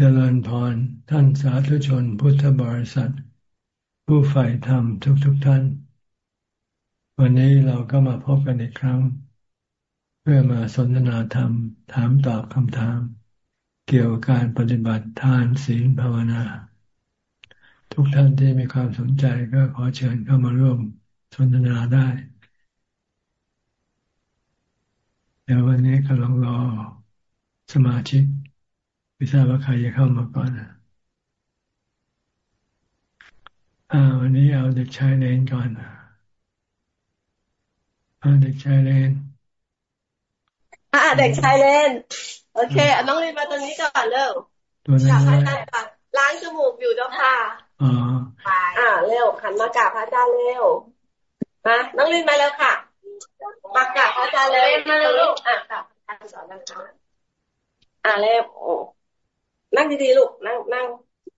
เจริญพร ท่านสาธุชนพุทธบริษัท ผู้ใฝ่ธรรมทุกๆทท่าน วันนี้เราก็มาพบกันอีกครั้ง เพื่อมาสนทนาธรรม ถามตอบคำถาม เกี่ยวกับการปฏิบัติทานศีลภาวนา ทุกท่านที่มีความสนใจก็ขอเชิญเข้ามาร่วมสนทนาได้ เดี๋ยววันนี้กำลังรอสมาชิก ไม่ทราบว่าใครจะเข้ามาก่อนอ่าวันนี้เอาเด็กชายเลนก่อนอ่าเด็กชายเลนอ่าเด็กชายเลนโอเคอน้องลีนมาตรงนี้ก่อนเร็วตัวนั้นค่ะล้างจมูกอยู่เจ้าค่ะอ๋ออ่าเร็วขันมากราบพระอาจารย์เร็วมาน้องลินมาแล้วค่ะมากราบพระอาจารย์เร็วมาเร็วอ่ากราบอาจารย์สอนนะคะอ่าเร็วโอ้ นั่งดีๆลูกนั่งนั่ง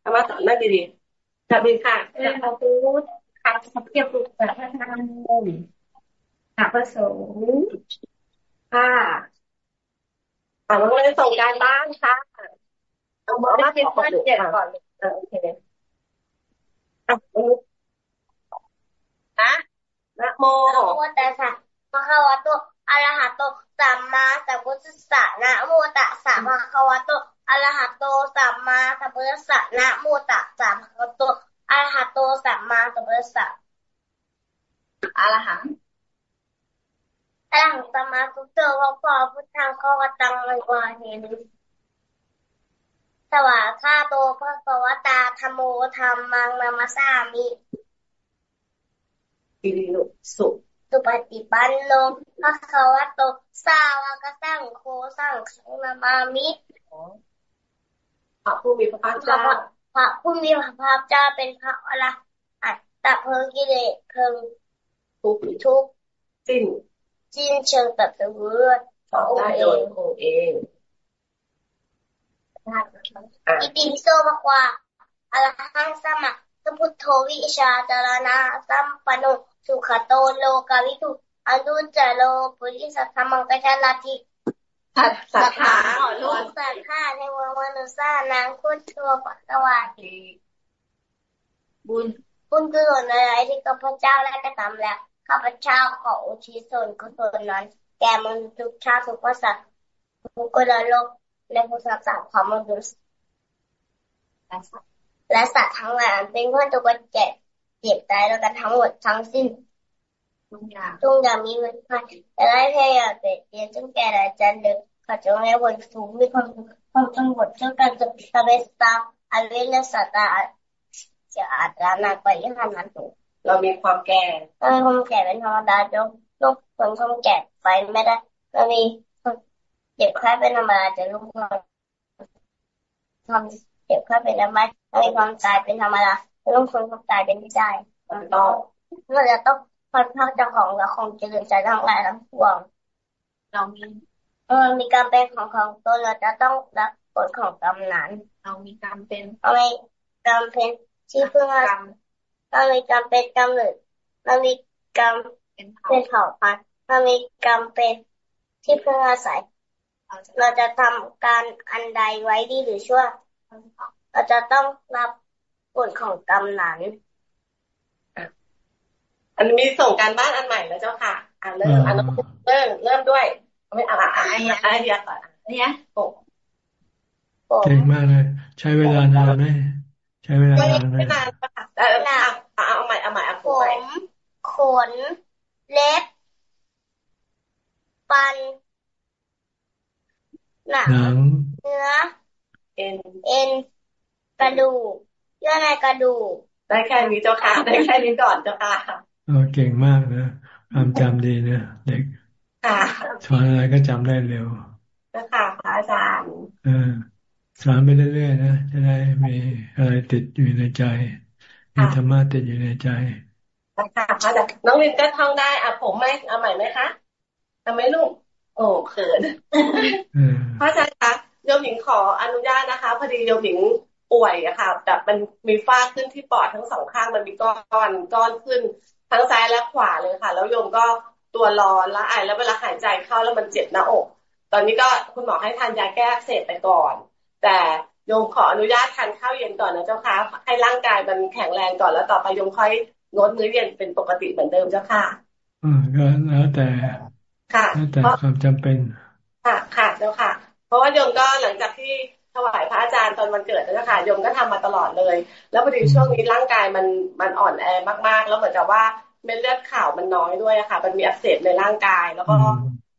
เอามาสอนนั่งดีๆจับดีค่ะขอบคุณค่ะสับเกียบลูกแบบพระธรรมค่ะพระสงฆ์ค่ะอ่าน้องเลยส่งการบ้านค่ะเอามาเป็นข้อเจ็ดก่อนโอเคอะนะนะโมนะโมตัสสะภะคะวะโตอะระหะโตสัมมาสัมพุทธัสสะนะโมตัสสะภะคะวะโต อระหะโตสัมมาสัมพุทธัสสะนะโมตัสสะภะคะวะโตอระหะโตสัมมาสัมพุทธัสสะอรหังอรหังสัมมาสัมพุทโธพระพพุทธังเขาตังเลยว่าเห็นสวาข้าโตพระสวตาธโมธรรมังนามาสามิดีลุสุสุปฏิปันโนพระคะวะโตสาวกสังโฆสังฆนามามิ พระผู้มีพระภาคเจ้าพระผู้มีพระภาคเจ้าเป็นพระอรหันต์เพงกิเลสเพิงทุกทุกสิ้นสิ้นเชิงตัดเวือพระองค์เององเองอิติปิโสภควาอรหังสัมมาสัมพุทโธวิชาจารณะสัมปันโนสุขโตโลกาวิทุอนุจโลปุริสัทธมังกชลาธิ สัทสัทธาลุสัทธาในวมนุสานางคุทัวปัตวาทีบุญบุญกุศลอะไรที่ข้าพเจ้าได้กระทำแล้วข้าพเจ้าขออุทิศส่วนกุศลนั้น แก่มนุษย์ทุกชาติทุกภาษาทุกคนโลกและผู้สัตว์ความมนุษย์และสัตว์ทั้งหลายเป็นเพื่อนตัวแก่เจ็บตายแล้วกันทั้งหมดทั้งสิ้น ทุ่งอย่ามีเงินพันแต่ได้แค่อยากเรียนจนแก่และจันเดินขจงในบนสูงมีความความจังหวดเช่นกันจะทำให้สตาร์อเวลสัตว์จะอาจจะหนักไปยังขนาดนั้นเรามีความแก่เรามีความแก่เป็นธรรมดาจงลูกคนความแก่ไปไม่ได้เรามีเจ็บแค่เป็นธรรมดาจะลูกความเจ็บแค่เป็นธรรมดาเรามีความตายเป็นธรรมดาลูกคนความตายเป็นไม่ได้ต้องเราจะต้อง พันพาเจ้าของและของเจริญใจทั้งหลายทั้งปวงเรามีเออมีการเป็นของของตนเราจะต้องรับผลของกรรมนั้นเรามีการเป็นเรามีกรรมเป็นที่เพื่อเรามีกรรมเป็นกรรมหรือเรามีกรรมเป็นเผ่าพันธุ์เรามีกรรมเป็นที่เพื่ออาศัย เราจะทำการอันใดไว้ดีหรือชั่ว เราจะต้องรับผลของกรรมนั้น อันมีส่งการบ้านอันใหม่แล้วเจ้าค่ะ อ่านเริ่มอ่านเริ่มเริ่มด้วยไม่อ่านอ่านอ่านเดียวก่อนเนี่ยโอ้เก่งมากเลย ใช้เวลานานไหมใช้เวลานานไหมไม่นานค่ะแต่เอาใหม่เอาใหม่เอาใหม่ผมขนเล็บฟันหนังเนื้อเอ็นเอ็นกระดูกเยื่อในกระดูกได้แค่นี้เจ้าค่ะได้แค่นี้ก่อนเจ้าค่ะ เก่งมากนะความจำดีนะเด็กสอนอะไรก็จำได้เร็วค่ะพระอาจารย์สอนไปเรื่อยๆนะจะได้มีอะไรติดอยู่ในใจ มีธรรมะติดอยู่ในใจค่ะพระอาจารย์น้องลินก็ท่องได้อะผมไม่เอาใหม่ไหมคะทำไมลูก โอ้เขินพระอาจารย์คะโยมหญิงขออนุญาตนะคะ พอดีโยมหญิงป่วยอะค่ะแต่มันมีฝ้าขึ้นที่ปอดทั้งสองข้างมันมีก้อนก้อนขึ้น ทั้งซ้ายและขวาเลยค่ะ แล้วโยมก็ตัวร้อนแล้วไอแล้วเวลาหายใจเข้าแล้วมันเจ็บหน้าอก ตอนนี้ก็คุณหมอให้ทานยาแก้อักเสบไปก่อน แต่โยมขออนุญาตทานข้าวเย็นก่อนนะเจ้าค่ะให้ร่างกายมันแข็งแรงก่อนแล้วต่อไปโยมค่อยงดมื้อเย็นเป็นปกติเหมือนเดิมเจ้าค่ะอ่าก็แล้วแต่ค่ะแล้วแต่ความจำเป็นค่ะค่ะเจ้าค่ะ เพราะว่าโยมก็หลังจากที่ ถวายพระอาจารย์ตอนวันเกิดนะค่ะโยมก็ทำมาตลอดเลย แล้วพอดีช่วงนี้ร่างกายมันมันอ่อนแอมากๆ แล้วเหมือนกับว่าเม็ดเลือดขาวมันน้อยด้วยอะค่ะ มันมีอักเสบในร่างกายแล้วก็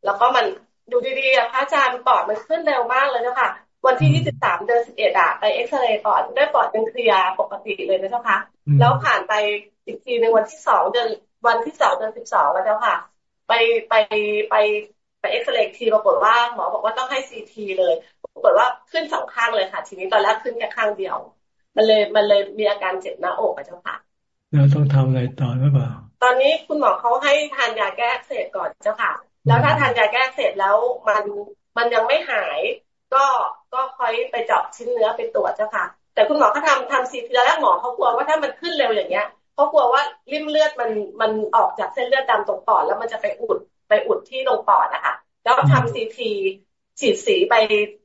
แล้วก็มันดูดีๆพระอาจารย์ปอดมันขึ้นเร็วมากเลยนะคะวันที่ 23 เดือน 11อะไปเอ็กซเรย์ปอดได้ปอดเป็นเคลียร์ปกติเลยนะเจ้าค่ะ แล้วผ่านไปอีกทีในวันที่สองเดือนวันที่สองเดือนสิบสองแล้วเจ้าค่ะ ไปไปไปไปเอ็กซเรย์ทีปรากฏว่าหมอบอกว่าต้องให้ซีทีเลย ปรากฏว่าขึ้นสองข้างเลยค่ะ ทีนี้ตอนแรกขึ้นแค่ข้างเดียว มันเลยมันเลยมีอาการเจ็บหน้าอกอะเจ้าค่ะแล้วต้องทำอะไรต่อหรือเปล่า ตอนนี้คุณหมอเขาให้ทานยาแก้เสพก่อนเจ้าค่ะ แล้วถ้าทานยาแก้เสพแล้วมันมันยังไม่หาย ก็ก็คอยไปเจาะชิ้นเนื้อไปตรวจเจ้าค่ะ แต่คุณหมอเขาทำทำซีทีแล้วหมอเขากลัวว่าถ้ามันขึ้นเร็วอย่างเงี้ยเขากลัวว่าริ่มเลือดมันมันออกจากเส้นเลือดดำตรงปอดแล้วมันจะไปอุดไปอุดที่ตรงปอดนะคะแล้วทำซีที ฉีดสีไป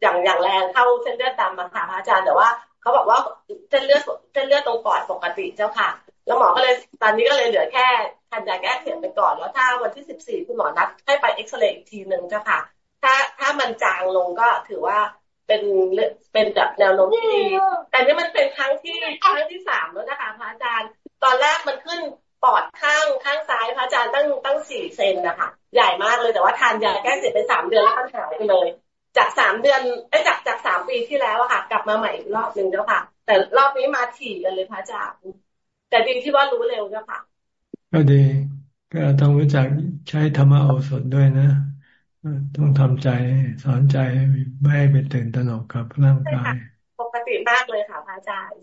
อย่างอย่างแรงเข้าเส้นเลือดดำมาค่ะพระอาจารย์แต่ว่าเขาบอกว่าเส้นเลือดเส้นเลือดตรงปอดปกติเจ้าค่ะ แล้วหมอก็เลยตอนนี้ก็เลยเหลือแค่ทานยาแก้เสียไปก่อน แล้วถ้าวันที่สิบสี่คุณหมอนัดให้ไปเอ็กซเรย์อีกทีหนึ่งเจ้าค่ะ ถ้าถ้ามันจางลงก็ถือว่าเป็นเป็นแบบแนวโน้มที่ดีแต่นี่มันเป็นครั้งที่ครั้งที่สามแล้วนะคะพระอาจารย์ ตอนแรกมันขึ้นปอดข้างข้างซ้ายพระอาจารย์ตั้งตั้งสี่เซนนะคะใหญ่มากเลยแต่ว่าทานยาแก้เสร็จไปสามเดือนแล้วมันหายไปเลย จากสามเดือนไอ้จากจากสามปีที่แล้วอะค่ะ กลับมาใหม่อีกรอบหนึ่งแล้วค่ะ แต่รอบนี้มาถี่กันเลยพระอาจารย์แต่ดีที่ว่ารู้เร็วเจ้าค่ะ ก็ดี ก็ต้องรู้จักใช้ธรรมโอสถด้วยนะ ต้องทำใจสอนใจไม่ให้ไปตื่นตระหนกกับร่างกาย ปกติมากเลยค่ะพระอาจารย์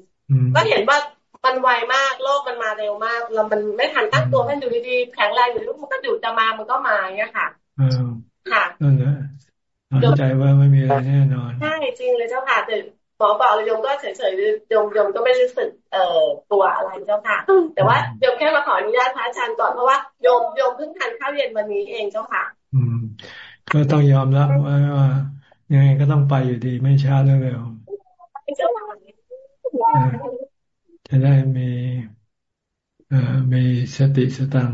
ก็เห็นว่ามันไวมากโลกมันมาเร็วมาก เรามันไม่ทันตั้งตัวให้อยู่ดีๆแข็งแรงอยู่ลูกมันก็อยู่จะมามันก็มาเนี่ยค่ะค่ะนั่นแหละ สอนใจว่าไม่มีอะไรแน่นอน ใช่จริงเลยเจ้าค่ะแต่หมอบอกเลยยมก็เฉยๆยมยมก็ไม่รู้สึกเอ่อตัวอะไรเจ้าค่ะ แต่ว่ายมแค่มาขออนุญาตพระอาจารย์ก่อนเพราะว่ายมยมเพิ่งทานข้าวเย็นวันนี้เองเจ้าค่ะ อืม ก็ต้องยอมรับว่ายังไงก็ต้องไปอยู่ดีไม่ช้าเร็วจะได้มีมีสติสตัง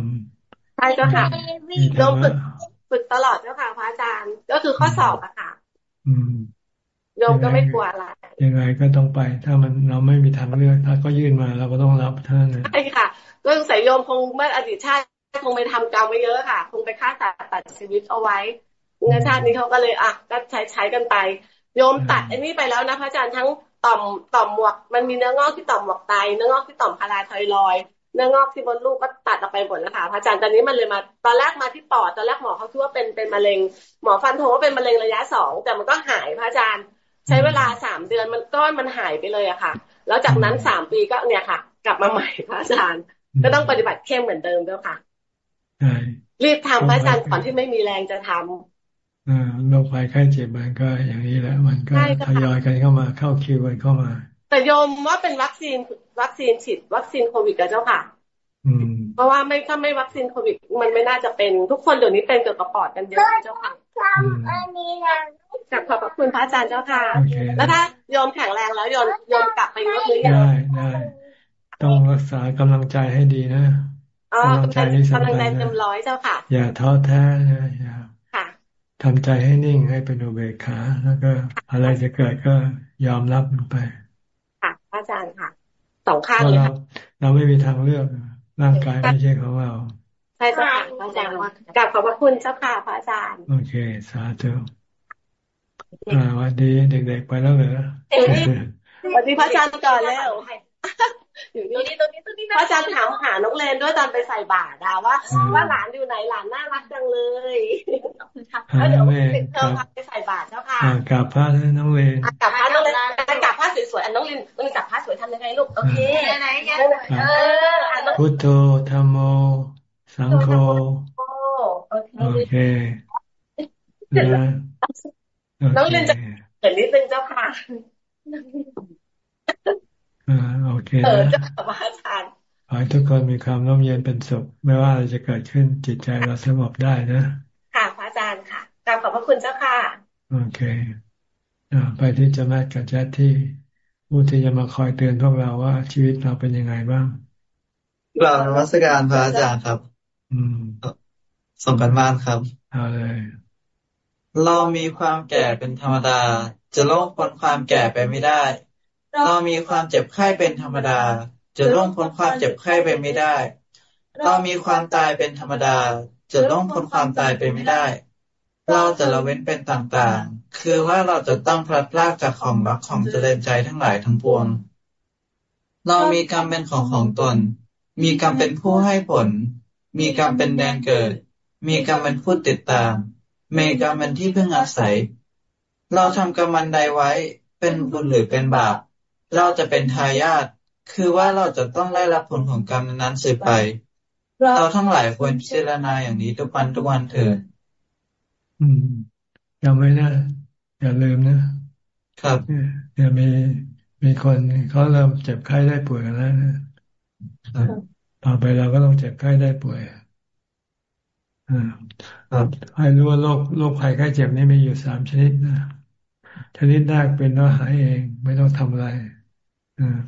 ใช่เจ้าค่ะเราฝึก ฝึกตลอดเจ้าค่ะพระอาจารย์ ก็คือข้อสอบอะค่ะอืมโยมก็ไม่กลัวอะไร ยังไงก็ต้องไป ถ้ามันเราไม่มีทางเลือก ถ้าก็ยื่นมาเราก็ต้องรับท่านใช่ค่ะก็สายโยมคงเมื่ออดีตชาติคงไปทำกรรมไว้เยอะค่ะ คงไปฆ่าสัตว์ตัดชีวิตเอาไว้ในชาตินี้เขาก็เลยอะก็ใช้ใช้กันไป โยมตัดอันนี้ไปแล้วนะพระอาจารย์ทั้งต่อมต่อมหมวก มันมีเนื้องอกที่ต่อมหมวกไตเนื้องอกที่ต่อมพาราไทรอย เนื้องอกที่บนลูกก็ตัดออกไปหมดแล้วค่ะพระอาจารย์ตอนนี้มันเลยมา ตอนแรกมาที่ปอดตอนแรกหมอเขาคิดว่าเป็นเป็นมะเร็ง หมอฟันธงว่าเป็นมะเร็งระยะสองแต่มันก็หายพระอาจารย์ ใช้เวลาสามเดือนมันก้อนมันหายไปเลยอะค่ะ แล้วจากนั้นสามปีก็เนี่ยค่ะ กลับมาใหม่พระอาจารย์ก็ต้องปฏิบัติเข้มเหมือนเดิมแล้วค่ะรีบทำพระอาจารย์ก่อนที่ไม่มีแรงจะทำโรคภัยไข้เจ็บมันก็อย่างนี้แหละมันก็ทยอยกันเข้ามาเข้าคิวกันเข้ามา แต่โยมว่าเป็นวัคซีน วัคซีนฉีดวัคซีนโควิดกับเจ้าค่ะเพราะว่าไม่ถ้าไม่วัคซีนโควิด มันไม่น่าจะเป็นทุกคนเดี๋ยวนี้เป็นเกี่ยวกับปอดกันเยอะเจ้าค่ะกับขอบพระคุณพระอาจารย์เจ้าค่ะ แล้วถ้าโยมแข็งแรงแล้วโยมโยมกลับไปยกมือยังได้ได้ต้องรักษากำลังใจให้ดีนะกำลังใจนี่สำคัญนะเต็มร้อยเจ้าค่ะ อย่าท้อแท้นะอย่าทำใจให้นิ่งให้เป็นอุเบกขาแล้วก็อะไรจะเกิดก็ยอมรับมันไป ค่ะอาจารย์ค่ะ สองข้างเลยค่ะเราไม่มีทางเลือกร่างกายไม่ใช่ของเราใช่เจ้าค่ะอาจารย์กลับขอบพระคุณเจ้าค่ะพระอาจารย์ โอเค สาธุอ่าวันดีเด็กๆไปแล้วเหรอวันดีพระอาจารย์ก่อนแล้ว อยู่นี่ตรงนี้ตรงนี้พระอาจารย์ถามหาน้องเลนด้วยตอนไปใส่บาตรดาว่าว่าหลานอยู่ไหนหลานน่ารักจังเลยแล้วเดี๋ยวเธอพาไปใส่บาตรเจ้าค่ะกราบพระน้องเลนกราบพระน้องเลนกราบพระสวยๆอันน้องเลนน้องเลนกราบพระสวยทำยังไงลูกโอเคไหนเออพุทโธธรรมโม สังโฆโอเคน้องเลนจะเกิดนิดนึงเจ้าค่ะ อ่าโอเคนะขอให้ทุกคนมีความร่มเย็นเป็นสุข ไม่ว่าอะไรจะเกิดขึ้นจิตใจเราสงบได้นะค่ะพระอาจารย์ค่ะกราบขอบพระคุณเจ้าค่ะ โอเคไปที่จะแม่กับแจ๊ที่ผู้ที่จะมาคอยเตือนพวกเราว่าชีวิตเราเป็นยังไงบ้างกล่าวนมัสการพระอาจารย์ครับ อืมส่งกันบ้านครับเอาเลยเรามีความแก่เป็นธรรมดา จะล่วงพ้นความแก่ไปไม่ได้ เรามีความเจ็บไข้เป็นธรรมดา จะล่วงพ้นความเจ็บไข้ไปไม่ได้ เรามีความตายเป็นธรรมดา จะล่วงพ้นความตายไปไม่ได้ เราจะละเว้นเป็นต่างๆ คือว่าเราจะต้องพลัดพรากจากของรักของเจริญใจทั้งหลายทั้งปวง เรามีกรรมเป็นของของตน มีกรรมเป็นผู้ให้ผล มีกรรมเป็นแดนเกิด มีกรรมเป็นผู้ติดตามมีกรรมเป็นที่พึ่งอาศัย เราทำกรรมใดไว้เป็นบุญหรือเป็นบาป เราจะเป็นทายาทคือว่าเราจะต้องได้รับผลของกรรมนั้นสืบไป เราทั้งหลายควรพิจารณาอย่างนี้ทุกวันทุกวันเถิดอืมจำไว้นะ อย่าลืมนะ ครับเนี่ยมีมีคนเขาเริ่มเจ็บไข้ได้ป่วยกันแล้วนะต่อไปเราก็ต้องเจ็บไข้ได้ป่วยให้รู้ว่าโรคโรคภัยไข้เจ็บนี่มีอยู่สามชนิดนะ ชนิดแรกเป็นว่าหายเอง ไม่ต้องทำอะไร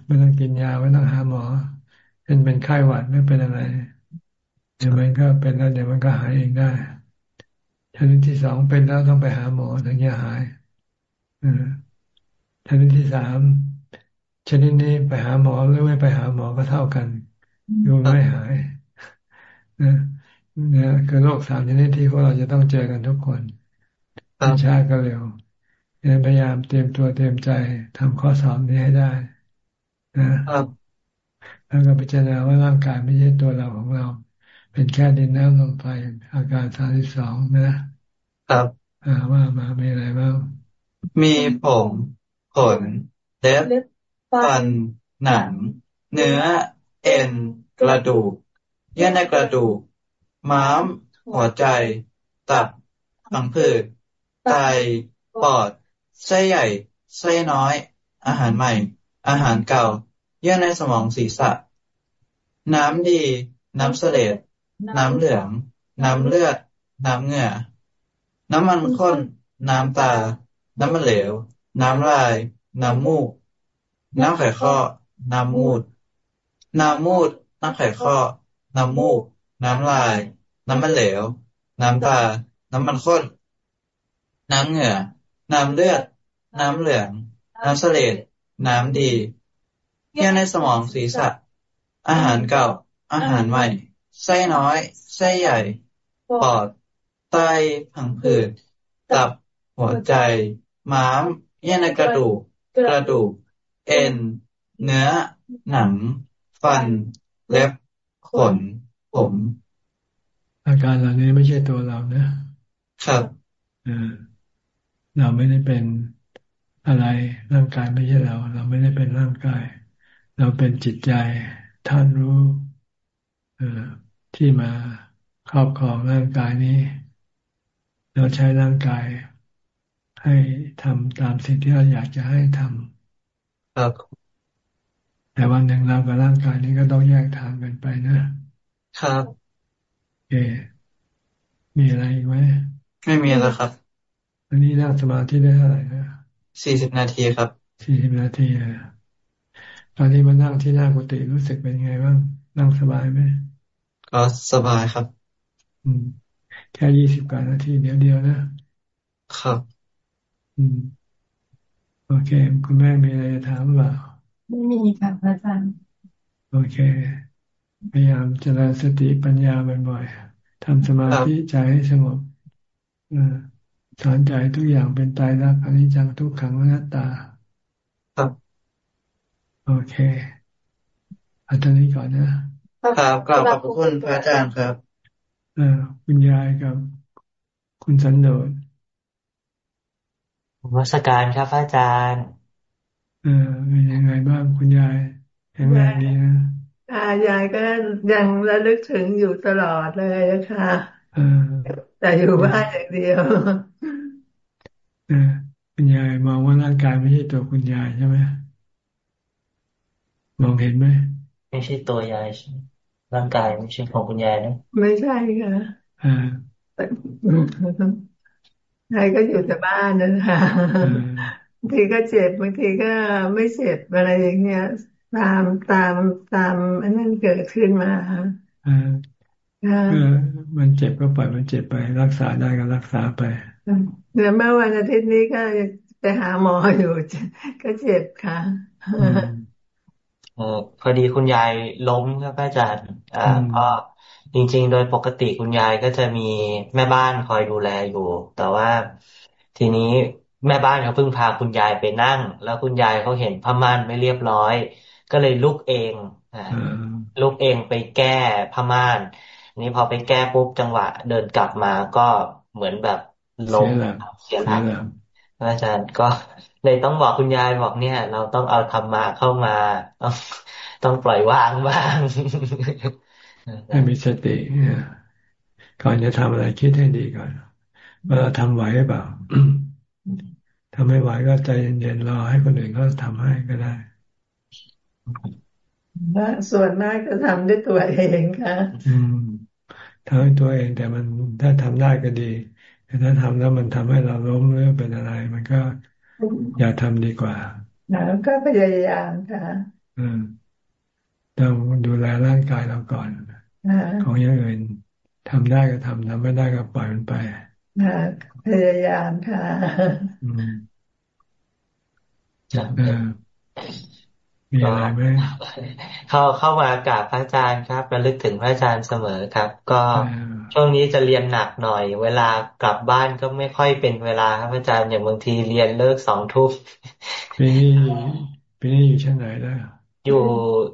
ไม่ต้องกินยาไม่ต้องหาหมอเป็นเป็นไข้หวัดไม่เป็นอะไร เดี๋ยวมันก็เป็นแล้วเดี๋ยวมันก็หายเองได้ชนิดที่สองเป็นแล้วต้องไปหาหมอถึงจะหายชนิดที่สามชนิดนี้ไปหาหมอหรือไม่ไปหาหมอก็เท่ากันดูไม่หายนะเนี่ยคือโรคสามชนิดที่พวกเราจะต้องเจอกันทุกคนไม่ช้าก็เร็วยังพยายามเตรียมตัวเตรียมใจทำข้อสอบนี้ให้ได้ นะครับแล้วก็พิจารณาว่าร่างกายไม่ใช่ตัวเราของเรา เป็นแค่ดินน้ำลมไฟอาการสามสิบสองนะครับอ่าว่ามามีอะไรบ้างมีผมขนเล็บฟัน หนัง เนื้อ เอ็น กระดูก เยื่อในกระดูก ม้าม หัวใจ ตับผังผืดไตปอดไส้ใหญ่ไส้น้อย อาหารใหม่ อาหารเก่า เยื่อในสมองศีรษะ น้ำดี น้ำเสลดน้ำเหลือง น้ำเลือด น้ำเหงื่อ น้ำมันข้น น้ำตา น้ำมันเหลว น้ำลาย น้ำมูก น้ำไข่ข้อ น้ำมูด น้ำมูด น้ำไข่ข้อ น้ำมูก น้ำลาย น้ำมันเหลว น้ำตา น้ำมันข้น น้ำเหงื่อ น้ำเลือด น้ำเหลือง น้ำเสลด น้ำดีเยื่อในสมองศีรษะ อาหารเก่า อาหารใหม่ ไส้น้อย ไส้ใหญ่ ปอด ไต ผังผืด ตับ หัวใจ ม้าม เยื่อในกระดูก กระดูก เอ็น เนื้อ หนัง ฟัน เล็บ ขน ผม อาการเหล่านี้ไม่ใช่ตัวเรานะ ครับเราไม่ได้เป็น อะไรร่างกายไม่ใช่เรา เราไม่ได้เป็นร่างกาย เราเป็นจิตใจท่านรู้ที่มาครอบครองร่างกายนี้ เราใช้ร่างกาย ให้ทำตามสิ่งที่เราอยากจะให้ทำครับแต่วันหนึ่งเรากับร่างกายนี้ก็ต้องแยกทางกันไปนะ ครับโอเคมีอะไรอีกไหมไม่มีแล้วครับ วันนี้นั่งสมาธิได้เท่าไหร่นะ สี่สิบนาทีครับสี่สิบนาทีตอนนี้มานั่งที่หน้ากุฏิรู้สึกเป็นไงบ้าง นั่งสบายไหมก็สบายครับ อืม แค่ยี่สิบกว่านาทีเดียวเดียวนะครับ อืม โอเค คุณแม่มีอะไรจะถามหรือเปล่าไม่มีค่ะอาจารย์โอเค พยายามเจริญสติปัญญาบ่อยๆทำสมาธิใจให้สงบ สอนใจทุกอย่างเป็นตายรักอนิจจังทุกขังอนัตตา ครับ โอเค อันนี้ก่อนนะครับกลับขอบคุณพระอาจารย์ครับอคุณยายกับคุณสันโดษวัสการครับพระอาจารย์ เออเป็นยังไงบ้างคุณยายแข็งแรงดีนะค่ะยายก็ยังระลึกถึงอยู่ตลอดเลยนะคะ แต่อยู่บ้านอย่างเดียวคุณยายมองว่าร่างกายไม่ใช่ตัวคุณยายใช่ไหมมองเห็นไหมไม่ใช่ตัวยายใช่ร่างกายไม่ใช่ของคุณยายนะไม่ใช่ค่ะอ่ายายก็อยู่แต่บ้านนะคะบางทีก็เจ็บบางทีก็ไม่เจ็บอะไรอย่างเงี้ย ตามตามตามอันนั้นเกิดขึ้นมาอ่า มันเจ็บก็ปล่อยมันเจ็บไป รักษาได้ก็รักษาไปเดี๋ยวเมื่อวันอาทิตย์นี้ก็ไปหาหมออยู่ก็เจ็บค่ะออพอดีคุณยายล้มครับอาจารย์อ่าก็จริง ๆ โดยปกติคุณยายก็จะมีแม่บ้านคอยดูแลอยู่ แต่ว่าทีนี้แม่บ้านเขาเพิ่งพาคุณยายไปนั่ง แล้วคุณยายเขาเห็นผ้าม่านไม่เรียบร้อย ก็เลยลุกเองลุกเองไปแก้ผ้าม่าน นี่พอไปแก้ปุ๊บจังหวะ เดินกลับมาก็เหมือนแบบล้มเสียหลักอาจารย์ก็เลยต้องบอกคุณยายบอกเนี่ย เราต้องเอาธรรมะเข้ามาต้องต้องปล่อยวางบ้างให้มีสติก่อนจะทำอะไรคิดให้ดีก่อนว่าเราทำไหวหรือเปล่าทำไม่ไหวก็ใจเย็นๆรอให้คนอื่นเขาทำให้ก็ได้ส่วนมากจะทำด้วยตัวเองค่ะอืม ทำด้วยตัวเองแต่มันถ้าทำได้ก็ดี แต่ถ้าทำแล้วมันทำให้เราล้มหรือเป็นอะไร มันก็อย่าทำดีกว่าแล้วก็พยายามค่ะอืมต้องดูแลร่างกายเราก่อนของอย่างอื่นทำได้ก็ทำทำไม่ได้ก็ปล่อยมันไปพยายามค่ะ มีอะไรไหมเข้าเข้ามากราบพระอาจารย์ครับระลึกถึงพระอาจารย์เสมอครับ ก็ช่วงนี้จะเรียนหนักหน่อย เวลากลับบ้านก็ไม่ค่อยเป็นเวลาครับอาจารย์อย่างบางทีเรียนเลิกสองทุ่มปีนี้ปีนี้อยู่ชั้นไหนแล้วอยู่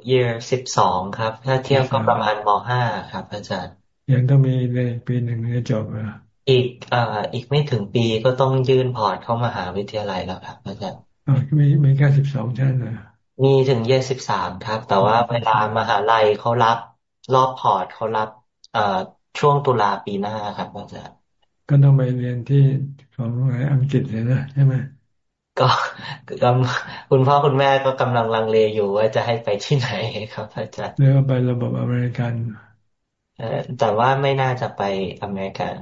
year สิบสองครับ ถ้าเทียบก็ประมาณมห้าครับ อาจารย์ ยังต้องมีในปีหนึ่งจะจบอะอีกเอ่ออีกไม่ถึงปีก็ต้องยื่นพอร์ตเข้ามาหาวิทยาลัยแล้วครับอาจารย์อ๋อมีมีแค่สิบสองชั้นนะ มีถึงเยสิบสามครับ แต่ว่าเวลามหาลัยเขารับรอบ port เขารับ เอ่อช่วงตุลาปีหน้าครับอาจารย์ก็ต้องไปเรียนที่ของอังกฤษเลยนะใช่ไหมก็คุณพ่อคุณแม่ก็กำลังลังเลอยู่ว่าจะให้ไปที่ไหนครับอาจารย์หรือว่าไประบบอเมริกันแต่ว่าไม่น่าจะไปอเมริกัน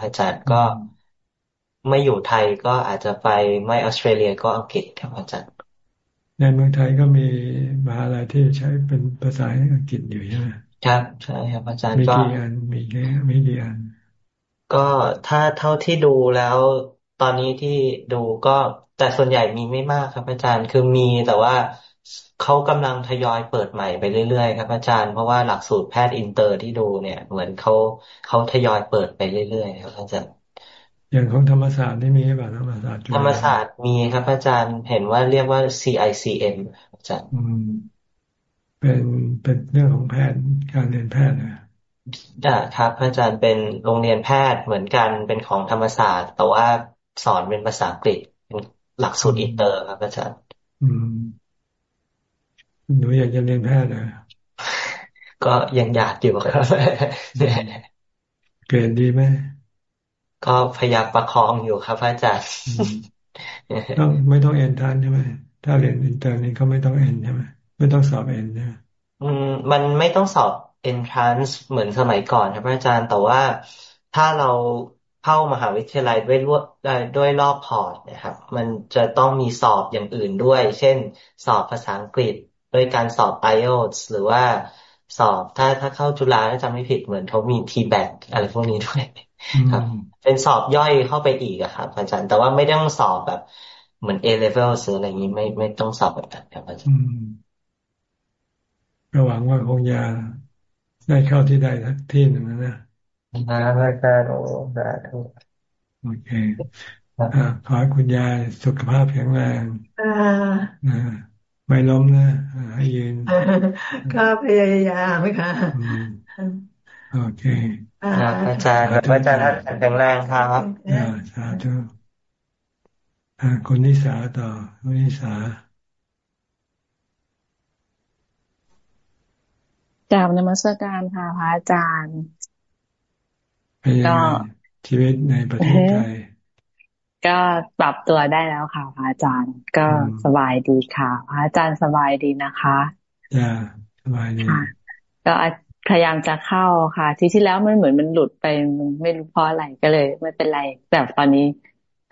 อาจารย์ก็ไม่อยู่ไทยก็อาจจะไปไม่ออสเตรเลียก็อังกฤษครับอาจารย์ ในเมืองไทยก็มีมหาลัยที่ใช้เป็นภาษาอังกฤษอยู่ใช่ไหมครับใช่ครับอาจารย์มีกี่อันมีแค่มีกี่อันก็ถ้าเท่าที่ดูแล้วตอนนี้ที่ดูก็แต่ส่วนใหญ่มีไม่มากครับ อาจารย์คือมีแต่ว่าเขากำลังทยอยเปิดใหม่ไปเรื่อยๆครับ อาจารย์เพราะว่าหลักสูตรแพทย์อินเตอร์ที่ดูเนี่ย เหมือนเขาเขาทยอยเปิดไปเรื่อยๆครับอาจารย์ อย่างของธรรมศาสตร์นี่มีแบบธรรมศาสตร์ธรรมศาสตร์มีครับ อาจารย์เห็นว่าเรียกว่า CICM อาจารย์เป็นเป็นเรื่องของแพทย์การเรียนแพทย์นะอ่าครับ อาจารย์เป็นโรงเรียนแพทย์เหมือนกันเป็นของธรรมศาสตร์ แต่ว่าสอนเป็นภาษาอังกฤษเป็นหลักสูตรอินเตอร์ครับ อาจารย์ อืมหนูอยากจะเรียนแพทย์นะก็ยังอยากอยู่ครับเกรดดีไหม ก็พยายามประคองอยู่ครับอาจารย์ต้องไม่ต้องเอ็นทานใช่ไหมถ้าเรียนอินเตอร์นี่ก็ไม่ต้องเอ็นใช่ไหมไม่ต้องสอบเอ็นใช่ไหมอืมมันไม่ต้องสอบ entrance เหมือนสมัยก่อนครับอาจารย์แต่ว่าถ้าเราเข้ามหาวิทยาลัยด้วยรวดด้วยรอบ port นะครับ มันจะต้องมีสอบอย่างอื่นด้วย เช่น สอบภาษาอังกฤษด้วยการสอบ IELTS หรือว่าสอบถ้าถ้าเข้าจุฬาถ้าจำไม่ผิดเหมือนเขามี t b a c อะไรพวกนี้ด้วย ครับ เป็นสอบย่อยเข้าไปอีกอะครับอาจารย์แต่ว่าไม่ต้องสอบแบบเหมือน A level หรืออะไรอย่างนี้ไม่ไม่ต้องสอบแบบนั้นครับอาจารย์ก็หวังว่าคงจะได้เข้าที่ใดทักที่หนึ่งนะนะนะอาจารย์โอ้สาธุโอเคอ่าขอให้คุณยายสุขภาพแข็งแรงอ่าไม่ล้มนะให้ยืนก็พยายามค่ะ โอเคอาจารย์อาจารย์แข็งแรงครับสาธุคุณนิสาต่อคุณนิสากล่าวนมัสการค่ะพระอาจารย์ก็ชีวิตในประเทศไทยก็ปรับตัวได้แล้วค่ะพระอาจารย์ ก็สบายดีค่ะพระอาจารย์สบายดีนะคะจ้าสบายดีก็ พยายามจะเข้าค่ะ ที่ที่แล้วมันเหมือนมันหลุดไปไม่รู้เพราะอะไรก็เลย ไม่เป็นไร แต่ตอนนี้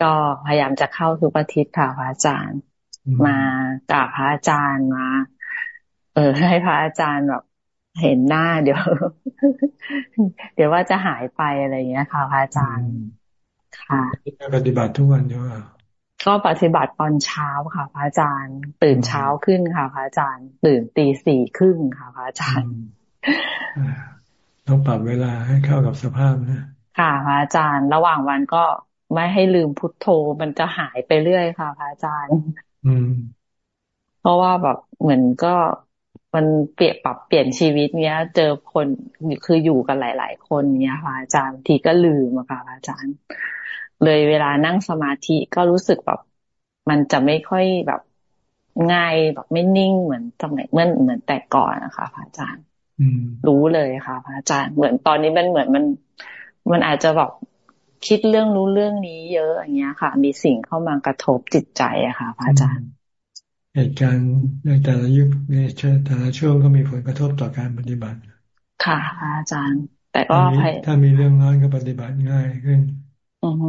ก็พยายามจะเข้าทุกอาทิตย์ค่ะพระอาจารย์ มากราบพระอาจารย์มา เออ ให้พระอาจารย์แบบเห็นหน้าเดี๋ยว เดี๋ยวว่าจะหายไปอะไรอย่างเงี้ยค่ะพระอาจารย์ ค่ะปฏิบัติทุกวันเดียวก็ปฏิบัติตอนเช้าค่ะพระอาจารย์ ตื่นเช้าขึ้นค่ะพระอาจารย์ ตื่นตีสี่ครึ่งค่ะพระอาจารย์ ต้องปรับเวลาให้เข้ากับสภาพนะค่ะพระอาจารย์ ระหว่างวันก็ไม่ให้ลืมพุทโธมันจะหายไปเรื่อยค่ะพระอาจารย์ อืม เพราะว่าแบบเหมือนก็มันเปลี่ยนปรับเปลี่ยนชีวิตเนี้ย เจอคนคืออยู่กันหลาย ๆ คนเนี้ยค่ะอาจารย์ทีก็ลืมอะค่ะอาจารย์ เลยเวลานั่งสมาธิก็รู้สึกแบบ มันจะไม่ค่อยแบบง่ายแบบไม่นิ่งเหมือนสมัยเมื่อเหมือนแต่ก่อนนะคะพระอาจารย์ รู้เลยค่ะพระอาจารย์เหมือนตอนนี้มันเหมือนมัน มันอาจจะแบบคิดเรื่องรู้เรื่องนี้เยอะอย่างเงี้ยค่ะ มีสิ่งเข้ามากระทบจิตใจอะค่ะพระอาจารย์ เหตุการณ์ในแต่ละยุคในแต่ละช่วงก็มีผลกระทบต่อการปฏิบัติ ค่ะอาจารย์ แต่ก็ถ้ามีเรื่องน้อยก็ปฏิบัติง่ายขึ้นอือ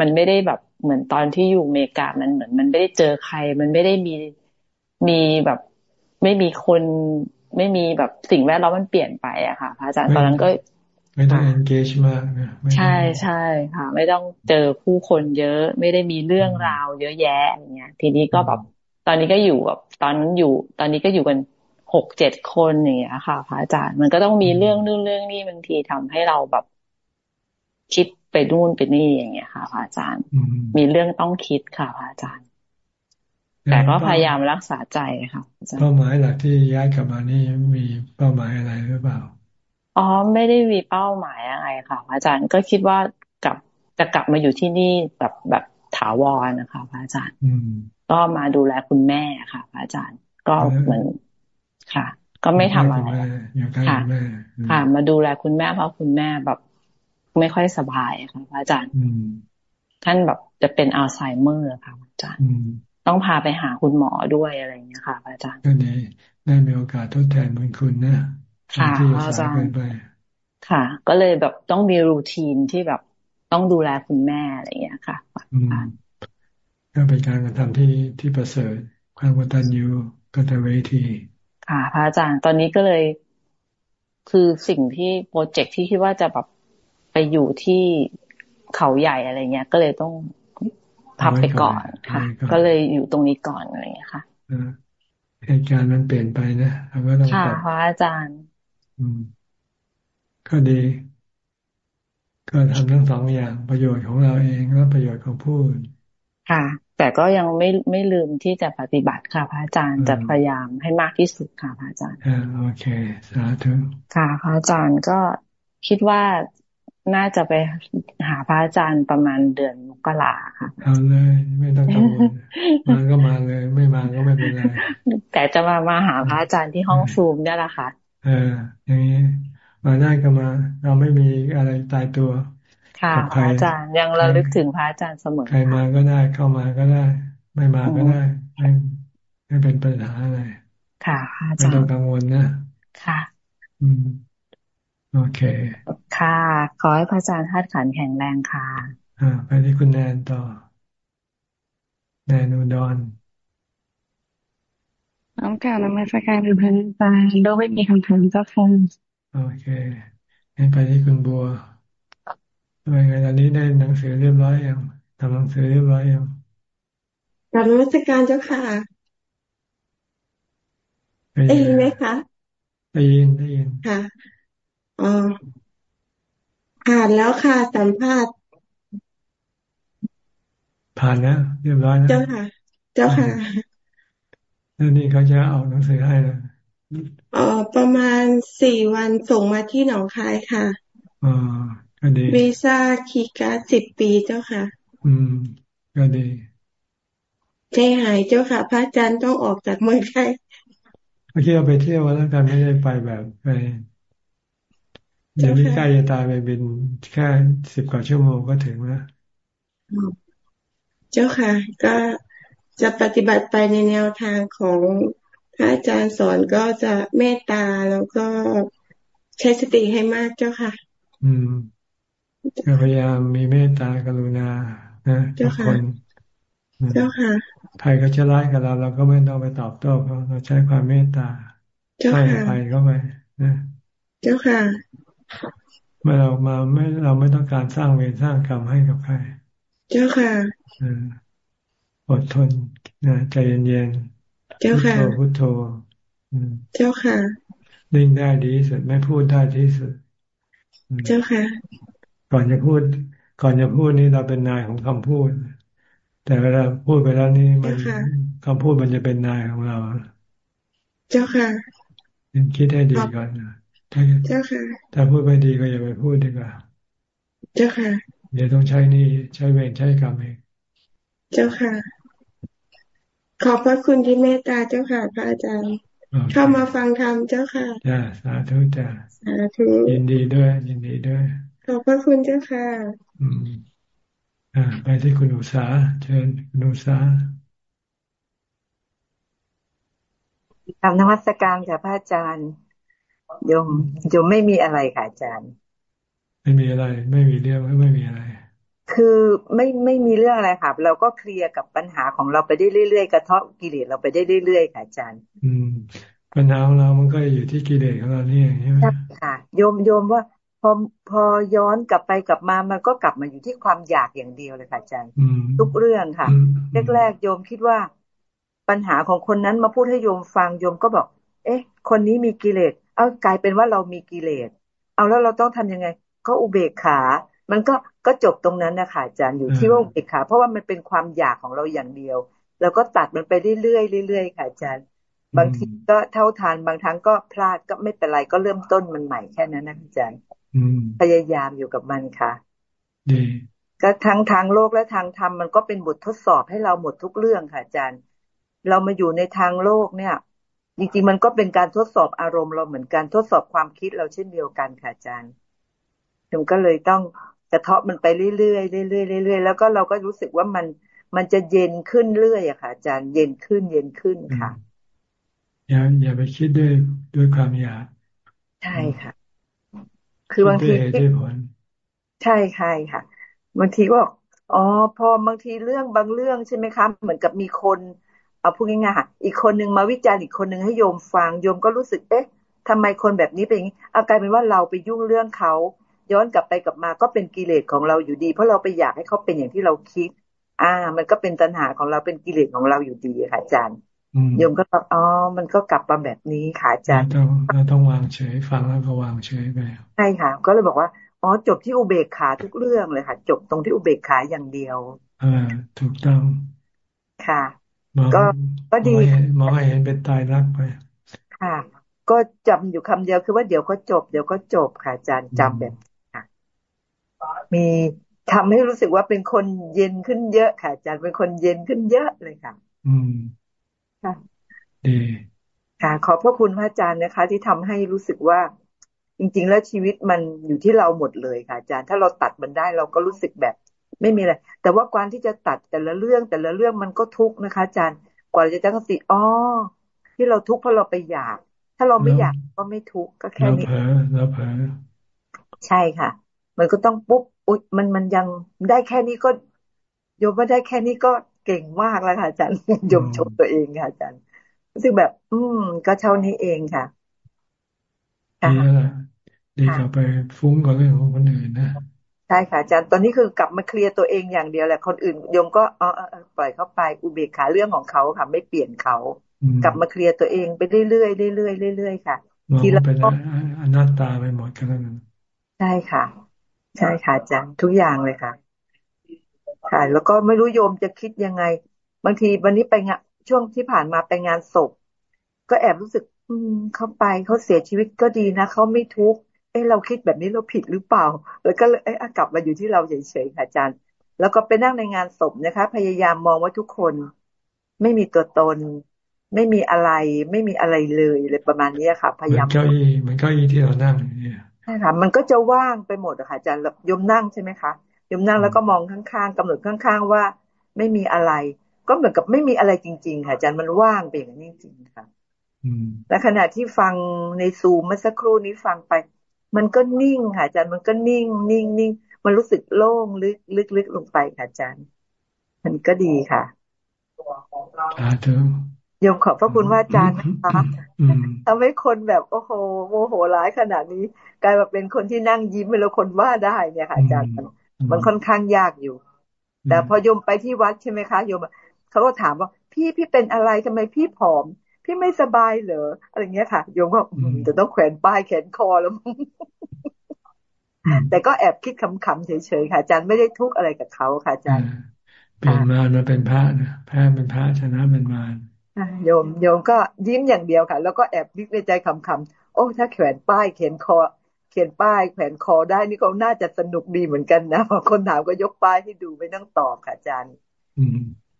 มันไม่ได้แบบเหมือนตอนที่อยู่อเมริกามันเหมือน มันไม่ได้เจอใคร มันไม่ได้มีมีแบบ ไม่มีคน ไม่มีแบบสิ่งแวดล้อมมันเปลี่ยนไปอะค่ะอาจารย์ตอนนั้นก็ ไม่ต้อง engage มากนะใช่ใช่ค่ะ ไม่ต้องเจอผู้คนเยอะ ไม่ได้มีเรื่องราวเยอะแยะอย่างเงี้ย ทีนี้ก็แบบตอนนี้ก็อยู่แบบตอนนั้นอยู่ ตอนนี้ก็อยู่กันหกเจ็ดคนอย่างเงี้ยค่ะพระอาจารย์มันก็ต้องมีเรื่องนู่นเรื่องนี้บางทีทำให้เราแบบคิดไปนู่นไปนี่อย่างเงี้ยค่ะพระอาจารย์ มีเรื่องต้องคิดค่ะพระอาจารย์ แต่ก็พยายามรักษาใจค่ะเป้าหมายหลักที่ย้ายกลับมานี่มีเป้าหมายอะไรหรือเปล่าอ๋อไม่ได้มีเป้าหมายอะไรค่ะ อาจารย์ก็คิดว่ากลับจะกลับมาอยู่ที่นี่แบบแบบถาวรนะคะพระอาจารย์ก็มาดูแลคุณแม่ค่ะพระอาจารย์ ก็เหมือนค่ะ ก็ไม่ทำอะไรค่ะค่ะ มาดูแลคุณแม่เพราะคุณแม่แบบ ไม่ค่อยสบายค่ะพระอาจารย์ท่านแบบจะเป็นอัลไซเมอร์ค่ะอาจารย์ ต้องพาไปหาคุณหมอด้วยอะไรอย่างเงี้ยค่ะอาจารย์ก็ดีได้มีโอกาสทดแทนบุญคุณนะค่ะอาจารย์ค่ะ ก็เลยแบบต้องมีรูทีนที่แบบต้องดูแลคุณแม่อะไรอย่างเงี้ยค่ะก็เป็นการกระทำที่ที่ประเสริฐความกตัญญูกตเวทีค่ะพระอาจารย์ตอนนี้ก็เลย คือสิ่งที่โปรเจกต์ที่คิดว่าจะแบบไปอยู่ที่เขาใหญ่อะไรเงี้ย ก็เลยต้อง พับไปก่อนค่ะ ก็เลยอยู่ตรงนี้ก่อนอะไรเงี้ยค่ะเหตุการณ์มันเปลี่ยนไปนะเราก็ต้องค่ะพระอาจารย์ อืม ก็ดี ก็ทำทั้งสองอย่างประโยชน์ของเราเองและประโยชน์ของผู้อื่นค่ะ แต่ก็ยังไม่ไม่ลืมที่จะปฏิบัติค่ะพระอาจารย์จะพยายามให้มากที่สุดค่ะพระอาจารย์อ่าโอเค สาธุค่ะพระอาจารย์ก็คิดว่า น่าจะไปหาพระอาจารย์ประมาณเดือนมกราค่ะเอาเลย ไม่ต้องกังวลมาก็มาเลย ไม่มาก็ไม่เป็นไรแต่จะมามาหาพระอาจารย์ที่ห้องซูมนี่แหละค่ะ เออ อย่างนี้มาได้ก็มา เราไม่มีอะไรตายตัว ค่ะพระอาจารย์ยังระลึกถึงพระอาจารย์เสมอใครมาก็ได้เข้ามาก็ได้ ไม่มาก็ได้ไม่ไม่เป็นปัญหาอะไรค่ะอาจารย์ไม่ต้องกังวลนะค่ะ อืม โอเค ค่ะ ขอให้พระอาจารย์ธาตุขันแข็งแรงค่ะ อ่า ไปที่คุณแนนต่อ แนนอุดรน้องกล่าวนมัสการเป็นพระอาจารย์โดยไม่มีคำถามเจ้าค่ะโอเคงั้นไปที่คุณบัวเป็นไงตอนนี้ได้หนังสือเรียบร้อยยังทำหนังสือเรียบร้อยยังกลับนมัสการเจ้าค่ะได้ยินไหมคะได้ยินได้ยินค่ะ อ๋อผ่านแล้วค่ะ สัมภาษณ์ผ่านนะเรียบร้อยนะเจ้าค่ะ เจ้าค่ะแล้วนี่เขาจะเอาหนังสือให้นะอ๋อประมาณสี่วันส่งมาที่หนองคายค่ะอ๋อก็ดีวีซ่าคีการ์ดสิบปีเจ้าค่ะ อืม ก็ดีใจหายเจ้าค่ะ พระอาจารย์ต้องออกจากเมืองไทยเมื่อกี้เราไปเที่ยวแล้วกันไม่ได้ไปแบบไป เดี๋ยวนี้ใกล้จะตายไปบินแค่สิบกว่าชั่วโมงก็ถึงแล้วเจ้าค่ะ ก็จะปฏิบัติไปในแนวทางของพระอาจารย์สอนก็จะเมตตาแล้วก็ใช้สติให้มากเจ้าค่ะ อืมพยายามมีเมตตากรุณานะเจ้าค่ะเจ้าค่ะใครก็จะร้ายกับเราเราก็ไม่ต้องไปตอบโต้เขาเราใช้ความเมตตาให้อภัยเข้าไปนะ เจ้าค่ะ เมื่อเรามาไม่เราไม่ต้องการสร้างเวรสร้างกรรมให้กับใคร เจ้าค่ะอดทนนะใจเย็นๆเจ้าค่ะพุทโธเจ้าค่ะนิ่งได้ดีสุดไม่พูดได้ที่สุด เจ้าค่ะ ก่อนจะพูด ก่อนจะพูดนี่เราเป็นนายของคำพูด แต่เวลาพูดไปแล้วนี่มันคำพูดมันจะเป็นนายของเรา เจ้าค่ะคิดให้ดีก่อนถ้า เจ้าค่ะ ถ้าพูดไม่ดีก็อย่าไปพูดดีกว่า เจ้าค่ะ เดี๋ยวต้องใช้นี่ใช้เวรใช้กรรมเอง เจ้าค่ะ ขอบพระคุณที่เมตตาเจ้าค่ะ พระอาจารย์เข้ามาฟังธรรมเจ้าค่ะจ้าสาธุจ้าสาธุยินดีด้วย ยินดีด้วย ขอบพระคุณเจ้าค่ะ อืมอ่า ไปที่คุณอุษาเชิญคุณอุษาทำนวัตกรรมจากพระอาจารย์ โยมโยมไม่มีอะไรค่ะอาจารย์ ไม่มีอะไร ไม่มีเรื่องไม่มีอะไร คือไม่ไม่มีเรื่องอะไรค่ะ เราก็เคลียร์กับปัญหาของเราไปได้เรื่อยๆกระเทาะกิเลสเราไปได้เรื่อยๆค่ะอาจารย์ อืม ปัญหาของเรามันก็อยู่ที่กิเลสของเรานี่ใช่ไหมค่ะ โยมโยมว่าพอพอย้อนกลับไปกลับมามันก็กลับมาอยู่ที่ความอยากอย่างเดียวเลยค่ะอาจารย์ทุกเรื่องค่ะ แรกๆโยมคิดว่า ปัญหาของคนนั้นมาพูดให้โยมฟังโยมก็บอก เอ๊ะ คนนี้มีกิเลส เอากลายเป็นว่าเรามีกิเลสเอาแล้วเราต้องทํำยังไง ก็อุเบกขา มันก็ก็จบตรงนั้นนะคะอาจารย์อยู่ที่ว่าอุเบกขา เพราะว่ามันเป็นความอยากของเราอย่างเดียวแล้วก็ตัดมันไปเรื่อยๆเรื่อยๆค่ะอาจารย์ บางทีก็เท่าทานบางครั้งก็พลาดก็ไม่เป็นไรก็เริ่มต้นมันใหม่แค่นั้นนะอาจารย์พยายามอยู่กับมันค่ะดีก็ทั้งทางโลกและทางธรรมมันก็เป็นบททดสอบให้เราหมดทุกเรื่องค่ะอาจารย์ เรามาอยู่ในทางโลกเนี่ย จริง ๆ มันก็เป็นการทดสอบอารมณ์เราเหมือนกันทดสอบความคิดเราเช่นเดียวกันค่ะอาจารย์ผมก็เลยต้องกระเทาะมันไปเรื่อยๆเรื่อยๆเรื่อยๆแล้วก็เราก็รู้สึกว่ามันมันจะเย็นขึ้นเรื่อยอะค่ะ อาจารย์เย็นขึ้นเย็นขึ้นค่ะอย่าอย่าไปคิดด้วยด้วยความอยากใช่ค่ะ คือบางทีใช่ใช่ค่ะบางทีก็อ๋อพอบางทีเรื่องบางเรื่องใช่ไหมคะ เหมือนกับมีคน เอาพูดง่ายๆอีกคนนึงมาวิจารณ์อีกคนนึงให้โยมฟัง โยมก็รู้สึก เอ๊ะทำไมคนแบบนี้เป็นอย่างนี้เอากลายเป็นว่าเราไปยุ่งเรื่องเขา ย้อนกลับไปกลับมาก็เป็นกิเลสของเราอยู่ดี เพราะเราไปอยากให้เขาเป็นอย่างที่เราคิด อ่า มันก็เป็นตัณหาของเราเป็นกิเลสของเราอยู่ดีค่ะอาจารย์โยมก็บอกอ๋อ มันก็กลับมาแบบนี้ค่ะอาจารย์เราต้องเราต้องวางเฉยฟังแล้วก็วางเฉยไปใช่ค่ะ ก็เลยบอกว่าอ๋อจบที่อุเบกขาทุกเรื่องเลยค่ะ จบตรงที่อุเบกขาอย่างเดียวอ่าถูกต้องค่ะ ก็ก็ดีมองให้เห็นเป็นตายรักไป ค่ะ ก็จำอยู่คำเดียวคือว่าเดี๋ยวก็จบ เดี๋ยวก็จบค่ะอาจารย์จำแบบค่ะ มีทำให้รู้สึกว่าเป็นคนเย็นขึ้นเยอะค่ะอาจารย์เป็นคนเย็นขึ้นเยอะเลยค่ะ อืมค่ะดีค่ะขอบพระคุณพระอาจารย์นะคะ ที่ทำให้รู้สึกว่า จริง ๆ แล้วชีวิตมันอยู่ที่เราหมดเลยค่ะอาจารย์ ถ้าเราตัดมันได้เราก็รู้สึกแบบ ไม่มีอะไร แต่ว่าการที่จะตัดแต่ละเรื่องแต่ละเรื่องมันก็ทุกข์นะคะอาจารย์ กว่าจะตั้งสติอ๋อที่เราทุกข์เพราะเราไปอยาก ถ้าเราไม่อยากก็ไม่ทุกข์ก็แค่นี้แล้วเผลอใช่ค่ะ มันก็ต้องปุ๊บอุ๊ยมันมันยังได้แค่นี้ก็โยมว่าได้แค่นี้ก็เก่งมากแล้วค่ะอาจารย์ยมชมตัวเองค่ะอาจารย์รู้สึกแบบ อืม ก็เท่านี้เองค่ะดีแล้วดีกว่าไปฟุ้งกับเรื่องของคนอื่นนะ ใช่ค่ะอาจารย์ตอนนี้คือกลับมาเคลียร์ตัวเองอย่างเดียวแหละคนอื่นโยมก็อ๋อปล่อยเขาไปอุเบกขาเรื่องของเขาค่ะ ไม่เปลี่ยนเขา กลับมาเคลียร์ตัวเองไปเรื่อยๆเรื่อยๆเรื่อยๆค่ะทีละเป็นอนัตตาไปหมดกันแล้วใช่ค่ะ ใช่ค่ะอาจารย์ทุกอย่างเลยค่ะค่ะแล้วก็ไม่รู้โยมจะคิดยังไง บางทีวันนี้ไปงานช่วงที่ผ่านมาไปงานศพ ก็แอบรู้สึก อืม เขาไปเขาเสียชีวิตก็ดีนะเขาไม่ทุกข์ เอ้เราคิดแบบนี้เราผิดหรือเปล่า แล้วก็เอ้กลับมาอยู่ที่เราเฉยๆค่ะอาจารย์ แล้วก็ไปนั่งในงานศพนะคะ พยายามมองว่าทุกคนไม่มีตัวตน ไม่มีอะไร ไม่มีอะไรเลยเลยประมาณนี้ค่ะ พยายามเก้าอี้มันเก้าอี้ที่เรานั่งเนี่ยใช่ค่ะมันก็จะว่างไปหมดอะค่ะอาจารย์ยมนั่งใช่ไหมคะยมนั่งแล้วก็มองข้างๆกำหนดข้าง ๆ ว่าไม่มีอะไร ก็เหมือนกับไม่มีอะไรจริง ๆ ค่ะอาจารย์มันว่างไปอย่างนี้จริงค่ะและขณะที่ฟังในซูมเมื่อสักครู่นี้ฟังไป มันก็นิ่งค่ะอาจารย์มันก็นิ่งนิ่งนิ่งมันรู้สึกโล่งลึกลึกลึกลงไปค่ะอาจารย์ มันก็ดีค่ะสาธุโยมขอบพระคุณว่าอาจารย์นะคะทำให้คนแบบโอ้โหโมโหร้ายขนาดนี้ กลายมาเป็นคนที่นั่งยิ้มแล้วคนว่าได้เนี่ยค่ะอาจารย์ มันค่อนข้างยากอยู่ แต่พอโยมไปที่วัดใช่ไหมคะโยมเขาก็ถามว่า พี่พี่เป็นอะไรทำไมพี่ผอม พี่ไม่สบายเหรออะไรเงี้ยค่ะโยมก็จะต้องแขวนป้ายแขนคอแล้วแต่ก็แอบคิดขำๆเฉยๆค่ะอาจารย์ไม่ได้ทุกข์อะไรกับเขาค่ะอาจารย์เปลี่ยนมามาเป็นพระนะแพ้เป็นพระชนะเป็นมารโยมโยมก็ยิ้มอย่างเดียวค่ะ แล้วก็แอบนึกในใจคำๆโอ้ถ้าแขวนป้ายเขียนคอ เขียนป้ายแขวนคอได้นี่ก็น่าจะสนุกดีเหมือนกันนะพอคนถามก็ยกป้ายให้ดูไม่ต้องตอบค่ะอาจารย์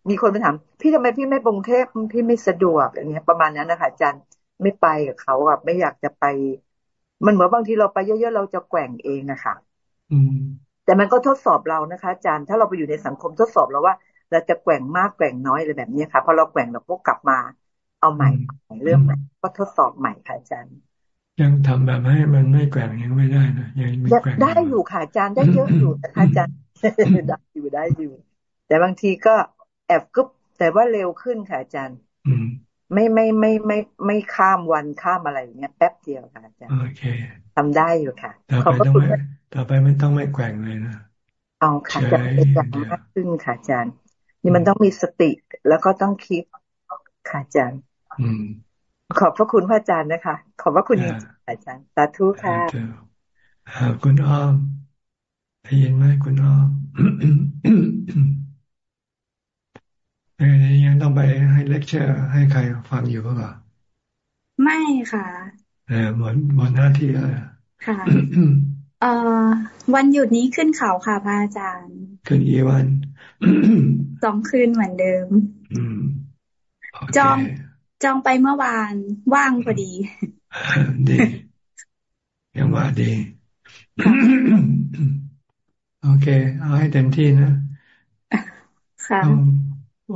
มีคนมาถามพี่ทำไมพี่ไม่ปรุงเทพพี่ไม่สะดวกอย่างเงี้ยประมาณนั้นนะคะอาจารย์ไม่ไปกับเขาอะไม่อยากจะไป มันเหมือนบางทีเราไปเยอะๆเราจะแกว่งเองอะค่ะแต่มันก็ทดสอบเรานะคะอาจารย์ถ้าเราไปอยู่ในสังคมทดสอบเราว่า เราจะแกว่งมากแกว่งน้อยอะไรแบบนี้ค่ะพอเราแกว่งเราก็กลับมา เอาใหม่เรื่องใหม่ก็ทดสอบใหม่ค่ะอาจารย์ยังทำแบบให้มันไม่แกว่งยังไม่ได้นะยังไม่แกว่งได้อยู่ค่ะอาจารย์ได้เยอะอยู่นะคะอาจารย์ได้อยู่ได้อยู่ แต่บางทีก็แอบกึบแต่ว่าเร็วขึ้นค่ะอาจารย์ไม่ไม่ไม่ไม่ไม่ข้ามวันข้ามอะไรอย่างเงี้ยแป๊บเดียวค่ะอาจารย์โอเคทำได้อยู่ค่ะต่อไปต้องไม่ต่อไปไม่ต้องไม่แกว่งเลยนะเอาค่ะจะเป็นอย่างมากขึ้นค่ะอาจารย์ นี่มันต้องมีสติแล้วก็ต้องคิดค่ะอาจารย์ขอบพระคุณพระอาจารย์นะคะ ขอบพระคุณอาจารย์สาธุค่ะคุณอ้อมได้ยินไหมคุณอ้อม ยังต้องไปให้เลคเชอร์ให้ใครฟังอยู่เปล่าไม่ค่ะเออหมดหมดหน้าที่แล้วค่ะเอ่อวันหยุดนี้ขึ้นเขาค่ะพระอาจารย์ ขึ้นกี่วันสองคืนเหมือนเดิมจองจองไปเมื่อวานว่างพอดีดียังว่าดีโอเค เอาให้เต็มที่นะค่ะ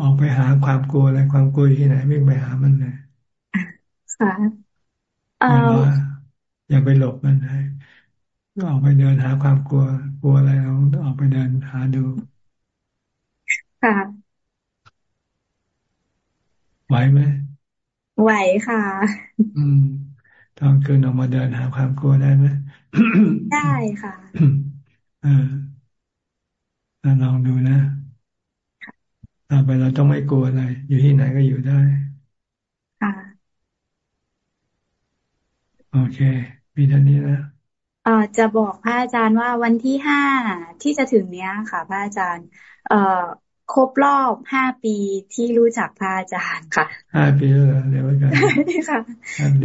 ออกไปหาความกลัวอะไรความกลัวที่ไหนไม่ไปหามันเลยค่ะอย่าไปหลบมันให้ออกไปเดินหาความกลัว กลัวอะไรเราออกไปเดินหาดู ค่ะไหวไหมไหวค่ะ อืมตอนคืนออกมาเดินหาความกลัวได้ไหมได้ค่ะ เออลองดูนะ ต่อไปเราต้องไม่กลัวอะไร อยู่ที่ไหนก็อยู่ได้ ค่ะ โอเค มีท่านี้นะเอ่อจะบอกพระอาจารย์ว่าวันที่ห้าที่จะถึงเนี้ยค่ะ พระอาจารย์ เอ่อครบรอบห้าปีที่รู้จักพระอาจารย์ค่ะห้าปีแล้วเดี๋ยวกันค่ะ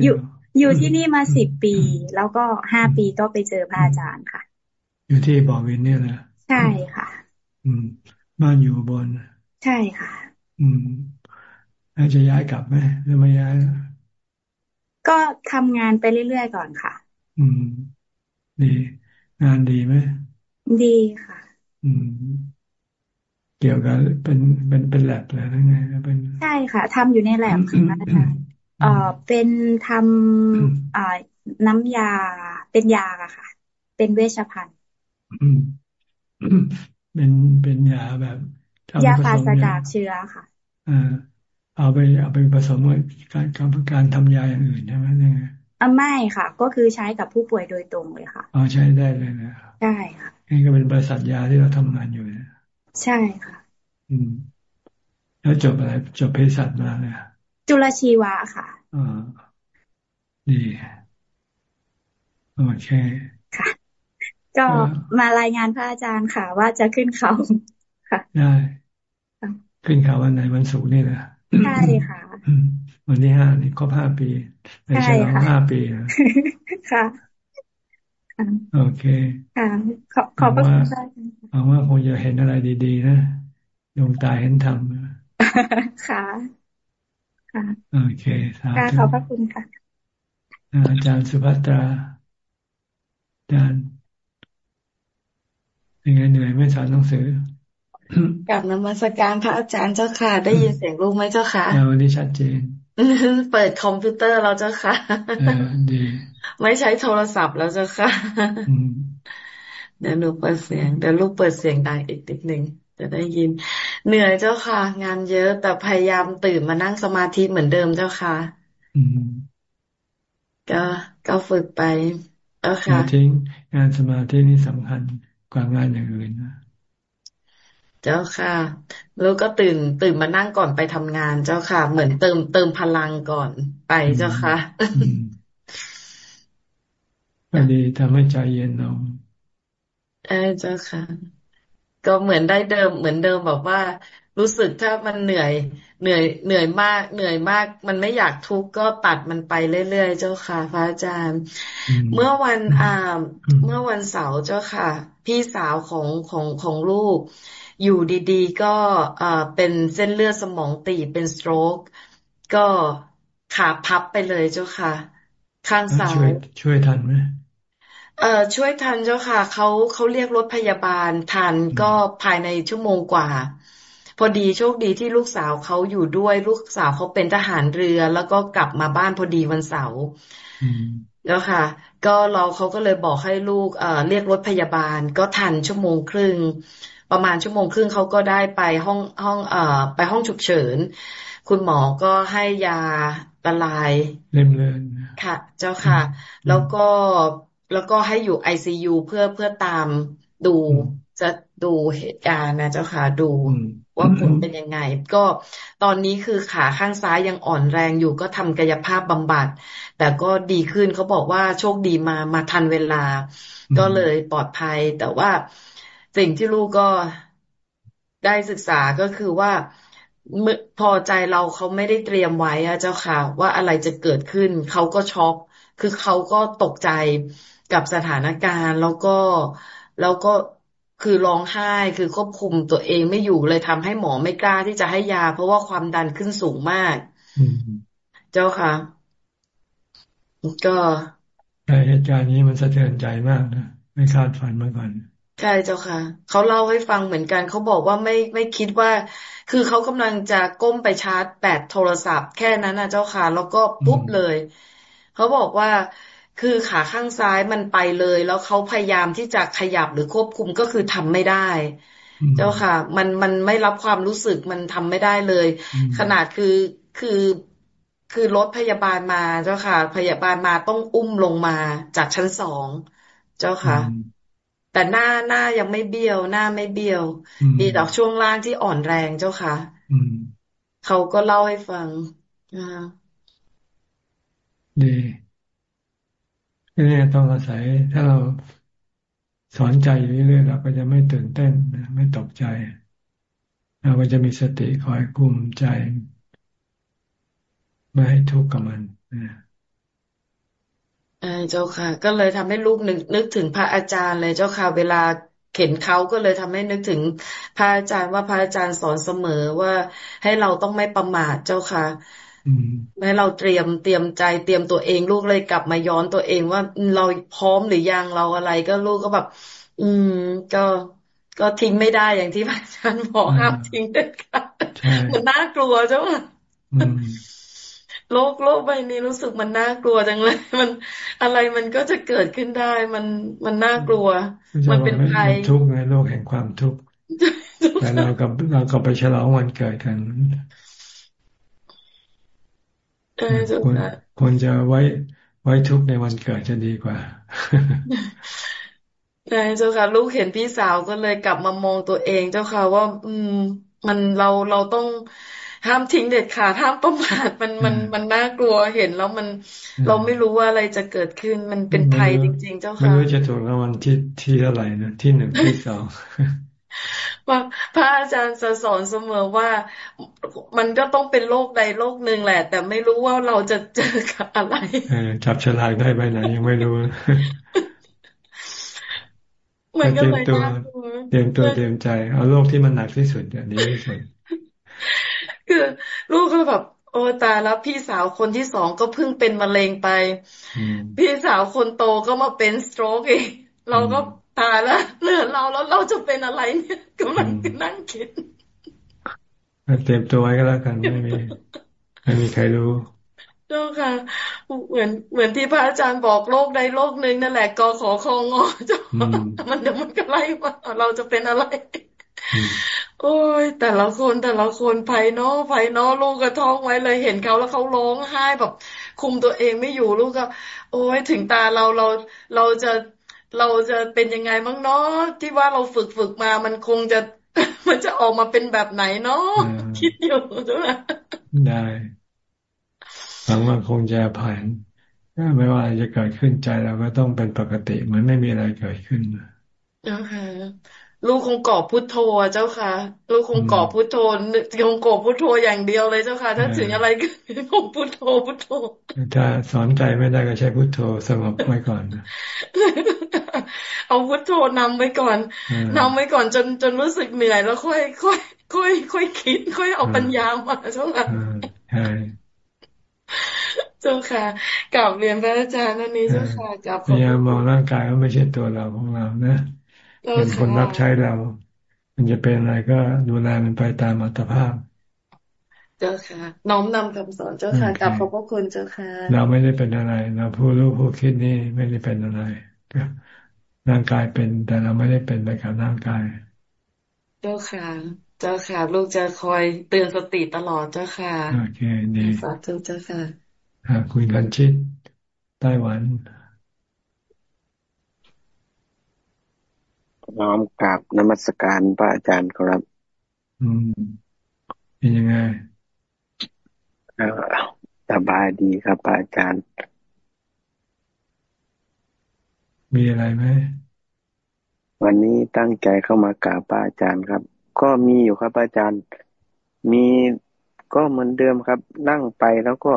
อยู่อยู่ที่นี่มาสิบปี แล้วก็ห้าปีก็ไปเจอพระอาจารย์ค่ะ อยู่ที่บ่อวินเนี่ยนะใช่ค่ะ อืมบ้านอยู่บน ใช่ค่ะ อืมแล้วจะย้ายกลับไหมหรือไม่ย้าย ก็ทำงานไปเรื่อยๆก่อนค่ะ อืม ดี งานดีไหมดีค่ะ อืม เกี่ยวกับเป็นเป็นเป็นแลบเลยนะไงเป็นใช่ค่ะทำอยู่ในแลบค่ะอาจารย์เอ่อเป็นทำอ่าน้ำยาเป็นยาอะค่ะ เป็นเวชภัณฑ์เป็นเป็นยาแบบ ยาปราศจากเชื้อค่ะอ่าเอาไปเอาไปผสมกับการการทำยาอย่างอื่นใช่ไหมเนี่ยอ่าไม่ค่ะ ก็คือใช้กับผู้ป่วยโดยตรงเลยค่ะอ๋อใช้ได้เลยนะใช่ค่ะนี่ก็เป็นบริษัทยาที่เราทำงานอยู่นะใช่ค่ะ อืม แล้วจบอะไรจบเภสัชมาเนี่ยจุลชีวะค่ะอ๋อดีโอเคค่ะ ก็มารายงานพระอาจารย์ค่ะ ว่าจะขึ้นเขาค่ะ ได้ ขึ้นเขาวันไหนวันศุกร์นี่นะใช่ค่ะ วันที่ห้านี่ครบห้าปีในฉลองห้าปีค่ะโอเคค่ะขอบขอบคุณค่ะหวังว่าคงจะเห็นอะไรดีๆ นะดวงตาเห็นธรรมค่ะค่ะโอเคสาธุขอบพระคุณค่ะ อาจารย์สุภัตราอาจารย์ยังไงเหนื่อยไม่สอนหนังสือ กับนมัสการพระอาจารย์เจ้าค่ะ ได้ยินเสียงลูกไหมเจ้าค่ะวันนี้ชัดเจน เปิดคอมพิวเตอร์แล้วเจ้าค่ะดีไม่ใช้โทรศัพท์แล้วเจ้าค่ะเดี๋ยวหนูเปิดเสียงเดี๋ยวลูกเปิดเสียงดังอีกนิดหนึ่งจะได้ยิน เหนื่อยเจ้าค่ะ งานเยอะแต่พยายามตื่นมานั่งสมาธิเหมือนเดิมเจ้าค่ะก็ก็ฝึกไปเจ้าค่ะทิ้งงานสมาธินี่สำคัญกว่างานอย่างอื่นนะ เจ้าค่ะ แล้วก็ตื่นตื่นมานั่งก่อนไปทำงานเจ้าค่ะ เหมือนเติมเติมพลังก่อนไปเจ้าค่ะก็ดีทำให้ใจเย็นลงเออเจ้าค่ะ ก็เหมือนได้เดิม เหมือนเดิมแบบว่า รู้สึกถ้ามันเหนื่อย เหนื่อยเหนื่อยมาก เหนื่อยมาก มันไม่อยากทุกข์ก็ตัดมันไปเรื่อยๆเจ้าค่ะพระอาจารย์ เมื่อวันอ่าเมื่อวันเสาร์เจ้าค่ะ พี่สาวของของของลูก อยู่ดี ๆ ก็อ่าเป็นเส้นเลือดสมองตีบเป็นสโตรกก็ขาพับไปเลยเจ้าค่ะ ข้างซ้ายช่วยช่วยทันไหมเอ่อช่วยทันเจ้าค่ะเขาเขาเรียกรถพยาบาลทันก็ภายในชั่วโมงกว่า พอดีโชคดีที่ลูกสาวเขาอยู่ด้วยลูกสาวเขาเป็นทหารเรือ แล้วก็กลับมาบ้านพอดีวันเสาร์แล้วค่ะ ก็เราเขาก็เลยบอกให้ลูกเอ่อเรียกรถพยาบาล ก็ทันชั่วโมงครึ่ง ประมาณชั่วโมงครึ่งเขาก็ได้ไปห้องห้องเอ่อไปห้องฉุกเฉิน คุณหมอก็ให้ยาละลายเล่มเลือนค่ะ เจ้าค่ะ แล้วก็แล้วก็ให้อยู่ไอซียูเพื่อเพื่อตามดูจะดูเหตุการณ์นะเจ้าค่ะ ดูว่าผลเป็นยังไง ก็ตอนนี้คือขาข้างซ้ายยังอ่อนแรงอยู่ก็ทำกายภาพบำบัด แต่ก็ดีขึ้นเขาบอกว่าโชคดีมามาทันเวลา ก็เลยปลอดภัยแต่ว่า สิ่งที่ลูกก็ได้ศึกษาก็คือว่าพอใจเราเขาไม่ได้เตรียมไว้อะเจ้าค่ะ ว่าอะไรจะเกิดขึ้น เขาก็ช็อก คือเขาก็ตกใจกับสถานการณ์ แล้วก็แล้วก็คือร้องไห้คือควบคุมตัวเองไม่อยู่เลยทำให้หมอไม่กล้าที่จะให้ยา เพราะว่าความดันขึ้นสูงมาก เจ้าค่ะ ก็เหตุการณ์นี้มันสะเทือนใจมากนะ ไม่คาดฝันมาก่อน ใช่เจ้าค่ะ เขาเล่าให้ฟังเหมือนกัน เขาบอกว่าไม่ไม่คิดว่า คือเขากำลังจะก้มไปชาร์จแบตโทรศัพท์ แค่นั้นนะเจ้าค่ะ แล้วก็ปุ๊บเลย เขาบอกว่าคือขาข้างซ้ายมันไปเลย แล้วเขาพยายามที่จะขยับหรือควบคุมก็คือทำไม่ได้ เจ้าค่ะ มันมันไม่รับความรู้สึกมันทำไม่ได้เลย ขนาดคือคือคือรถพยาบาลมาเจ้าค่ะ พยาบาลมาต้องอุ้มลงมาจากชั้นสอง เจ้าค่ะ แต่หน้าหน้ายังไม่เบี้ยว หน้าไม่เบี้ยว มีดอกช่วงล่างที่อ่อนแรงเจ้าค่ะเขาก็เล่าให้ฟังดีนี่ต้องอาศัยถ้าเราสอนใจอยู่เรื่อยๆเราก็จะไม่ตื่นเต้นไม่ตกใจเราก็จะมีสติคอยกุมใจ ไม่ให้ทุกข์กับมัน ใช่เจ้าค่ะ ก็เลยทำให้ลูกนึกนึกถึงพระอาจารย์เลยเจ้าค่ะ เวลาเข็นเขาก็เลยทำให้นึกถึงพระอาจารย์ว่าพระอาจารย์สอนเสมอว่าให้เราต้องไม่ประมาทเจ้าค่ะให้เราเตรียมเตรียมใจเตรียมตัวเองลูกเลยกลับมาย้อนตัวเองว่าเราพร้อมหรือยังเราอะไร ก็ลูกก็แบบ อืม ก็ก็ทิ้งไม่ได้อย่างที่พระอาจารย์บอกห้ามทิ้งเด็ดขาดมันน่ากลัวเจ้าค่ะ โลกโลกใบนี้รู้สึกมันน่ากลัวจังเลย มันอะไรมันก็จะเกิดขึ้นได้ มันมันน่ากลัว มันเป็นภัยทุกข์ในโลกแห่งความทุกข์แต่เรากับเราก็ไปฉลองวันเกิดกันควรควรจะไว้ไว้ทุกในวันเกิดจะดีกว่าใช่เจ้าค่ะ ลูกเห็นพี่สาวก็เลยกลับมามองตัวเองเจ้าค่ะว่า อืม มันเราเราต้อง ห้ามทิ้งเด็ดขาดห้ามประมาทมันมันมันน่ากลัวเห็นแล้วมันเราไม่รู้ว่าอะไรจะเกิดขึ้นมันเป็นภัยจริง ๆ เจ้าค่ะไม่รู้จะถูกรางวัลที่ที่เท่าไหร่นะที่หนึ่งที่สองว่าพระอาจารย์จะสอนเสมอว่ามันก็ต้องเป็นโรคใดโรคหนึ่งแหละ แต่ไม่รู้ว่าเราจะเจอกับอะไรจับฉลากได้ไปไหนยังไม่รู้มันก็เลยน่ากลัวเตรียมตัวเตรียมใจ เอาโรคที่มันหนักที่สุดอย่างนี้ที่สุด คือลูกก็แบบโอ้ตายแล้วพี่สาวคนที่สองก็เพิ่งเป็นมะเร็งไป พี่สาวคนโตก็มาเป็นสโตรกเองเราก็ตายแล้วเหลือเราแล้วเราจะเป็นอะไรเนี่ยกำลังนั่งคิดเตรียมตัวไว้ก็แล้วกันไม่มีไม่มีใครรู้เจ้าค่ะ เหมือนเหมือนที่พระอาจารย์บอกโลกใดโลกหนึ่งนั่นแหละกอขอคองอจ้ามันเดี๋ยวมันก็ไล่มาเราจะเป็นอะไร โอ้ย แต่ละคนแต่ละคนภายนอกภายนอกลูกก็ท้องไว้เลยเห็นเขาแล้วเขาร้องไห้แบบ คุมตัวเองไม่อยู่ลูกก็ โอ้ยถึงตาเราเราเราจะเราจะเป็นยังไงบ้างเนาะที่ว่าเราฝึกฝึกมามันคงจะมันจะออกมาเป็นแบบไหนเนาะคิดอยู่ใช่ไหมได้หวังว่าคงจะผ่านไม่ว่าจะเกิดขึ้นใจเราก็ต้องเป็นปกติเหมือนไม่มีอะไรเกิดขึ้นเจ้าค่ะ ลูกคงกอบพุทโธเจ้าค่ะ ลูกคงกอบพุทโธคงกอบพุทโธอย่างเดียวเลยเจ้าค่ะ ถ้าถึงอะไรก็คงพุทโธพุทโธถ้าสอนใจไม่ได้ก็ใช้พุทโธสงบไว้ก่อนเอาพุทโธนำไว้ก่อนนำไว้ก่อนจนจนรู้สึกเหนื่อยแล้วค่อยค่อยค่อยค่อยคิด ค่อยเอาปัญญามาเจ้าค่ะใช่เจ้าค่ะกลับเรียนพระอาจารย์นั่นนี้เจ้าค่ะกลับพยายามมองร่างกายว่าไม่ใช่ตัวเราของเรานะ เป็นคนรับใช้เรา มันจะเป็นอะไรก็ดูแลมันไปตามอัตภาพ เจ้าค่ะ น้อมนำคำสอนเจ้าค่ะกลับขอบพระคุณเจ้าค่ะ เราไม่ได้เป็นอะไร เราผู้รู้ผู้คิดนี่ไม่ได้เป็นอะไรร่างกายเป็น แต่เราไม่ได้เป็นไปกับร่างกาย เจ้าค่ะ เจ้าค่ะ ลูกจะคอยเตือนสติตลอดเจ้าค่ะ โอเคดีสาธุเจ้าค่ะคุณกันชิดไต้หวัน น้อมกราบนมัสการพระอาจารย์ครับ อืม เป็นยังไงสบายดีครับพระอาจารย์ มีอะไรไหม วันนี้ตั้งใจเข้ามากราบพระอาจารย์ครับ ก็มีอยู่ครับอาจารย์ มีก็เหมือนเดิมครับ นั่งไปแล้วก็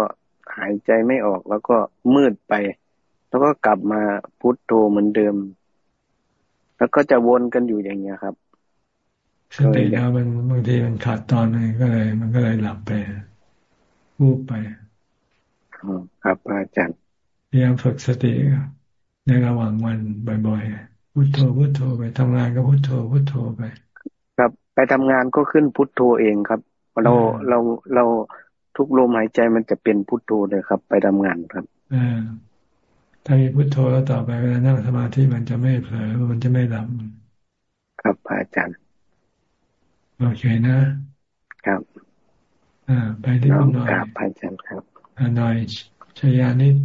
หายใจไม่ออกแล้วก็มืดไป แล้วก็กลับมาพุทโธเหมือนเดิม แล้วก็จะวนกันอยู่อย่างเงี้ยครับสติแล้วมันบางทีมันขาดตอนนึงก็เลย มันก็เลยหลับไปวูบไปครับอาจารย์พยายามฝึกสติในระหว่างวันบ่อยๆพุทโธพุทโธไปทำงานก็พุทโธพุทโธไป ครับ ไปทำงานก็ขึ้นพุทโธเองครับเราเราเราทุกลมหายใจมันจะเป็นพุทโธเลยครับ ไปทำงานครับอ่า ถ้ามีพุโทโธแล้วต่อไปเวลานั่งสมาธิมันจะไม่เผลอมันจะไม่หลับครับอาจารย์โอเคนะ ครับ อ่า ไปที่คุณหน่อยครับอาจารย์ครับอ่าหน่อยชยานิด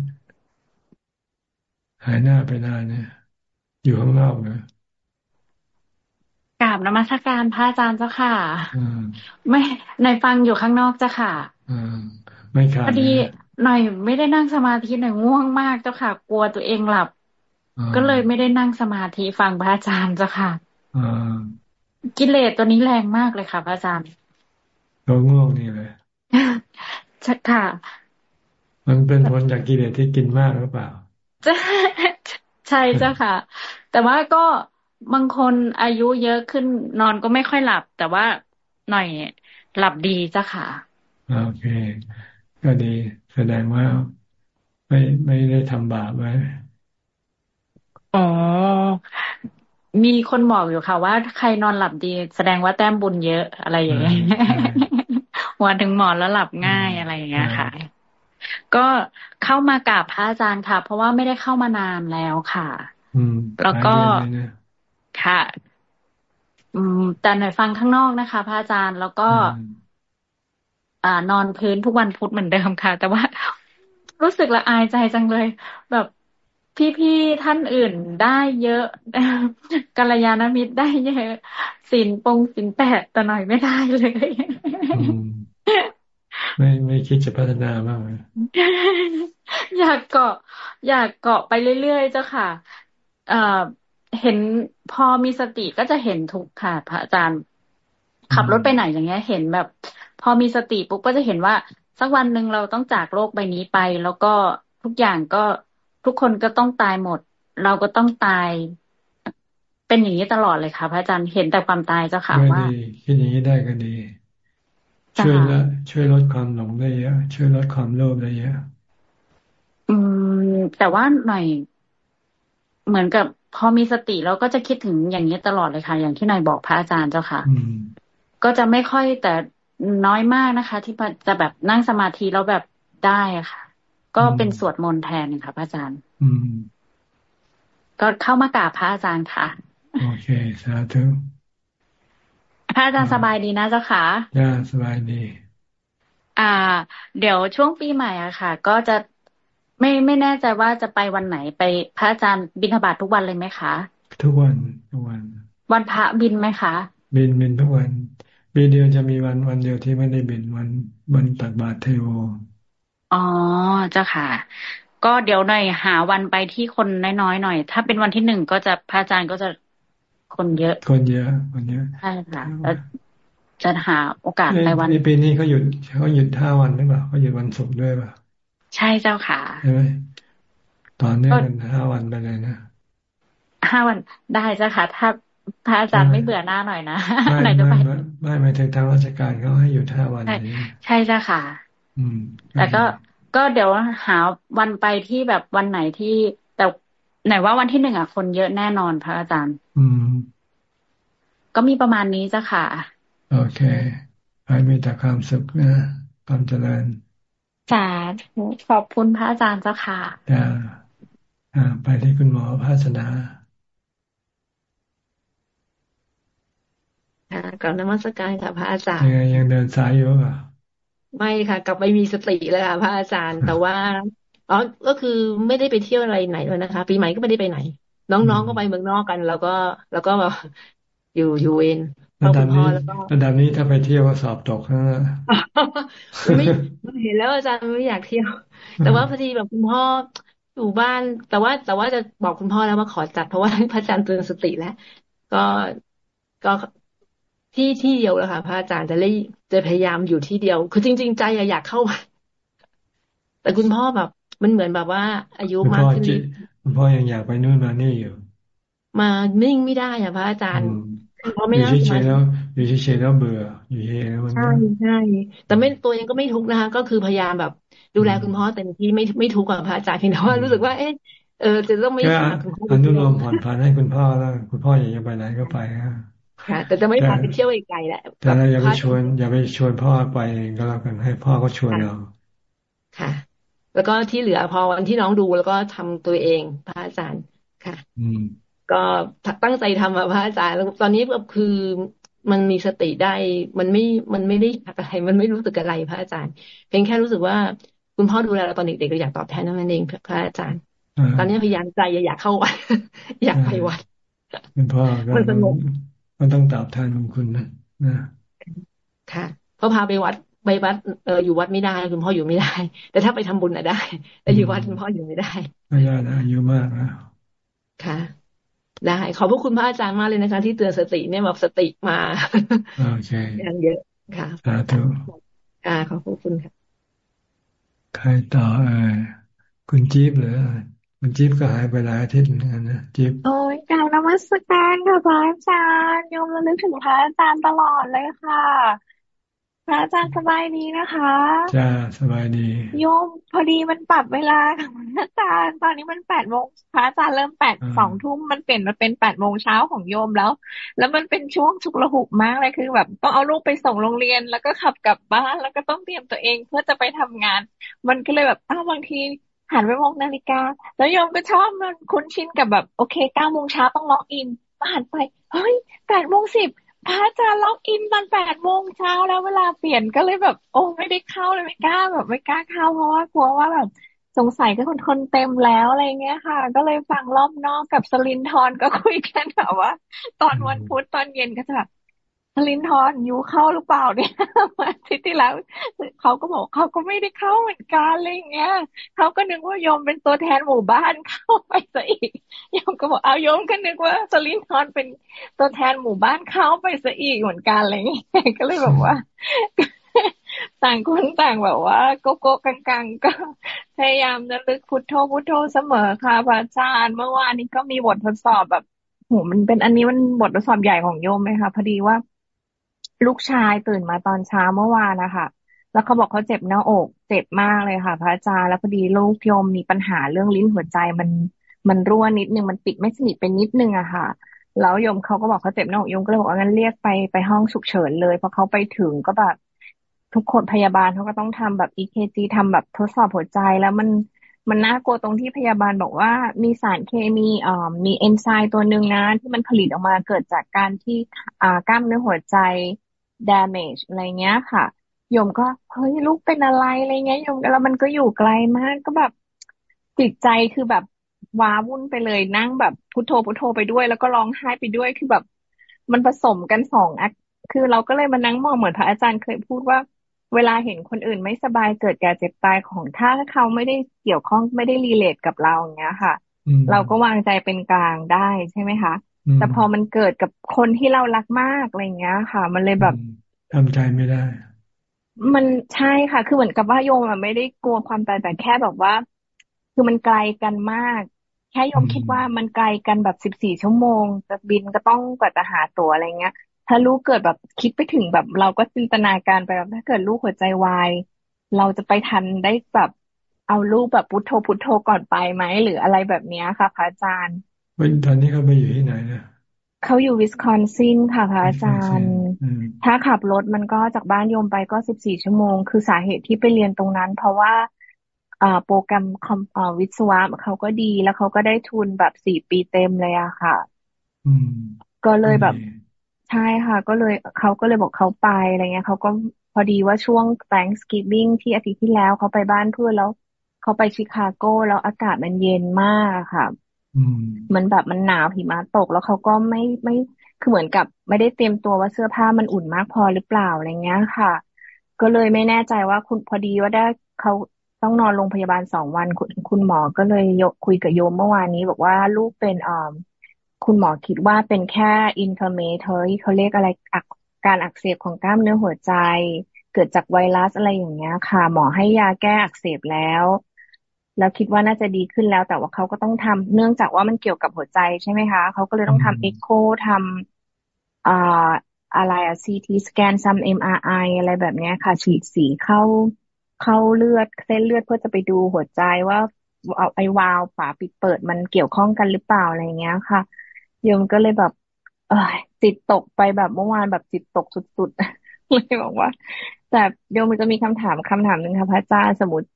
หายหน้าไปนานเนี่ย อยู่ข้างนอกเนอะกราบนมัสการพระอาจารย์เจ้าค่ะไม่ในฟังอยู่ข้างนอกเจ้าค่ะไม่ขาดพอดี หน่อยไม่ได้นั่งสมาธิหน่อยง่วงมากเจ้าค่ะ กลัวตัวเองหลับ ก็เลยไม่ได้นั่งสมาธิฟังพระอาจารย์เจ้าค่ะกิเลสตัวนี้แรงมากเลยค่ะพระอาจารย์ตัวง่วงนี่เลยใช่ค่ะ มันเป็นผลจากกิเลสที่กินมากหรือเปล่าใช่เจ้าค่ะ แต่ว่าก็บางคนอายุเยอะขึ้นนอนก็ไม่ค่อยหลับ แต่ว่าหน่อยหลับดีเจ้าค่ะโอเค ก็ดี แสดงว่าไม่ไม่ได้ทำบาปไว้อ๋อ มีคนบอกอยู่ค่ะ ว่าใครนอนหลับดี แสดงว่าแต้มบุญเยอะอะไรอย่างเงี้ยหัวถึงหมอนแล้วหลับง่ายอะไรอย่างเงี้ยค่ะ ก็เข้ามากราบพระอาจารย์ค่ะ เพราะว่าไม่ได้เข้ามานานแล้วค่ะ อืมแล้วก็ค่ะ อืมแต่หน่อยฟังข้างนอกนะคะ พระอาจารย์แล้วก็ อ่านอนพื้นทุกวันพุธเหมือนเดิมค่ะ แต่ว่ารู้สึกละอายใจจังเลย แบบพี่ๆท่านอื่นได้เยอะกัลยาณมิตรได้เยอะสินปงสินแปดแต่หน่อยไม่ได้เลยไม่ไม่คิดจะพัฒนาบ้างอยากเกาะ อยากเกาะไปเรื่อยๆเจ้าค่ะเอ่อเห็นพอมีสติก็จะเห็นทุกค่ะ พระอาจารย์ ขับรถไปไหนอย่างเงี้ย เห็นแบบ พอมีสติปุ๊บก็จะเห็นว่า สักวันหนึ่งเราต้องจากโลกใบนี้ไป แล้วก็ทุกอย่างก็ทุกคนก็ต้องตายหมด เราก็ต้องตาย เป็นอย่างนี้ตลอดเลยค่ะ พระอาจารย์เห็นแต่ความตายเจ้าค่ะว่าคิดอย่างนี้ได้ก็ดี ช่วยละช่วยลดความหลงได้เยอะช่วยลดความโลภได้เยอะอืม แต่ว่าหน่อย เหมือนกับพอมีสติเราก็จะคิดถึงอย่างนี้ตลอดเลยค่ะ อย่างที่นายบอกพระอาจารย์เจ้าค่ะก็จะไม่ค่อยแต่ น้อยมากนะคะ ที่จะแบบนั่งสมาธิแล้วแบบได้ค่ะ ก็ก็เป็นสวดมนต์แทนค่ะพระอาจารย์อืมก็เข้ามากราบพระอาจารย์ค่ะ โอเค สาธุพระอาจารย์สบายดีนะเจ้าค่ะย่าสบายดี อ่า เดี๋ยวช่วงปีใหม่อะค่ะ ก็จะไม่ไม่แน่ใจว่าจะไปวันไหนไปพระอาจารย์บิณฑบาตทุกวันเลยไหมคะ ทุกวันทุกวัน วันพระบินไหมคะ บินบินทุกวัน ปีเดียวจะมีวันวันเดียวที่ไม่ได้บินวันวันตักบาตรเทโวอ๋อเจ้าค่ะ ก็เดี๋ยวหน่อยหาวันไปที่คนน้อยๆหน่อย ถ้าเป็นวันที่หนึ่งก็จะพระอาจารย์ก็จะคนเยอะ คนเยอะคนเยอะใช่ค่ะแล้วจะหาโอกาสไปวันปีนี้เขาหยุดเขาหยุดห้าวันหรือเปล่าเขาหยุดวันศุกร์ด้วยป่ะใช่เจ้าค่ะใช่ไหมตอนนี้กันห้าวันไปเลยนะห้าวันได้เจ้าค่ะ ถ้า พระอาจารย์ไม่เบื่อหน้าหน่อยนะไหนจะไปไม่ไม่ถึงทางราชการเขาให้อยู่ห้าวันนี้ใช่เจ้าค่ะ อืม แต่ก็ก็เดี๋ยวหาวันไปที่แบบวันไหนที่ แต่ไหนว่าวันที่หนึ่งอะคนเยอะแน่นอนพระอาจารย์ อืม ก็มีประมาณนี้เจ้าค่ะ โอเคให้มีแต่ความสุขนะความเจริญสาธุขอบคุณพระอาจารย์เจ้าค่ะจ้าอ่าไปที่คุณหมอภาสนา ค่ะกลับนมัสการค่ะพระอาจารย์ยังไงยังเดินสายอยู่ป่ะไม่ค่ะ กลับไปมีสติเลยค่ะพระอาจารย์ แต่ว่าอ๋อก็คือไม่ได้ไปเที่ยวอะไรไหนเลยนะคะ ปีใหม่ก็ไม่ได้ไปไหน น้องๆก็ไปเมืองนอกกันแล้วก็แล้วก็แบบอยู่อยู่เองระดับนี้ระดับนี้ถ้าไปเที่ยวก็สอบตกนะไม่เห็นแล้วอาจารย์ไม่อยากเที่ยว แต่ว่าพอดีแบบคุณพ่ออยู่บ้าน แต่ว่าแต่ว่าจะบอกคุณพ่อแล้วว่าขอจัดเพราะว่าพระอาจารย์เตือนสติแล้ว ก็ก็ ที่ที่เดียวแล้วค่ะพระอาจารย์จะเลยจะพยายามอยู่ที่เดียว คือจริง ๆ ใจอยากเข้าแต่คุณพ่อแบบ มันเหมือนแบบว่า อายุมากขึ้นคุณพ่อยังอยากไปนู่นมานี่อยู่ มานิ่งไม่ได้อะพระอาจารย์เพราะไม่นั่งสมาธิอยู่เฉยๆแล้วเบื่อ อยู่เฉยๆแล้วมันใช่ใช่แต่ไม่ตัวเองก็ไม่ทุกนะคะก็คือพยายามแบบ ดูแลคุณพ่อเต็มที่ไม่ไม่ทุกข์กับพระอาจารย์เพียงแต่ว่ารู้สึกว่าเอ๊ะเออจะต้องไม่หาคุณพ่ออนุโลมผ่อนผันให้คุณพ่อแล้ว คุณพ่ออยากจะไปไหนก็ไป ค่ะ แต่จะไม่พาไปเที่ยวไกลแหละแต่เราอย่าไปชวน อย่าไปชวนพ่อไปก็แล้วกันให้พ่อก็ชวนเราค่ะ แล้วก็ที่เหลือพอวันที่น้องดูแล้วก็ทำตัวเองพระอาจารย์ค่ะ อืมก็ตั้งใจทำอะพระอาจารย์แล้วตอนนี้ก็คือมันมีสติได้ มันไม่ มันไม่ได้อะไร มันไม่รู้สึกอะไรพระอาจารย์ เพียงแค่รู้สึกว่าคุณพ่อดูแลเราตอนเด็กๆเราอยากตอบแทนนั่นเองพระอาจารย์ ตอนนี้พยายามใจอยากเข้าวัดอยากไปวัดคุณพ่อมันสงบ มันต้องตอบแทนของคุณนะนะค่ะเพราะพาไปวัดไปวัดเอออยู่วัดไม่ได้ คุณพ่ออยู่ไม่ได้ แต่ถ้าไปทำบุญน่ะได้ แต่อยู่วัดคุณพ่ออยู่ไม่ได้ไม่ได้นะอายุมากนะค่ะได้ ขอบพระคุณพระอาจารย์มากเลยนะคะ ที่เตือนสติเนี่ยแบบสติมาโอเคอย่างเยอะค่ะสาธุค่ะขอบพระคุณค่ะ ใครต่อเออคุณจี๊บหรือ มันจิ๊บก็หายไปหลายอาทิตย์เหมือนกันนะจิ๊บโอ้ยกล่าวนมัสการค่ะพระอาจารย์ยมระลึกถึงพระอาจารย์ตลอดเลยค่ะ พระอาจารย์สบายดีนะคะจ้าสบายดีโยมพอดีมันปรับเวลาค่ะพระอาจารย์ตอนนี้มันแปดโมงพระอาจารย์เริ่มแปดสองทุ่มมันเปลี่ยนมาเป็นแปดโมงเช้าของโยมแล้ว แล้วมันเป็นช่วงฉุกระหุกมากเลยคือ แบบต้องเอาลูกไปส่งโรงเรียน แล้วก็ขับกลับบ้านแล้วก็ต้องเตรียมตัวเองเพื่อจะไปทำงาน มันก็เลยแบบอ้าวบางที หันไปมองนาฬิกา แล้วโยมก็ชอบมันคุ้นชินกับแบบ โอเคเก้าโมงเช้าต้อง log in มาหันไป เฮ้ยแปดโมงสิบพระอาจารย์ log in ตอนแปดโมงเช้าแล้วเวลาเปลี่ยนก็เลยแบบ โอ้ไม่ได้เข้าเลยไม่กล้าแบบไม่กล้าเข้าเพราะว่ากลัวว่าแบบสงสัยก็คนคนเต็มแล้วอะไรเงี้ยค่ะ ก็เลยฟังรอบนอกกับสลินทอนก็คุยกันแบบว่า ตอนวันพุธตอนเย็นก็จะแบบ ลินทอนอยู่เข้าหรือเปล่าเนี่ยอาทิตย์ที่แล้วเขาก็บอกเขาก็ไม่ได้เข้าเหมือนกันอะไรเงี้ยเขาก็นึกว่าโยมเป็นตัวแทนหมู่บ้านเข้าไปซะอีกโยมก็บอกเอาโยมก็นึกว่าสลินทอนเป็นตัวแทนหมู่บ้านเข้าไปซะอีกเหมือนกันอะไรเงี้ยก็เลยแบบว่า ต่างคนต่างแบบว่าโกโก้กังๆก็พยายามจะลึกพุทโธพุทโธเสมอค่ะพระอาจารย์เมื่อวานนี้ก็มีบททดสอบแบบโหมันเป็นอันนี้มันบททดสอบใหญ่ของโยมไหมคะพอดีว่า ลูกชายตื่นมาตอนเช้าเมื่อวานนะคะแล้วเขาบอกเขาเจ็บหน้าอก เจ็บมากเลยค่ะ พระอาจารย์แล้วพอดีลูกโยมมีปัญหาเรื่องลิ้นหัวใจมันมันรั่วนิดนึงมันปิดไม่สนิทเป็นนิดนึงอะค่ะแล้วโยมเขาก็บอกเขาเจ็บหน้าอกโยมก็เลยบอกว่างั้นเรียกไปไปห้องฉุกเฉินเลยพอเขาไปถึงก็แบบทุกคนพยาบาลเขาก็ต้องทำแบบ EKG ทำแบบทดสอบหัวใจแล้วมันมันน่ากลัวตรงที่พยาบาลบอกว่ามีสารเคมีอ่ามีเอนไซม์ตัวหนึ่งนะที่มันผลิตออกมาเกิดจากการที่อ่ากล้ามเนื้อหัวใจ damage อะไรเงี้ยค่ะโยมก็เฮ้ยลูกเป็นอะไรอะไรเงี้ยโยมแล้วมันก็อยู่ไกลมากก็แบบจิตใจคือแบบว้าวุ่นไปเลยนั่งแบบพุทโธพุทโธไปด้วย แล้วก็ร้องไห้ไปด้วยคือแบบ มันผสมกันสองอักคือเราก็เลยมานั่งมองเหมือนพระอาจารย์เคยพูดว่า เวลาเห็นคนอื่นไม่สบายเกิดแก่เจ็บตายของถ้าเขาไม่ได้เกี่ยวข้องไม่ได้รีเลทกับเราอย่างเงี้ยค่ะ เราก็วางใจเป็นกลางได้ใช่ไหมคะ แต่พอมันเกิดกับคนที่เรารักมากอะไรเงี้ย ค่ะ มันเลยแบบทำใจไม่ได้ มันใช่ค่ะ คือเหมือนกับว่าโยมไม่ได้กลัวความตายแต่แค่แบบว่า คือมันไกลกันมาก แค่โยมคิดว่ามันไกลกันแบบสิบสี่ชั่วโมงจะบินก็ต้องกว่าจะหาตั๋วอะไรเงี้ย ถ้าลูกเกิดแบบคิดไปถึงแบบ เราก็จินตนาการไปแบบถ้าเกิดลูกหัวใจวายเราจะไปทันได้แบบเอาลูกแบบพุทโธพุทโธก่อนไปไหมหรืออะไรแบบนี้ค่ะพระอาจารย์ วันตอนนี้เขาไปอยู่ที่ไหนนะเขาอยู่วิสคอนซินค่ะพระอาจารย์ ถ้าขับรถมันก็จากบ้านโยมไปก็สิบสี่ชั่วโมง คือสาเหตุที่ไปเรียนตรงนั้น เพราะว่าอ่าโปรแกรมคอมวิศวะเขาก็ดีแล้วเขาก็ได้ทุนแบบสี่ปีเต็มเลยอะค่ะก็เลยแบบใช่ค่ะ ก็เลยเขาก็เลยบอกเขาไปอะไรเงี้ยเขาก็พอดีว่าช่วง Thanksgiving ที่อาทิตย์ที่แล้วเขาไปบ้านเพื่อนแล้วเขาไปชิคาโกแล้วอากาศมันเย็นมากค่ะ มันแบบมันหนาวหิมะตกแล้วเขาก็ไม่ไม่คือเหมือนกับ ไม่ได้เตรียมตัวว่าเสื้อผ้ามันอุ่นมากพอหรือเปล่าอะไรเงี้ยค่ะ ก็เลยไม่แน่ใจว่าคุณพอดีว่าได้เขาต้องนอนโรงพยาบาลสองวันคุณคุณหมอก็เลยยกคุยกับโยมเมื่อวานนี้ บอกว่าลูกเป็นอ่อคุณหมอคิดว่าเป็นแค่ inflammatory เขาเรียกอะไรการอักเสบของกล้ามเนื้อหัวใจ เกิดจากไวรัสอะไรอย่างเงี้ยค่ะ หมอให้ยาแก้อักเสบแล้ว แล้วคิดว่าน่าจะดีขึ้นแล้ว แต่ว่าเขาก็ต้องทำเนื่องจากว่ามันเกี่ยวกับหัวใจใช่ไหมคะเขาก็เลยต้องทำเอ็กโคทำอ่าอะไรอะ CT scan ทำ MRI อะไรแบบนี้ค่ะ ฉีดสีเข้าเข้าเลือดเส้นเลือดเพื่อจะไปดูหัวใจว่าเอาไอวาลฝาปิดเปิดมันเกี่ยวข้องกันหรือเปล่าอะไรเงี้ยค่ะโยมก็เลยแบบ เออจิตตกไปแบบเมื่อวานแบบจิตตกสุดๆเลยบอกว่า แต่โยมมันจะมีคำถามคำถามหนึ่งค่ะพระอาจารย์สมมติ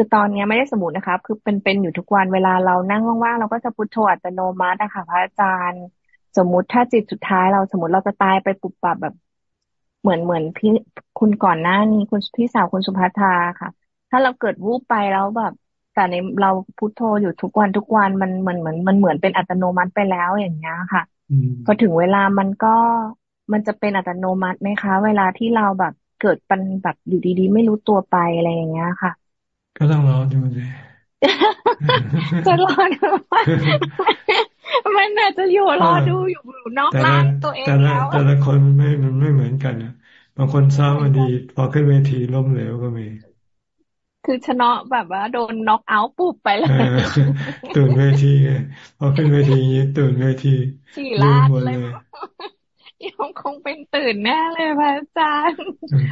คือตอนนี้ไม่ได้สมมตินะคะคือเป็นเป็นอยู่ทุกวันเวลาเรานั่งว่างๆเราก็จะพุทโธอัตโนมัตินะคะพระอาจารย์สมมุติถ้าจิตสุดท้ายเราสมมติเราจะตายไปปุบปับแบบ เหมือนเหมือนพี่คุณก่อนหน้านี้คุณพี่สาวคุณสุภัทาค่ะ ถ้าเราเกิดวูบไปแล้วแบบ แต่ในเราพุทโธอยู่ทุกวันทุกวันมันเหมือนเหมือนมันเหมือนเป็นอัตโนมัติไปแล้วอย่างเงี้ยค่ะพอถึงเวลามันก็มันจะเป็นอัตโนมัติไหมคะ เวลาที่เราแบบเกิดปันแบบอยู่ดีๆ ไม่รู้ตัวไปอะไรอย่างเงี้ยค่ะ ก็ต้องรอดูสิจะรอดูมันอาจจะอยู่รอดูอยู่นอกร่างตัวเองแล้วแต่ละคนไม่ มันไม่เหมือนกันนะบางคนเศร้าดี พอขึ้นเวทีล้มเหลวก็มี คือชนะแบบว่าโดนน็อกเอาท์ปุ๊บไปเลยตื่นเวทีไงพอขึ้นเวทีตื่นเวทีสี่ล้านเลยยังคงเป็นตื่นแน่เลยพระอาจารย์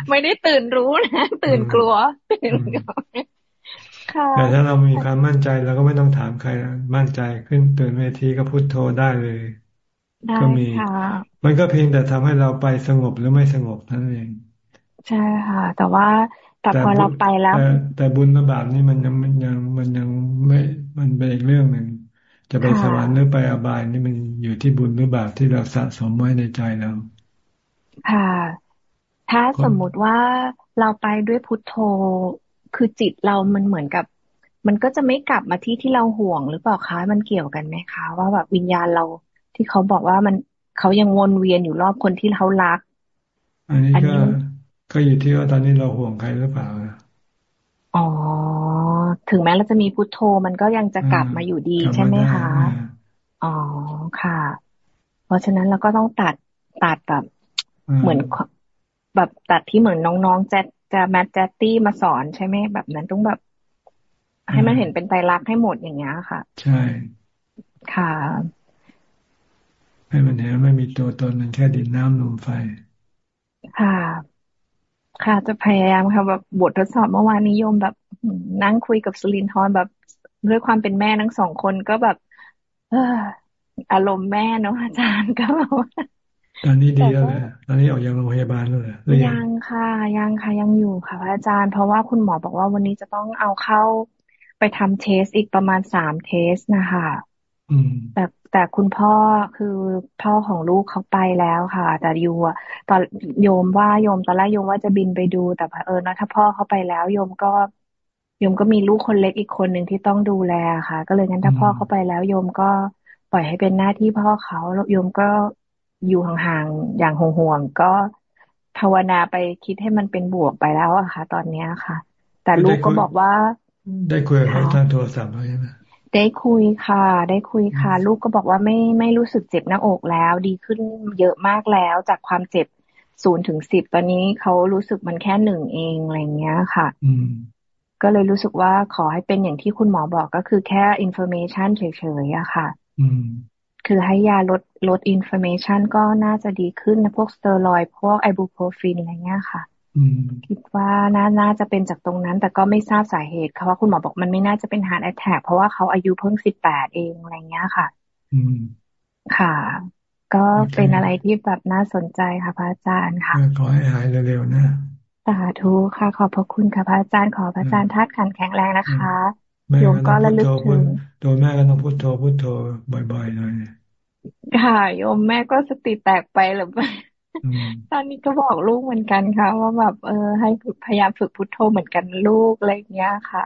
ไม่ได้ตื่นรู้นะ ตื่นกลัว ตื่น แต่ถ้าเรามีความมั่นใจเราก็ไม่ต้องถามใครมั่นใจขึ้นตื่นเวทีก็พูดโทรได้เลย ก็มี มันก็เพียงแต่ทำให้เราไปสงบหรือไม่สงบนั่นเอง ใช่ค่ะ แต่ว่าแต่พอเราไปแล้ว แต่บุญระบาปนี่มันยังมันยังมันยังไม่มันเป็นอีกเรื่องหนึ่งจะไปสวรรค์หรือไปอบายนี่มันอยู่ที่บุญหรือบาปที่เราสะสมไว้ในใจเราค่ะ ถ้าสมมุติว่าเราไปด้วยพุทโธ คือจิตเรามันเหมือนกับ มันก็จะไม่กลับมาที่ที่เราห่วงหรือเปล่าคะมันเกี่ยวกันไหมคะว่าแบบวิญญาณเราที่เขาบอกว่ามันเขายังวนเวียนอยู่รอบคนที่เขารัก อันนี้ก็ก็อยู่ที่ว่าตอนนี้เราห่วงใครหรือเปล่าอ๋อถึงแม้เราจะมีพุทโธมันก็ยังจะกลับมาอยู่ดีใช่ไหมคะอ๋อค่ะ เพราะฉะนั้นเราก็ต้องตัดตัดแบบเหมือนแบบตัดที่เหมือนน้องๆจะ จะแมทแจตตี้มาสอนใช่ไหมแบบนั้นต้องแบบ ให้มันเห็นเป็นไตรลักษณ์ให้หมดอย่างเงี้ยค่ะ ใช่ ค่ะ ให้มันเห็นไม่มีตัวตนมันแค่ดินน้ำลมไฟ ค่ะ ค่ะจะพยายามค่ะแบบบททดสอบเมื่อวานนิยมแบบนั่งคุยกับสลินทอนแบบด้วยความเป็นแม่ทั้งสองคนก็แบบ เอออารมณ์แม่เนาะอาจารย์ก็แบบ ตอนนี้ดีแล้วเลยตอนนี้ออกจากโรงพยาบาลแล้วเลยยังค่ะยังค่ะยังอยู่ค่ะพระอาจารย์ เพราะว่าคุณหมอบอกว่าวันนี้จะต้องเอาเข้าไปทำเทสอีกประมาณสามเทสนะคะแต่แต่คุณพ่อคือพ่อของลูกเขาไปแล้วค่ะ แต่ยูอะตอนโยมว่าโยมตอนแรกโยมว่าจะบินไปดู แต่เออนะถ้าพ่อเขาไปแล้วโยมก็โยมก็มีลูกคนเล็กอีกคนหนึ่งที่ต้องดูแลค่ะ ก็เลยงั้นถ้าพ่อเขาไปแล้วโยมก็ปล่อยให้เป็นหน้าที่พ่อเขาแล้วโยมก็ อยู่ห่างๆ อย่างห่วงๆ ก็ภาวนาไปคิดให้มันเป็นบวกไปแล้วอะค่ะ ตอนเนี้ยค่ะ แต่ลูกก็บอกว่า ได้คุยกับเขาทางโทรศัพท์ใช่ไหมได้คุยค่ะ ได้คุยค่ะ ลูกก็บอกว่าไม่ไม่รู้สึกเจ็บหน้าอกแล้ว ดีขึ้นเยอะมากแล้วจากความเจ็บศูนย์ถึงสิบตอนนี้เขารู้สึกมันแค่หนึ่งเองอะไรเงี้ยค่ะ อืมก็เลยรู้สึกว่าขอให้เป็นอย่างที่คุณหมอบอกก็คือแค่ inflammation เฉยๆอะค่ะ อืม คือให้ยาลดลด inflammation ก็น่าจะดีขึ้นนะพวกสเตอรอยพวก ibuprofen อะไรเงี้ยค่ะคิดว่าน่าน่าจะเป็นจากตรงนั้น แต่ก็ไม่ทราบสาเหตุค่ะว่าคุณหมอบอกมันไม่น่าจะเป็น heart attack เพราะว่าเขาอายุเพิ่งสิบแปดเองอะไรเงี้ยค่ะอืมค่ะ ก็เป็นอะไรที่แบบน่าสนใจค่ะพระอาจารย์ค่ะขอให้หายเร็วๆนะสาธุค่ะ ขอบพระคุณค่ะพระอาจารย์ขอพระอาจารย์ธาตุขันธ์แข็งแรงนะคะ โยมก็ระลึกถึงตัวแม่ก็ต้องพุทโธพุทโธบ่อยๆหน่อยค่ะโยมแม่ก็สติแตกไปหรือเปล่าตอนนี้ก็บอกลูกเหมือนกันค่ะ ว่าแบบเออให้พยายามฝึกพุทโธเหมือนกันลูกอะไรเงี้ยค่ะ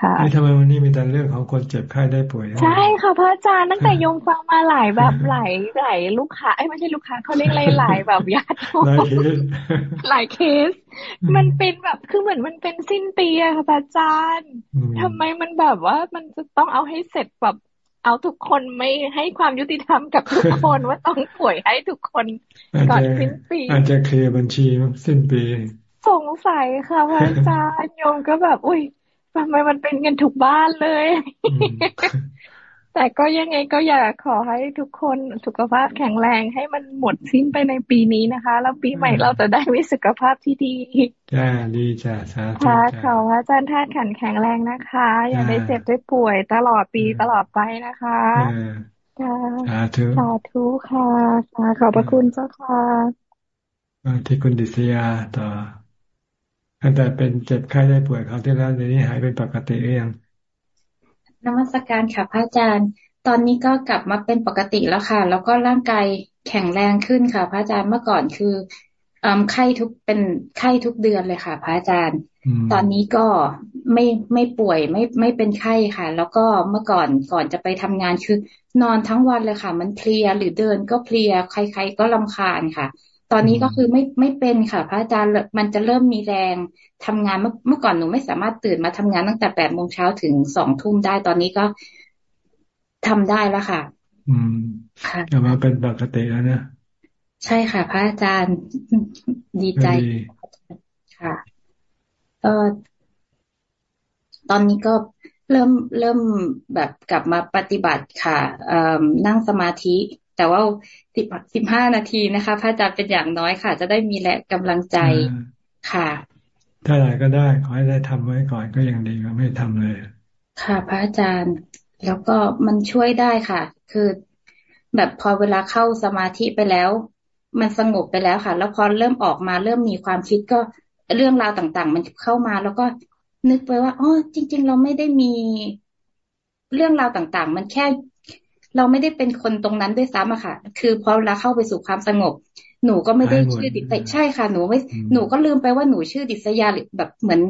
ค่ะทำไมวันนี้มีแต่เรื่องของคนเจ็บไข้ได้ป่วย ใช่ค่ะพระอาจารย์ตั้งแต่ยงฟังมาหลายแบบหลายหลายลูกค้าไอ้ไม่ใช่ลูกค้าเขาเรียกหลายหลายแบบญาติหลายเคส มันเป็นแบบคือเหมือนมันเป็นสิ้นปีอะค่ะพระอาจารย์ทำไมมันแบบว่ามันจะต้องเอาให้เสร็จแบบเอาทุกคนไม่ให้ความยุติธรรมกับทุกคนว่าต้องป่วยให้ทุกคนก่อนสิ้นปี อาจจะเคลียร์บัญชีสิ้นปี สงสัยค่ะพระอาจารย์โยมก็แบบ อุ้ย ทำไมมันเป็นกันทุกบ้านเลย แต่ก็ยังไงก็อยากขอให้ทุกคนสุขภาพแข็งแรงให้มันหมดสิ้นไปในปีนี้นะคะ แล้วปีใหม่เราจะได้มีสุขภาพที่ดีจ้าดีจ้าสาธุค่ะขออาจารย์ท่านขันแข็งแรงนะคะ อย่าได้เจ็บได้ป่วยตลอดปีตลอดไปนะคะค่ะสาธุสาธุค่ะขอบพระคุณเจ้าค่ะที่คุณดิษยาต่อ ตั้งแต่เป็นเจ็บไข้ได้ป่วยเขาที่แล้วเดี๋ยวนี้หายเป็นปกติหรือยังนมัสการค่ะพระอาจารย์ ตอนนี้ก็กลับมาเป็นปกติแล้วค่ะ แล้วก็ร่างกายแข็งแรงขึ้นค่ะ พระอาจารย์เมื่อก่อนคืออไข้ทุกเป็นไข้ทุกเดือนเลยค่ะ พระอาจารย์ ตอนนี้ก็ไม่ไม่ป่วยไม่ไม่เป็นไข้ค่ะ แล้วก็เมื่อก่อนก่อนจะไปทำงานคือนอนทั้งวันเลยค่ะ มันเพลียหรือเดินก็เพลียใครๆก็ลำคาญค่ะ ตอนนี้ก็คือไม่ไม่เป็นค่ะ พระอาจารย์มันจะเริ่มมีแรงทำงานเมื่อเมื่อก่อนหนูไม่สามารถตื่นมาทำงานตั้งแต่แปดโมงเช้าถึงสองทุ่มได้ตอนนี้ก็ทำได้แล้วค่ะ อืมค่ะจะมาเป็นปกติแล้วนะใช่ค่ะ พระอาจารย์ดีใจค่ะเออตอนนี้ก็เริ่มเริ่มแบบกลับมาปฏิบัติค่ะนั่งสมาธิ แต่ว่าสิบสิบห้านาทีนะคะพระอาจารย์เป็นอย่างน้อยค่ะ จะได้มีแรงกำลังใจค่ะถ้าไหนก็ได้ขอให้ได้ทำไว้ก่อนก็ยังดีก็ไม่ทำเลย ค่ะ พระอาจารย์แล้วก็มันช่วยได้ค่ะ คือแบบพอเวลาเข้าสมาธิไปแล้ว มันสงบไปแล้วค่ะ แล้วพอเริ่มออกมาเริ่มมีความคิดก็เรื่องราวต่าง ๆ มันเข้ามาแล้วก็นึกไปว่าอ๋อจริง ๆ เราไม่ได้มีเรื่องราวต่าง ๆ มันแค่ เราไม่ได้เป็นคนตรงนั้นด้วยซ้ำอะค่ะ คือพอเราเข้าไปสู่ความสงบ หนูก็ไม่ได้ชื่อดิษใช่ค่ะ หนูไม่หนูก็ลืมไปว่าหนูชื่อดิษยาหรือแบบเหมือน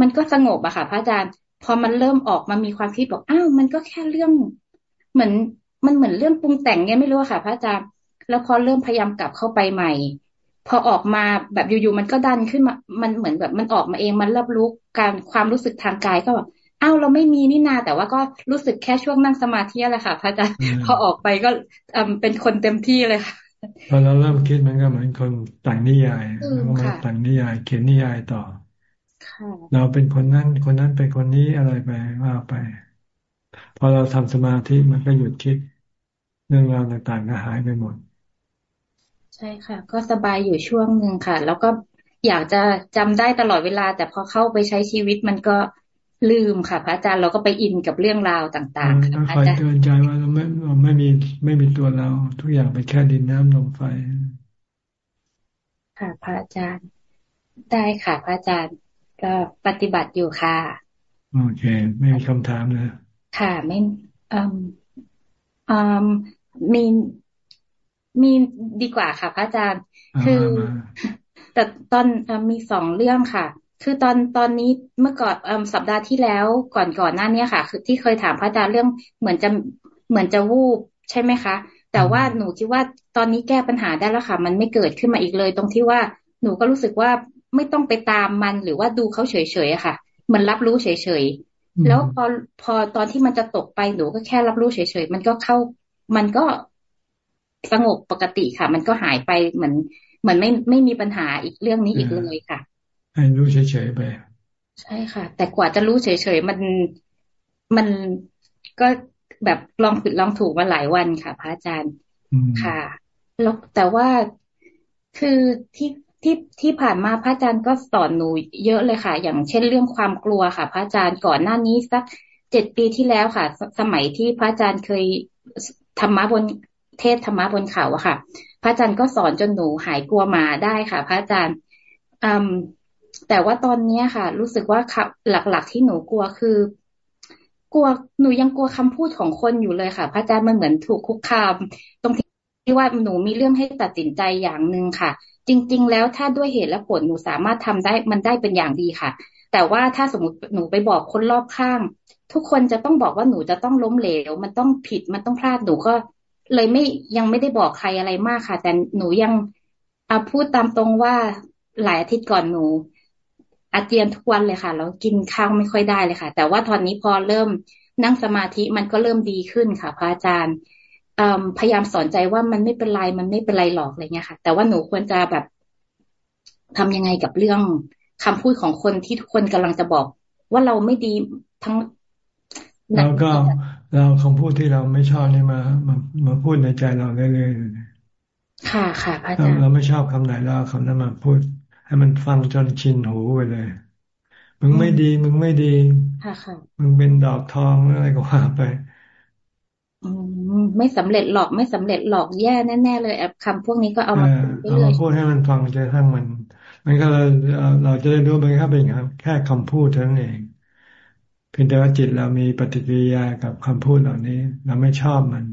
มันก็สงบอะค่ะ พระอาจารย์ พอมันเริ่มออกมามีความคิดบอกอ้าวมันก็แค่เรื่อง เหมือนมันเหมือนเรื่องปรุงแต่งเนี่ยไม่รู้ค่ะ พระอาจารย์ แล้วพอเริ่มพยายามกลับเข้าไปใหม่ พอออกมาแบบอยู่ๆมันก็ดันขึ้นมา มันเหมือนแบบมันออกมาเองมันรับรู้การความรู้สึกทางกายก็แบบ อ้าวเราไม่มีนี่นาแต่ว่าก็รู้สึกแค่ช่วงนั่งสมาธิแหละค่ะพระอาจารย์พอออกไปก็เป็นคนเต็มที่เลยค่ะพอเราเริ่มคิดมันก็เหมือนคนแต่งนิยายแล้วก็มาแต่งนิยาย เขียนนิยายต่อเราเป็นคนนั้น คนนั้นเป็นคนนี้อะไรไปว่าไป พอเราทำสมาธิมันก็หยุดคิด เรื่องราวต่างๆก็หายไปหมด ใช่ค่ะ ก็สบายอยู่ช่วงหนึ่งค่ะ แล้วก็อยากจะจำได้ตลอดเวลา แต่พอเข้าไปใช้ชีวิตมันก็ ลืมค่ะพระอาจารย์เราก็ไปอินกับเรื่องราวต่างๆค่ะพระอาจารย์คอยเตือนใจว่าเราไม่เราไม่มีไม่มีตัวเรา ทุกอย่างเป็นแค่ดินน้ำลมไฟ ค่ะพระอาจารย์ ได้ค่ะพระอาจารย์ ก็ปฏิบัติอยู่ค่ะ โอเค ไม่มีคำถามนะ ค่ะไม่อืมอืมมีมีดีกว่าค่ะพระอาจารย์ คือ แต่ตอนมีสองเรื่องค่ะ คือตอนตอนนี้เมื่อก่อนสัปดาห์ที่แล้วก่อนก่อนหน้านี้ค่ะ คือที่เคยถามพระอาจารย์เรื่องเหมือนจะเหมือนจะวูบใช่ไหมคะ แต่ว่าหนูคิดว่าตอนนี้แก้ปัญหาได้แล้วค่ะ มันไม่เกิดขึ้นมาอีกเลย ตรงที่ว่าหนูก็รู้สึกว่าไม่ต้องไปตามมันหรือว่าดูเขาเฉยๆค่ะ มันรับรู้เฉยๆแล้วพอพอตอนที่มันจะตกไปหนูก็แค่รับรู้เฉยๆมันก็เข้า มันก็สงบปกติค่ะ มันก็หายไปเหมือนเหมือนไม่ไม่มีปัญหาอีกเรื่องนี้อีกเลยค่ะ ให้รู้เฉยๆไป ใช่ค่ะ แต่กว่าจะรู้เฉยๆมันมันก็แบบลองผิดลองถูกมาหลายวันค่ะพระอาจารย์ค่ะแล้วแต่ว่าคือที่ที่ที่ผ่านมาพระอาจารย์ก็สอนหนูเยอะเลยค่ะ อย่างเช่นเรื่องความกลัวค่ะ พระอาจารย์ก่อนหน้านี้สักเจ็ดปีที่แล้วค่ะ สมัยที่พระอาจารย์เคยธรรมะบนเทศธรรมะบนเขาอะค่ะ พระอาจารย์ก็สอนจนหนูหายกลัวมาได้ค่ะ พระอาจารย์อืม แต่ว่าตอนนี้ค่ะ รู้สึกว่าหลัก ๆ ที่หนูกลัวคือกลัวหนูยังกลัวคำพูดของคนอยู่เลยค่ะ พระอาจารย์มันเหมือนถูกคุกคาม ตรงที่ว่าหนูมีเรื่องให้ตัดสินใจอย่างหนึ่งค่ะ จริง ๆ แล้วถ้าด้วยเหตุและผลหนูสามารถทำได้มันได้เป็นอย่างดีค่ะ แต่ว่าถ้าสมมติหนูไปบอกคนรอบข้าง ทุกคนจะต้องบอกว่าหนูจะต้องล้มเหลว มันต้องผิดมันต้องพลาดหนูก็ เลยไม่ยังไม่ได้บอกใครอะไรมากค่ะ แต่หนูยังเอาพูดตามตรงว่าหลายอาทิตย์ก่อนหนู อาเจียนทุกวันเลยค่ะ แล้วกินข้าวไม่ค่อยได้เลยค่ะ แต่ว่าตอนนี้พอเริ่มนั่งสมาธิมันก็เริ่มดีขึ้นค่ะ พระอาจารย์พยายามสอนใจว่ามันไม่เป็นไรมันไม่เป็นไรหรอกอะไรเงี้ยค่ะ แต่ว่าหนูควรจะแบบทำยังไงกับเรื่องคำพูดของคนที่ทุกคนกำลังจะบอก ว่าเราไม่ดีทั้งเราก็เราคำพูดที่เราไม่ชอบนี่มามามาพูดในใจเราเรื่อยๆค่ะค่ะอาจารย์เราไม่ชอบคำไหนเราคำนั้นมาพูด ให้มันฟังจนชินหูไปเลย มึงไม่ดี มึงไม่ดีค่ะค่ะมึงเป็นดอกทองอะไรก็ว่าไปไม่สำเร็จหลอกไม่สำเร็จหลอกแย่แน่ๆเลยคำพวกนี้ก็เอามาพูดเอามาพูดให้มันฟังจะทั้งมัน มันก็เราเราจะได้รู้มันแค่เป็นแค่คำพูดเท่านั้นเองเพียงแต่ว่าจิตเรามีปฏิกิริยากับคำพูดเหล่านี้ เราไม่ชอบมัน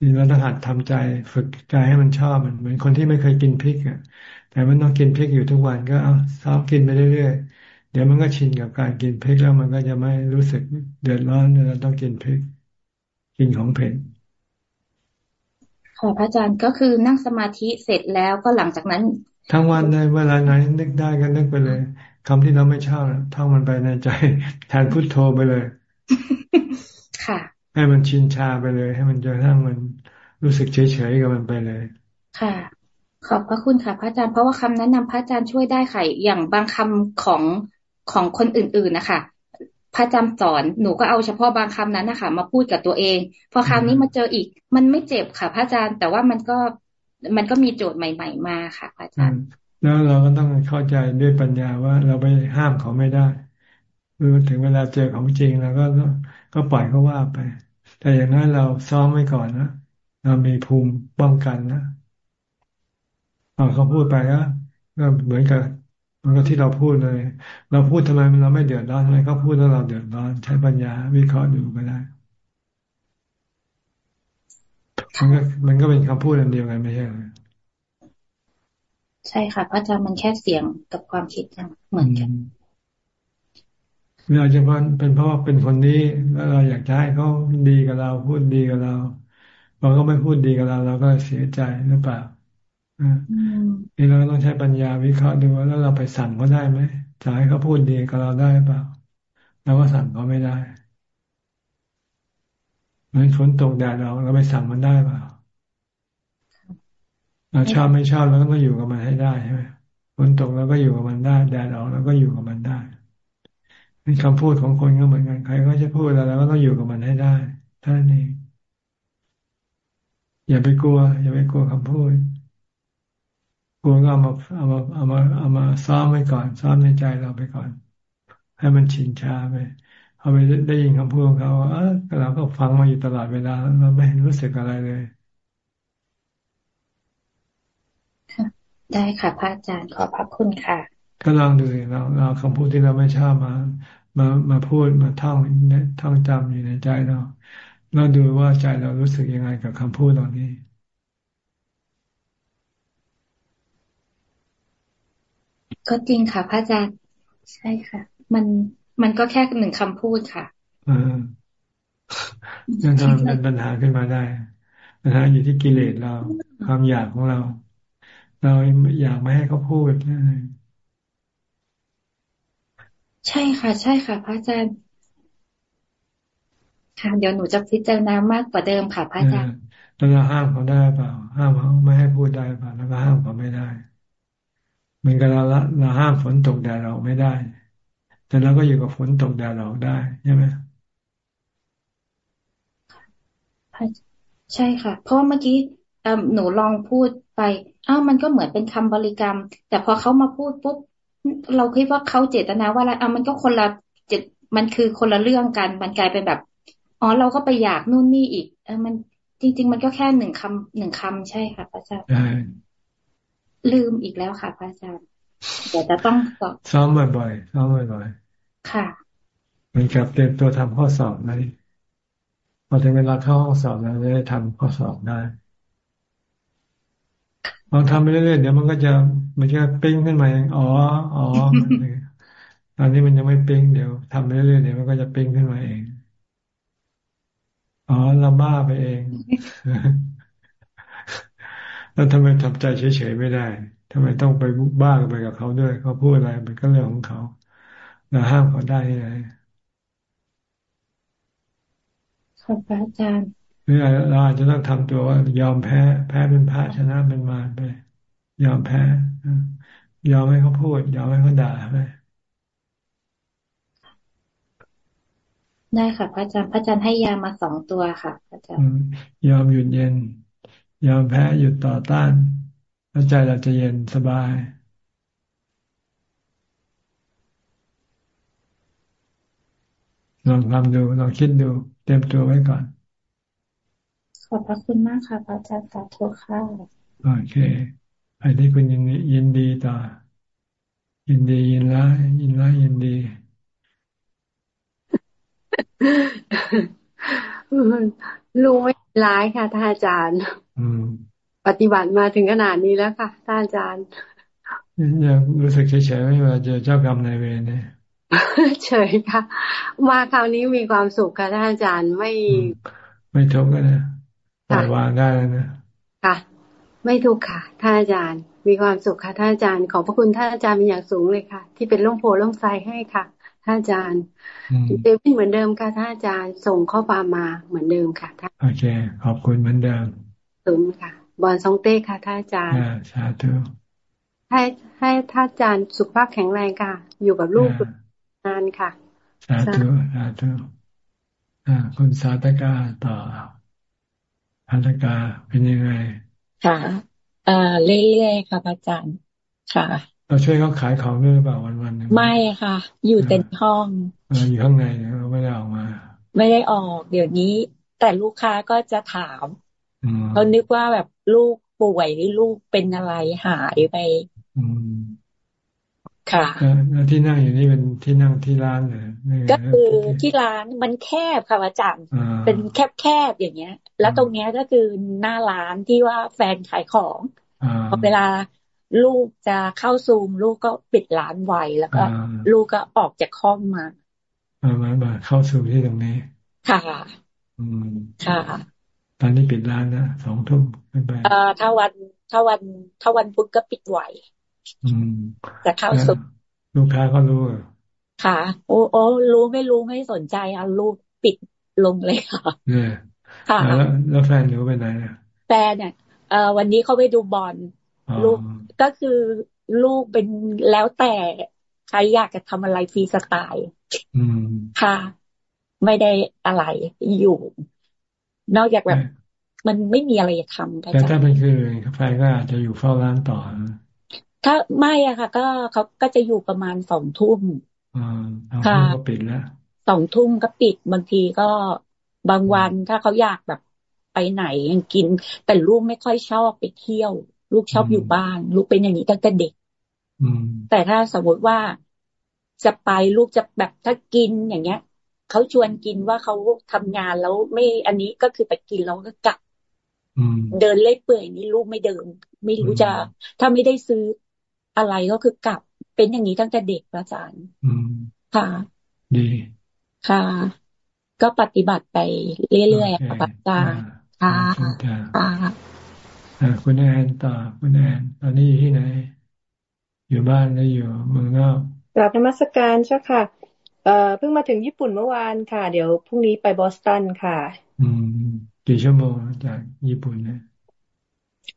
นี่เราต้องหัดทำใจ ฝึกใจให้มันชอบมันเหมือนคนที่ไม่เคยกินพริกอะ แต่มันต้องกินพริกอยู่ทุกวันก็เอาซ้อมกินไปเรื่อยๆ เดี๋ยวมันก็ชินกับการกินพริกแล้วมันก็จะไม่รู้สึกเดือดร้อนเวลาต้องกินพริก กินของเผ็ดขอพระอาจารย์ก็คือนั่งสมาธิเสร็จแล้วก็หลังจากนั้น ทั้งวันเลยเวลาไหนนึกได้ก็นึกไปเลยคำที่เราไม่ชอบท่องมันไปในใจแทนพุทโธไปเลย ค่ะ ให้มันชินชาไปเลย ให้มันจนทั้งมันรู้สึกเฉยๆกับมันไปเลย ค่ะ ขอบพระคุณค่ะพระอาจารย์เพราะว่าคำแนะนำพระอาจารย์ช่วยได้ค่ะ อย่างบางคำของของคนอื่น ๆนะคะพระอาจารย์สอนหนูก็เอาเฉพาะบางคำนั้นนะคะมาพูดกับตัวเอง พอคำนี้มาเจออีก มันไม่เจ็บค่ะ พระอาจารย์ แต่ว่ามันก็มันก็มีโจทย์ใหม่ ๆ มาค่ะ พระอาจารย์แล้วเราก็ต้องเข้าใจด้วยปัญญาว่าเราไปห้ามเขาไม่ได้เมื่อถึงเวลาเจอของจริงเราก็ก็ปล่อยเขาว่าไป แต่อย่างนั้นเราซ้อมไว้ก่อนนะเรามีภูมิป้องกันนะ เขาพูดไปก็ก็เหมือนกับมันก็ที่เราพูดเลย เราพูดทำไมเราไม่เดือดร้อนทำไมเขาพูดแล้วเราเดือดร้อน ใช้ปัญญาวิเคราะห์ดูก็ได้มันก็มันก็เป็นคำพูดอันเดียวกันไม่ใช่หรือใช่ค่ะพระอาจารย์มันแค่เสียงกับความคิดเหมือนกันเราจะเป็นเพราะว่าเป็นคนนี้แล้วเราอยากจะให้เขาดีกับเรา พูดดีกับเราพอเขาไม่พูดดีกับเรา เราก็เสียใจหรือเปล่าอ่า นี่เราต้องใช้ปัญญาวิเคราะห์ดูว่าแล้วเราไปสั่งเขาได้ไหมจะให้เขาพูดดีกับเราได้เปล่าเราก็สั่งเขาไม่ได้เหมือนฝนตกแดดเราเราไปสั่งมันได้เปล่าเราชอบไม่ชอบเราก็ต้องอยู่กับมันให้ได้ใช่ไหมฝนตกเราก็อยู่กับมันได้ แดดออกเราก็อยู่กับมันได้เป็นคำพูดของคนก็เหมือนกันใครก็จะพูดแล้วเราก็ต้องอยู่กับมันให้ได้ท่านเองอย่าไปกลัว อย่าไปกลัวคำพูด กลัวก็เอามาเอามาเอามาเอามาซ้อมไว้ก่อน ซ้อมในใจเราไปก่อน ให้มันชินชาไปพอไปได้ยินคำพูดของเขาเออเราก็ฟังมาอยู่ตลอดเวลาเราไม่รู้สึกอะไรเลยได้ค่ะพระอาจารย์ขอพระคุณค่ะ ก็ลองดูเราเราคำพูดที่เราไม่ชอบมา มามาพูดมาท่องท่องจำอยู่ในใจเราเราดูว่าใจเรารู้สึกยังไงกับคำพูดเหล่านี้ ก็จริงค่ะพระอาจารย์ใช่ค่ะ มันมันก็แค่หนึ่งคำพูดค่ะอ่ายังทำเป็นปัญหาขึ้นมาได้ปัญหาอยู่ที่กิเลสเรา ความอยากของเรา เราอยากไม่ให้เขาพูดใช่ค่ะ ใช่ค่ะ พระอาจารย์ค่ะเดี๋ยวหนูจะพิจารณามากกว่าเดิมค่ะพระอาจารย์แล้วเราห้ามเขาได้เปล่า ห้ามเขาไม่ให้พูดได้เปล่าแล้วก็ห้ามเขาไม่ได้เห มือนกับเราละเราห้ามฝนตกแดดเราไม่ได้ แต่เราก็อยู่กับฝนตกแดดเราได้ใช่ไหมใช่ค่ะ เพราะเมื่อกี้หนูลองพูดไปอ้าวมันก็เหมือนเป็นคำบริกรรม แต่พอเขามาพูดปุ๊บเราคิดว่าเขาเจตนาว่าอะไรอ้ามันก็คนละเจตมันคือคนละเรื่องกัน มันกลายเป็นแบบอ๋อเราก็ไปอยากนู่นนี่อีก เออมันจริง ๆ มันก็แค่หนึ่งคำหนึ่งคำใช่ค่ะพระอาจารย์ ลืมอีกแล้วค่ะพระอาจารย์เดี๋ยวจะต้องสอบซ้อมบ่อยๆซ้อมบ่อยๆค่ะเหมือนกับเตรียมตัวทำข้อสอบนะพอถึงเวลาเข้าห้องสอบแล้วจะได้ทำข้อสอบได้ลองทำไปเรื่อยๆเดี๋ยวมันก็จะมันจะปิ้งขึ้นมาเองอ๋ออ๋อตอนนี้มันยังไม่ปิ้งเดี๋ยวทำไปเรื่อยๆเดี๋ยวมันก็จะปิ้งขึ้นมาเองอ๋อเราบ้าไปเอง แล้วทำไมทำใจเฉยๆไม่ได้ทำไมต้องไปบ้าไปกับเขาด้วย เขาพูดอะไรมันก็เรื่องของเขาเราห้ามเขาได้ไงขอบพระอาจารย์หรือเราอาจจะต้องทำตัวว่ายอมแพ้ แพ้เป็นพระชนะเป็นมารไป ยอมแพ้ ยอมให้เขาพูด ยอมให้เขาด่าไปได้ค่ะพระอาจารย์พระอาจารย์ให้ยามาสองตัวค่ะพระอาจารย์ยอมหยุดเย็น ยอมแพ้หยุดต่อต้านแล้วใจเราจะเย็นสบายลองทำดูลองคิดดู เตรียมตัวไว้ก่อน ขอบพระคุณมากค่ะพระอาจารย์สาธุค่ะโอเคไปที่คุณยินดียินดีต่อ ยินดียินร้ายยินร้ายยินดีรู้ไม่ร้ายค่ะท่านอาจารย์ ปฏิบัติมาถึงขนาดนี้แล้วค่ะท่านอาจารย์ยังรู้สึกเฉยๆไม่ว่าเจอเจ้ากรรมนายเวรเนี่ยเฉยค่ะ มาคราวนี้มีความสุขค่ะท่านอาจารย์ไม่ ไม่ทุกข์นะปล่อยวางได้แล้วนะค่ะ ไม่ทุกข์ค่ะท่านอาจารย์มีความสุขค่ะท่านอาจารย์ขอบพระคุณท่านอาจารย์เป็นอย่างสูงเลยค่ะ ที่เป็นร่มโพล่มไทรให้ค่ะท่านอาจารย์เดวิดเหมือนเดิมค่ะท่านอาจารย์ส่งข้อความมาเหมือนเดิมค่ะท่านโอเค ขอบคุณเหมือนเดิม สุนค่ะ บอลซองเต้ค่ะท่านอาจารย์สาธุให้ให้ท่านอาจารย์สุขภาพแข็งแรงค่ะ อยู่กับลูกนานค่ะ สาธุสาธุอ่าคุณสาธกาต่อพันธกาเป็นยังไง ค่ะอ่าเรื่อยๆค่ะอาจารย์ ค่ะเราช่วยเขาขายของด้วยหรือเปล่าวันวันไม่ค่ะ อยู่เต็มห้องอยู่ข้างในไม่ได้ออกมา ไม่ได้ออก เดี๋ยวนี้ แต่ลูกค้าก็จะถาม เขานึกว่าแบบลูกป่วยหรือลูกเป็นอะไรหายไปค่ะแล้วที่นั่งอยู่นี่เป็นที่นั่งที่ร้านเลยก็คือที่ร้านมันแคบค่ะอาจารย์เป็นแคบๆอย่างเงี้ย แล้วตรงเนี้ยก็คือหน้าร้านที่ว่าแฟนขายของพอเวลาลูกจะเข้าซูม ลูกก็ปิดร้านไวแล้วก็ ลูกก็ออกจากห้องมามามาเข้าสู่ที่ตรงนี้ ค่ะอืมค่ะ ตอนนี้ปิดร้านนะสองทุ่มไปเอ่อถ้าวันถ้าวันถ้าวันพุธก็ปิดไวอืมจะเข้าสู่ลูกค้าก็รู้ค่ะ โอ้โอ้รู้ไม่รู้ไม่สนใจเอาลูกปิดลงเลยค่ะเนี่ยค่ะแล้วแฟนหนูไปไหนแฟนเนี่ยเอ่อวันนี้เขาไปดูบอลลูกก็คือลูกเป็นแล้วแต่ใครอยากจะทำอะไรฟรีสไตล์ค่ะ ไม่ได้อะไรอยู่ นอกจากแบบ มันไม่มีอะไรจะทำแต่ถ้าเป็นคือแฟนก็อาจจะอยู่เฝ้าร้านต่อ ถ้าไม่อะค่ะ ก็เขาก็จะอยู่ประมาณสองทุ่มค่ะก็ปิดแล้วสองทุ่มก็ปิดบางทีก็บางวันถ้าเขาอยากแบบไปไหนยังกิน แต่ลูกไม่ค่อยชอบไปเที่ยว ลูกชอบอยู่บ้าน ลูกเป็นอย่างนี้ตั้งแต่เด็กแต่ถ้าสมมติว่าจะไปลูกจะแบบถ้ากินอย่างเงี้ย เขาชวนกินว่าเขาทำงานแล้วไม่อันนี้ก็คือไปกินแล้วก็กลับเดินเล่ยเปื่อยนี่ลูกไม่เดิน ไม่รู้จะ ถ้าไม่ได้ซื้ออะไรก็คือกลับ เป็นอย่างนี้ตั้งแต่เด็กอาจารย์ค่ะดีค่ะ ก็ปฏิบัติไปเรื่อยๆค่ะอาจารย์ค่ะค่ะคุณแอนต่อคุณแอนตอนนี้อยู่ที่ไหน อยู่บ้านหรืออยู่เมืองนอกกลับนมัสการเจ้าค่ะ เอ่อเพิ่งมาถึงญี่ปุ่นเมื่อวานค่ะ เดี๋ยวพรุ่งนี้ไปบอสตันค่ะ อืม กี่ชั่วโมงจากญี่ปุ่นเนี่ย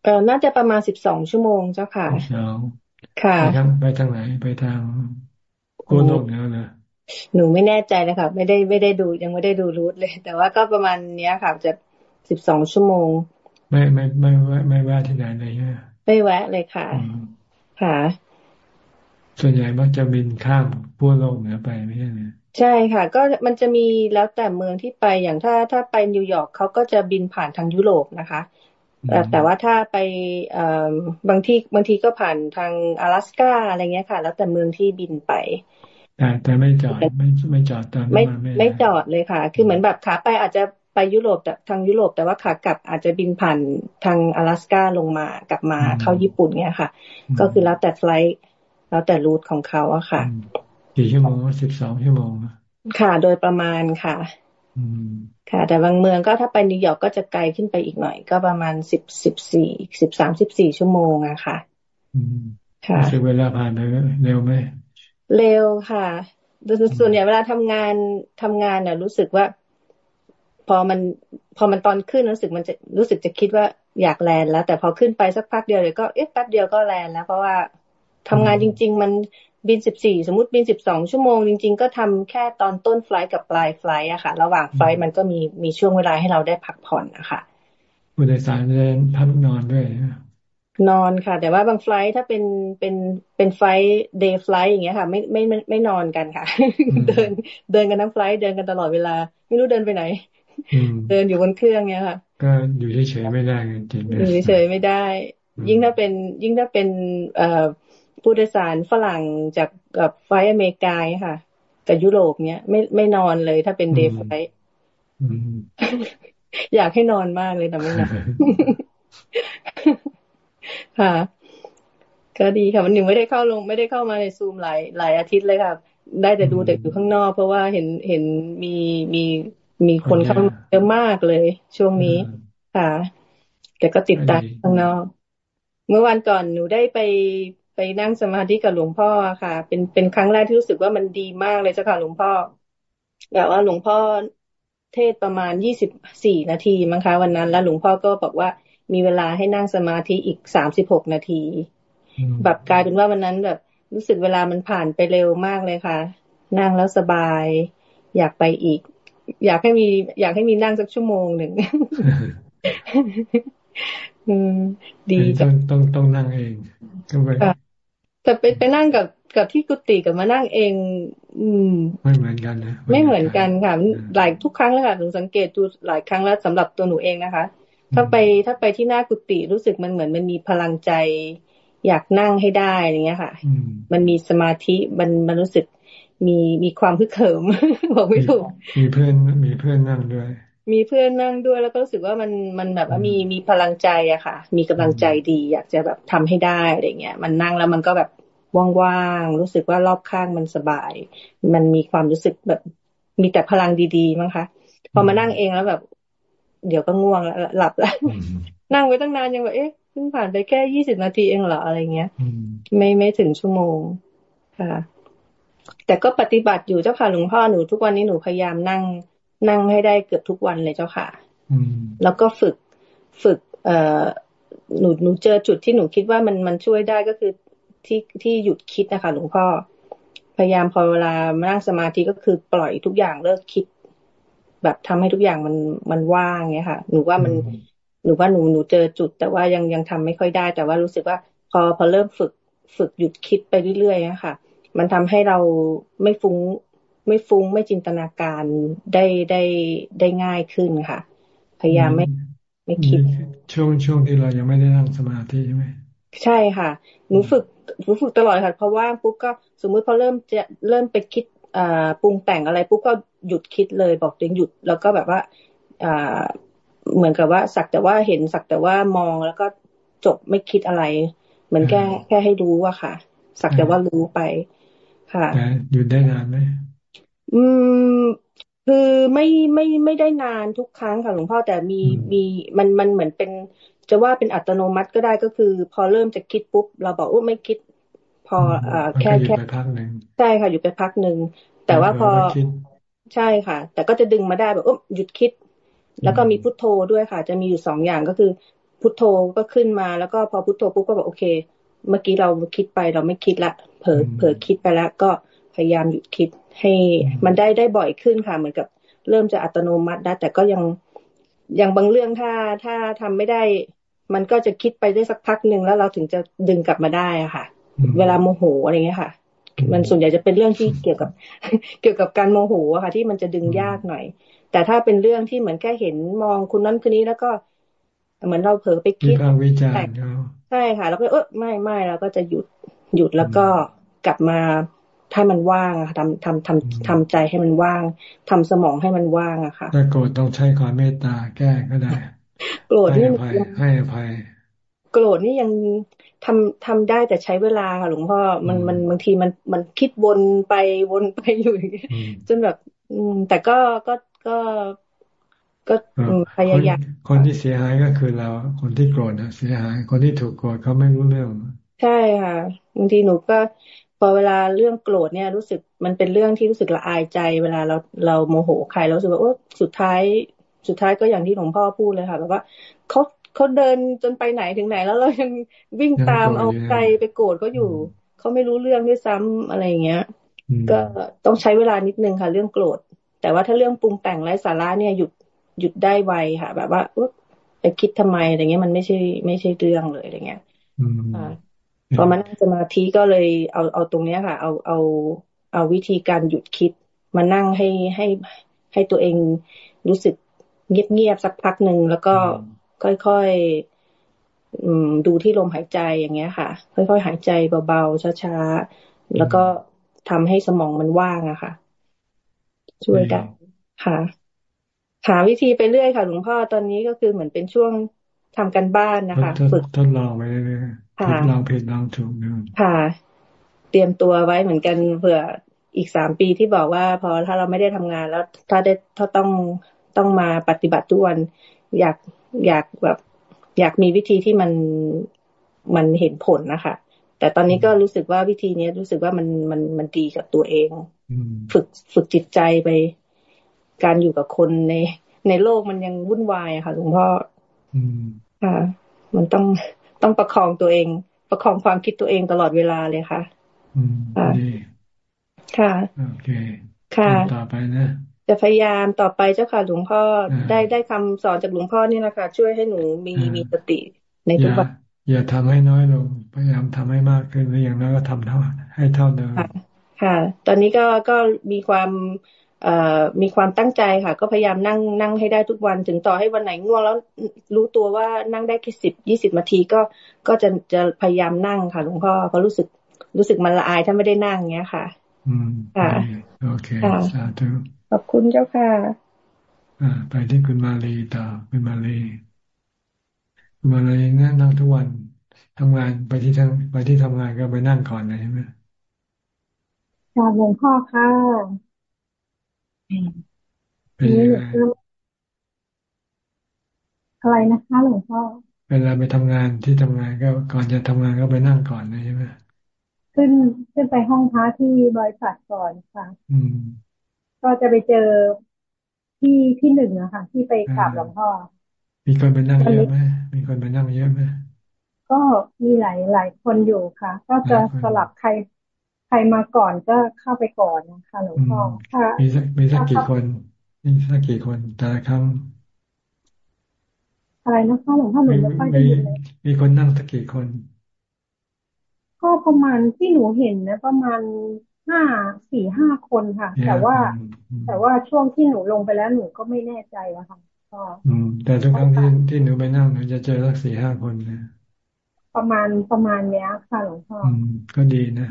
เอ่อน่าจะประมาณสิบสองชั่วโมงเจ้าค่ะสองค่ะไปทางไปทางไหนไปทางโกโนกเนี่ยนะหนูไม่แน่ใจเลยค่ะ ไม่ได้ไม่ได้ดูยังไม่ได้ดูรูทเลย แต่ว่าก็ประมาณเนี้ยค่ะจะสิบสองชั่วโมง ไม่ไม่ไม่ไม่แวะที่ไหนเลยเนี่ยไม่แวะเลยค่ะ ค่ะ ส่วนใหญ่มักจะบินข้ามพัวโลกเหนือไปไม่ใช่ไหมใช่ค่ะ ก็มันจะมีแล้วแต่เมืองที่ไปอย่างถ้าถ้าไปนิวยอร์กเขาก็จะบินผ่านทางยุโรปนะคะแต่ว่าถ้าไปบางที่บางทีก็ผ่านทาง阿拉斯กาอะไรเงี้ยค่ะ แล้วแต่เมืองที่บินไปแต่แต่ไม่จอดไม่ไม่จอดตามไม่ไม่จอดเลยค่ะ คือเหมือนแบบขาไปอาจจะไปยุโรปแต่ทางยุโรปแต่ว่าขากลับอาจจะบินผ่านทาง阿拉斯กาลงมากลับมาเข้าญี่ปุ่นเนี้ยค่ะ ก็คือแล้วแต่ไฟล์ แล้วแต่รูทของเขาอะค่ะกี่ชั่วโมงสิบสองชั่วโมงค่ะโดยประมาณค่ะค่ะ แต่บางเมืองก็ถ้าไปนิวยอร์กก็จะไกลขึ้นไปอีกหน่อย ก็ประมาณสิบสิบสี่สิบสามสิบสี่ชั่วโมงอะค่ะค่ะเวลาผ่านไปเร็วไหมเร็วค่ะส่วนใหญ่เวลาทำงานทำงานเนี่ยรู้สึกว่า พอมันพอมันตอนขึ้นรู้สึกมันจะรู้สึกจะคิดว่าอยากแลนแล้ว แต่พอขึ้นไปสักพักเดียวเลยก็เอ๊ะแป๊บเดียวก็แลนแล้ว เพราะว่า ทำงานจริง ๆ มันบินสิบสี่สมมติบินสิบสองชั่วโมงจริง ๆ ก็ทำแค่ตอนต้นไฟล์กับปลายไฟล์อะค่ะ ระหว่างไฟล์มันก็มีมีช่วงเวลาให้เราได้พักผ่อนนะคะผู้โดยสารจะพักนอนด้วยนอนค่ะ แต่ว่าบาง flight ถ้าเป็นเป็นเป็น flight day flight อย่างเงี้ยค่ะไม่ไม่ไม่ไม่นอนกันค่ะ เดินเดินกันทั้ง flight เดินกันตลอดเวลา ไม่รู้เดินไปไหนเดินอยู่บนเครื่องเนี้ยค่ะ ก็อยู่เฉยๆไม่ได้จริงๆอยู่เฉยๆไม่ได้ ยิ่งถ้าเป็นยิ่งถ้าเป็นเอ่อ ผู้โดยสารฝรั่งจากกับไฟอเมริกาค่ะ กับยุโรปเนี้ยไม่ไม่นอนเลยถ้าเป็น day flightอยากให้นอนมากเลยแต่ไม่นอนค่ะ ก็ดีค่ะมันหนึ่งไม่ได้เข้าลง ไม่ได้เข้ามาในซูมหลายหลายอาทิตย์เลยค่ะ ได้แต่ดูแต่อยู่ข้างนอก เพราะว่าเห็นเห็นมีมีมีคนเข้าเยอะมากเลย ช่วงนี้ค่ะ แต่ก็ติดตามข้างนอก เมื่อวันก่อนหนูได้ไป ไปนั่งสมาธิกับหลวงพ่อค่ะ เป็นเป็นครั้งแรกที่รู้สึกว่ามันดีมากเลยเจ้าค่ะหลวงพ่อแบบว่าหลวงพ่อเทศประมาณยี่สิบสี่นาทีมั้งคะวันนั้น แล้วหลวงพ่อก็บอกว่ามีเวลาให้นั่งสมาธิอีกสามสิบหกนาที แบบกลายเป็นว่าวันนั้นแบบ รู้สึกเวลามันผ่านไปเร็วมากเลยค่ะ นั่งแล้วสบาย อยากไปอีก อยากให้มี อยากให้มีนั่งสักชั่วโมงหนึ่งดีต้องต้องต้องนั่งเองก็ไป แต่ไปไปนั่งกับกับที่กุฏิกับมานั่งเอง อืม ไม่เหมือนกันนะ ไม่เหมือนกันค่ะ หลายทุกครั้งเลยค่ะหนูสังเกตดูหลายครั้งแล้วสำหรับตัวหนูเองนะคะ ถ้าไปถ้าไปที่หน้ากุฏิรู้สึกมันเหมือนมันมีพลังใจ อยากนั่งให้ได้อย่างเงี้ยค่ะ มันมีสมาธิมันมันรู้สึกมีมีความพึกเขิมบอกไม่ถูก มีเพื่อนมีเพื่อนนั่งด้วย มีเพื่อนนั่งด้วยแล้วก็รู้สึกว่ามันมันแบบว่ามีมีพลังใจอะค่ะ มีกำลังใจดี อยากจะแบบทำให้ได้อะไรเงี้ย มันนั่งแล้วมันก็แบบว่างๆรู้สึกว่ารอบข้างมันสบาย มันมีความรู้สึกแบบมีแต่พลังดีๆมั้งคะพอมานั่งเองแล้วแบบ เดี๋ยวก็ง่วงแล้วหลับแล้วนั่งไว้ตั้งนานยังแบบเอ๊ะเพิ่งผ่านไปแค่ยี่สิบนาทีเองเหรออะไรเงี้ยไม่ไม่ถึงชั่วโมงค่ะ แต่ก็ปฏิบัติอยู่เจ้าค่ะหลวงพ่อหนูทุกวันนี้หนูพยายามนั่ง นั่งให้ได้เกือบทุกวันเลยเจ้าค่ะแล้วก็ฝึกฝึก เอ่อหนูหนูเจอจุดที่หนูคิดว่ามันมันช่วยได้ก็คือที่ที่หยุดคิดนะคะหลวงพ่อ พยายามพอเวลามานั่งสมาธิก็คือปล่อยทุกอย่างเลิกคิด แบบทำให้ทุกอย่างมันมันว่างเนี้ยค่ะ หนูว่ามันหนูว่าหนูหนูเจอจุด แต่ว่ายังยังทำไม่ค่อยได้ แต่ว่ารู้สึกว่า พอพอเริ่มฝึกฝึกหยุดคิดไปเรื่อยๆนะคะมันทำให้เราไม่ฟุง้ง ไม่ฟุ้งไม่จินตนาการได้ได้ได้ง่ายขึ้นค่ะ พยายามไม่ไไม่คิด ช่วงช่วงที่เรายังไม่ได้นั่งสมาธิใช่ไหมใช่ค่ะ หนูฝึกหนูฝึกตลอดค่ะเพราะว่าปุ๊บก็สมมุติพอเริ่มจะเริ่มไปคิดอ่าปรุงแต่งอะไรปุ๊บก็หยุดคิดเลยบอกตัวเองหยุด แล้วก็แบบว่าอ่าเหมือนกับว่า สักแต่ว่าเห็นสักแต่ว่ามองแล้วก็จบไม่คิดอะไร เหมือนแค่แค่ให้รู้ว่าค่ะ สักแต่ว่ารู้ไป ค่ะหยุดได้นานไหม อืม คือไม่ไม่ไม่ได้นานทุกครั้งค่ะหลวงพ่อแต่มีมีมันมันเหมือนเป็น จะว่าเป็นอัตโนมัติก็ได้ก็คือ พอเริ่มจะคิดปุ๊บ เราบอกว่าไม่คิด พออ่าแค่แค่ใช่ค่ะอยู่ไปพักหนึ่งแต่ว่าพอใช่ค่ะ แต่ก็จะดึงมาได้แบบอ้หยุดคิด แล้วก็มีพุทโธด้วยค่ะ จะมีอยู่สองอย่างก็คือ พุทโธก็ขึ้นมาแล้วก็พอพุทโธปุ๊บก็บอกโอเค เมื่อกี้เราคิดไปเราไม่คิดละเผลอเผลอคิดไปแล้วก็พยายามหยุดคิด ให้มันได้ได้บ่อยขึ้นค่ะ เหมือนกับเริ่มจะอัตโนมัติได้แต่ก็ยังยังบางเรื่องถ้าถ้าทำไม่ได้ มันก็จะคิดไปได้สักพักหนึ่งแล้วเราถึงจะดึงกลับมาได้อะค่ะ เวลาโมโหอะไรเงี้ยค่ะ มันส่วนใหญ่จะเป็นเรื่องที่เกี่ยวกับ เกี่ยวกับการโมโหอะค่ะ ที่มันจะดึงยากหน่อย แต่ถ้าเป็นเรื่องที่เหมือนแค่เห็นมองคุณนั้นคนนี้แล้วก็ เหมือนเราเผลอไปคิดใช่ค่ะ แล้วก็เออไม่ไม่เราก็จะหยุดหยุดแล้วก็กลับมา ถ้ามันว่างอะทำทำทำทำใจให้มันว่างทำสมองให้มันว่างอะค่ะถ้าโกรธต้องใช้ความเมตตาแก้ก็ได้ โกรธนี่ให้อภัย โกรธนี่ยังทำทำได้แต่ใช้เวลาค่ะหลวงพ่อมันมันบางทีมันมันคิดวนไปวนไปอยู่จนแบบอืมแต่ก็ก็ก็ก็พยายามคนที่เสียหายก็คือเรา คนที่โกรธนะเสียหาย คนที่ถูกโกรธเขาไม่รู้เรื่อง ใช่ค่ะบางทีหนูก็ พอเวลาเรื่องโกรธเนี่ยรู้สึกมันเป็นเรื่องที่รู้สึกละอายใจ เวลาเราเราโมโหใครเราสึกว่าโอ้สุดท้ายสุดท้ายก็อย่างที่หลวงพ่อพูดเลยค่ะแบบว่าเขาเขาเดินจนไปไหนถึงไหน แล้วเรายังวิ่งตามเอาใจไปโกรธก็อยู่เขาไม่รู้เรื่องด้วยซ้ำอะไรเงี้ย ก็ต้องใช้เวลานิดนึงค่ะ เรื่องโกรธแต่ว่าถ้าเรื่องปรุงแต่งไร้สาระเนี่ยหยุดหยุดได้ไวค่ะ แบบว่าไปคิดทำไมอะไรเงี้ยมันไม่ใช่ไม่ใช่เรื่องเลยอะไรเงี้ย พอมานั่งสมาธิก็เลยเอาเอาตรงเนี้ยค่ะ เอาเอาเอาวิธีการหยุดคิด มานั่งให้ให้ให้ตัวเองรู้สึกเงียบๆสักพักหนึ่งแล้วก็ค่อยๆดูที่ลมหายใจอย่างเงี้ยค่ะ ค่อยๆหายใจเบาๆช้าๆแล้วก็ทำให้สมองมันว่างอะค่ะ ช่วยกันค่ะหาวิธีไปเรื่อยค่ะ หลวงพ่อตอนนี้ก็คือเหมือนเป็นช่วงทำกันบ้านนะคะ ฝึกทดลองไปเรื่อย ผิดลองผิดลองถูกนค่ะ เตรียมตัวไว้เหมือนกันเผื่ออีกสามปีที่บอกว่า พอถ้าเราไม่ได้ทำงานแล้ว ถ้าได้ถ้าต้องต้องมาปฏิบัติทุกวัน อยากอยากแบบ อยากมีวิธีที่มันมันเห็นผลนะคะแต่ตอนนี้ก็รู้สึกว่าวิธีนี้รู้สึกว่ามันมันมันดีกับตัวเอง ฝึกฝึกจิตใจไป การอยู่กับคนในในโลกมันยังวุ่นวายอะค่ะหลวงพ่อค่ะมันต้อง ต้องประคองตัวเอง ประคองความคิดตัวเองตลอดเวลาเลยค่ะค่ะค่ะโอเคค่ะต่อไปนะจะพยายามต่อไปเจ้าค่ะหลวงพ่อได้ได้คำสอนจากหลวงพ่อนี่นะคะ ช่วยให้หนูมีมีสติในทุกวันอย่าทำให้น้อยลงพยายามทำให้มากขึ้นหรืออย่างน้อยก็ทำเท่าให้เท่าเดิมค่ะ ตอนนี้ก็ก็มีความ มีความตั้งใจค่ะ ก็พยายามนั่งนั่งให้ได้ทุกวัน ถึงต่อให้วันไหนง่วงแล้วรู้ตัวว่านั่งได้แค่สิบยี่สิบนาทีก็ก็จะจะพยายามนั่งค่ะหลวงพ่อเพราะรู้สึกรู้สึกมันละอายถ้าไม่ได้นั่งเงี้ยค่ะ อืมค่ะโอเคสาธุขอบคุณเจ้าค่ะ อ่า ไปที่คุณมาลีต่อคุณมาลีคุณมาลีนั่งนั่งทุกวันทำงานไปที่ทางไปที่ทำงานก็ไปนั่งก่อนเลยใช่ไหมค่ะหลวงพ่อค่ะ เป็นยังไงอะไรนะคะหลวงพ่อเวลาไปทำงานที่ทำงานก็ก่อนจะทำงานก็ไปนั่งก่อนเลยใช่ไหมขึ้นขึ้นไปห้องพักที่บริษัทก่อนค่ะ อืม ก็จะไปเจอที่ที่หนึ่งอะค่ะ ที่ไปกราบหลวงพ่อ มีคนไปนั่งเยอะไหมมีคนไปนั่งเยอะไหมก็มีหลายหลายคนอยู่ค่ะ ก็จะสลับใคร ใครมาก่อนก็เข้าไปก่อนนะคะหลวงพ่อค่ะมีสักมีสักกี่คน มีสักกี่คนแต่ละครั้งอะไรนะคะหลวงพ่อหนูไม่ค่อยได้ยินเลยมีคนนั่งสักกี่คน ก็ประมาณที่หนูเห็นนะ ประมาณห้าสี่ห้าคนค่ะ แต่ว่า แต่ว่าช่วงที่หนูลงไปแล้วหนูก็ไม่แน่ใจอะค่ะพ่ออืม แต่ทุกครั้งที่ที่หนูไปนั่งหนูจะเจอสักสี่ห้าคนนะประมาณประมาณเนี้ยค่ะหลวงพ่ออืมก็ดีนะ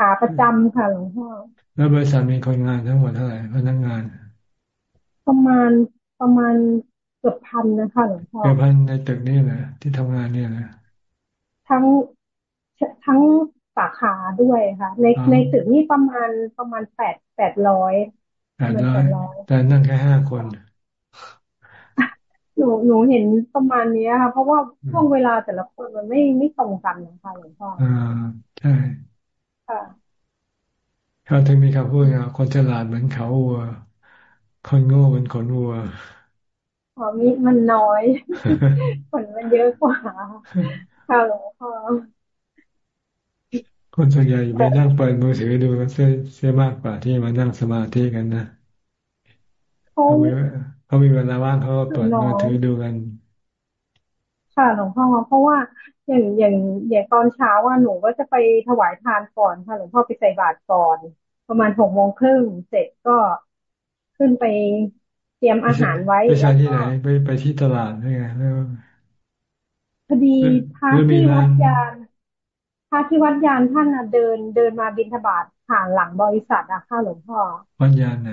ขาประจำค่ะหลวงพ่อแล้วบริษัทมีคนงานทั้งหมดเท่าไหร่พนักงาน ประมาณประมาณเกือบพันนะคะหลวงพ่อเกือบพันในตึกนี่แหละที่ทำงานเนี่ยนะทั้งทั้งสาขาด้วยค่ะ ในในตึกนี่ประมาณประมาณแปดแปดร้อยแปดร้อยแต่นั่งแค่ห้าคนหนูหนูเห็นประมาณนี้ค่ะ เพราะว่าช่วงเวลาแต่ละคนมันไม่ไม่ตรงกันนะคะหลวงพ่ออ่าใช่ ค่ะเขาถึงมีคำพูดว่าคนฉลาดเหมือนเขาวัว คนโง่เหมือนขนวัวอ๋อมีมันน้อยขนมันเยอะกว่าค่ะหลวงพ่อคนส่วนใหญ่ไปนั่งเปิดมือถือดูเสียเสียมากกว่าที่มานั่งสมาธิกันนะเขาเขามีเวลาว่างเขาเปิดมือถือดูกัน ค่ะหลวงพ่อเพราะว่า อย่างอย่างอย่างตอนเช้าว่าหนูก็จะไปถวายทานก่อนค่ะหลวงพ่อไปใส่บาตรก่อน ประมาณหกโมงครึ่งเสร็จก็ขึ้นไปเตรียมอาหารไว้ไปใช่ที่ไหนไปไปที่ตลาดใช่ไงพอดีพระที่วัดยานพระที่วัดยานท่านเดินเดินมาบิณฑบาตผ่านหลังบริษัทอะค่ะหลวงพ่อ วัดยานไหน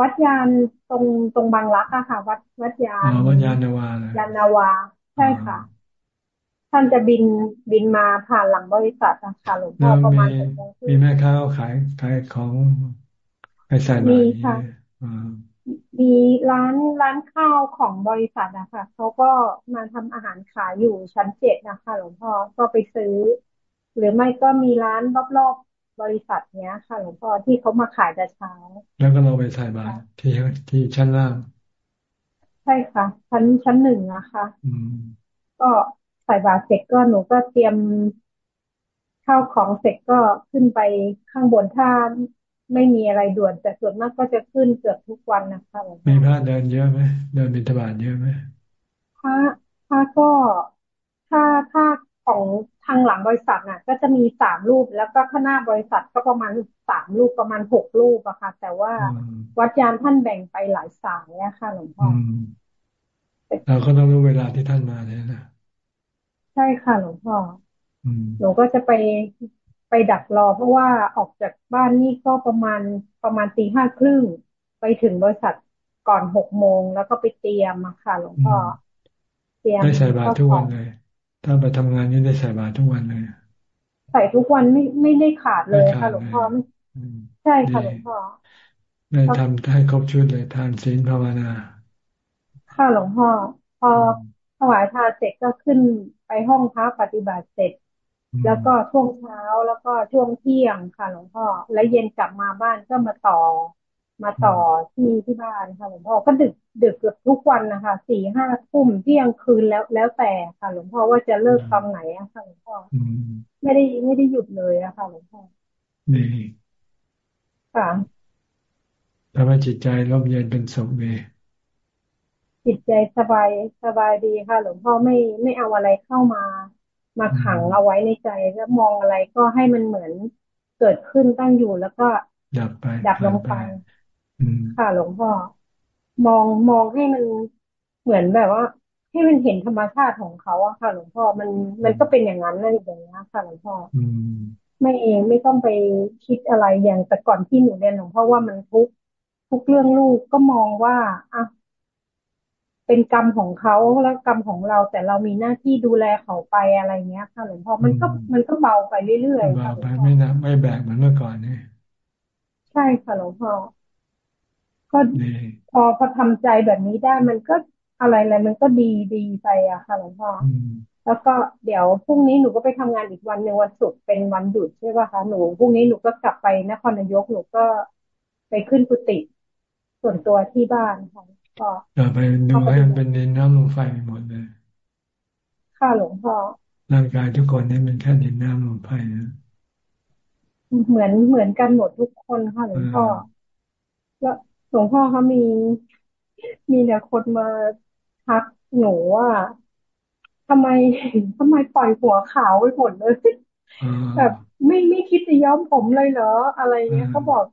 วัดยานตรงตรงบางรักอะค่ะ วัดวัดยานวัดยานนาวา ยานนาวา ใช่ค่ะ ท่านจะบินบินมาผ่านหลังบริษัทอะค่ะหลวงพ่อประมาณมีแม่ค้าขายขายของไปใส่บาตรมีค่ะมีร้านร้านข้าวของบริษัทนะคะเขาก็มาทำอาหารขายอยู่ชั้นเจ็ดนะคะ หลวงพ่อก็ไปซื้อ หรือไม่ก็มีร้านรอบๆบริษัทเนี้ยค่ะ หลวงพ่อที่เขามาขายแต่เช้า แล้วก็เราไปใส่บาตรที่ที่ชั้นล่าง ใช่ค่ะ ชั้นชั้นหนึ่งนะคะก็ ใส่บาตรเสร็จก็หนูก็เตรียมข้าวของเสร็จก็ขึ้นไปข้างบนถ้าไม่มีอะไรด่วน แต่ส่วนมากก็จะขึ้นเกือบทุกวันนะคะมีพระเดินเยอะไหมเดินบิณฑบาตเยอะไหมพระพระก็ถ้าถ้าของทางหลังบริษัทน่ะ ก็จะมีสามรูปแล้วก็ข้างหน้าบริษัทก็ประมาณสามรูปประมาณหกรูปอะค่ะ แต่ว่าวัดยานท่านแบ่งไปหลายสายอะค่ะหลวงพ่อเราก็ต้องรู้เวลาที่ท่านมาเลยนะ ใช่ค่ะหลวงพ่อหนูก็จะไปไปดักรอ เพราะว่าออกจากบ้านนี่ก็ประมาณประมาณตีห้าครึ่งไปถึงบริษัทก่อนหกโมงแล้วก็ไปเตรียมมาค่ะหลวงพ่อเตรียมได้ใส่บาตรทุกวันเลย ถ้าไปทำงานนี่ได้ใส่บาตรทุกวันเลย ใส่ทุกวันไม่ไม่ได้ขาดเลยค่ะหลวงพ่อใช่ค่ะหลวงพ่อได้ทำให้ครบชุดเลยทานศีลภาวนา ค่ะหลวงพ่อ พอถวายทานเสร็จก็ขึ้น ไปห้องพักปฏิบัติเสร็จ แล้วก็ช่วงเช้าแล้วก็ช่วงเที่ยงค่ะหลวงพ่อ แล้วเย็นกลับมาบ้านก็มาต่อ มาต่อที่ที่บ้านค่ะหลวงพ่อก็ดึกดึกเกือบทุกวันนะคะสี่ห้าทุ่มเที่ยงคืนแล้วแล้วแต่ค่ะ หลวงพ่อว่าจะเลิกตอนไหนอะค่ะหลวงพ่อไม่ได้ไม่ได้หยุดเลยอะค่ะหลวงพ่อดีค่ะทำให้จิตใจร่มเย็นเป็นสุขดี จิตใจสบายสบายดีค่ะ หลวงพ่อไม่ไม่เอาอะไรเข้ามา มาขังเอาไว้ในใจแล้วมองอะไรก็ให้มันเหมือนเกิดขึ้นตั้งอยู่แล้วก็ดับไป ดับลงไปค่ะหลวงพ่อ มองมองให้มันเหมือนแบบว่า ให้มันเห็นธรรมชาติของเขาอะค่ะ หลวงพ่อมันมันก็เป็นอย่างนั้นเลยอย่างนี้ค่ะหลวงพ่อไม่เองไม่ต้องไปคิดอะไรอย่างแต่ก่อนที่หนูเรียนหลวงพ่อว่ามันทุกทุกเรื่องลูกก็มองว่าอะ เป็นกรรมของเขาแล้วกรรมของเรา แต่เรามีหน้าที่ดูแลเขาไปอะไรเงี้ยค่ะหลวงพ่อมันก็มันก็เบาไปเรื่อยๆค่ะเบาไปไม่นะไม่แบกเหมือนเมื่อก่อนนี่ใช่ค่ะหลวงพ่อก็พอพอทำใจแบบนี้ได้มันก็อะไรอะไรมันก็ดีดีไปอะค่ะหลวงพ่อแล้วก็เดี๋ยวพรุ่งนี้หนูก็ไปทำงานอีกวันในวันศุกร์เป็นวันหยุดใช่ป่ะคะหนูพรุ่งนี้หนูก็กลับไปนครนายกหนูก็ไปขึ้นกุฏิส่วนตัวที่บ้านค่ะ อย่าไปดูให้มันเป็นดินน้ำลมไฟหมดเลย ค่ะหลวงพ่อ ร่างกายทุกคนนี่มันแค่ดินน้ำลมไฟนะเหมือนเหมือนกันหมดทุกคนค่ะหลวงพ่อ แล้วหลวงพ่อเขามีมีแต่คนมาทักหนูว่าทำไมทำไมปล่อยหัวขาวไปหมดเลยแบบไม่ไม่คิดจะย้อมผมเลยเหรออะไรเงี้ยเขาบอก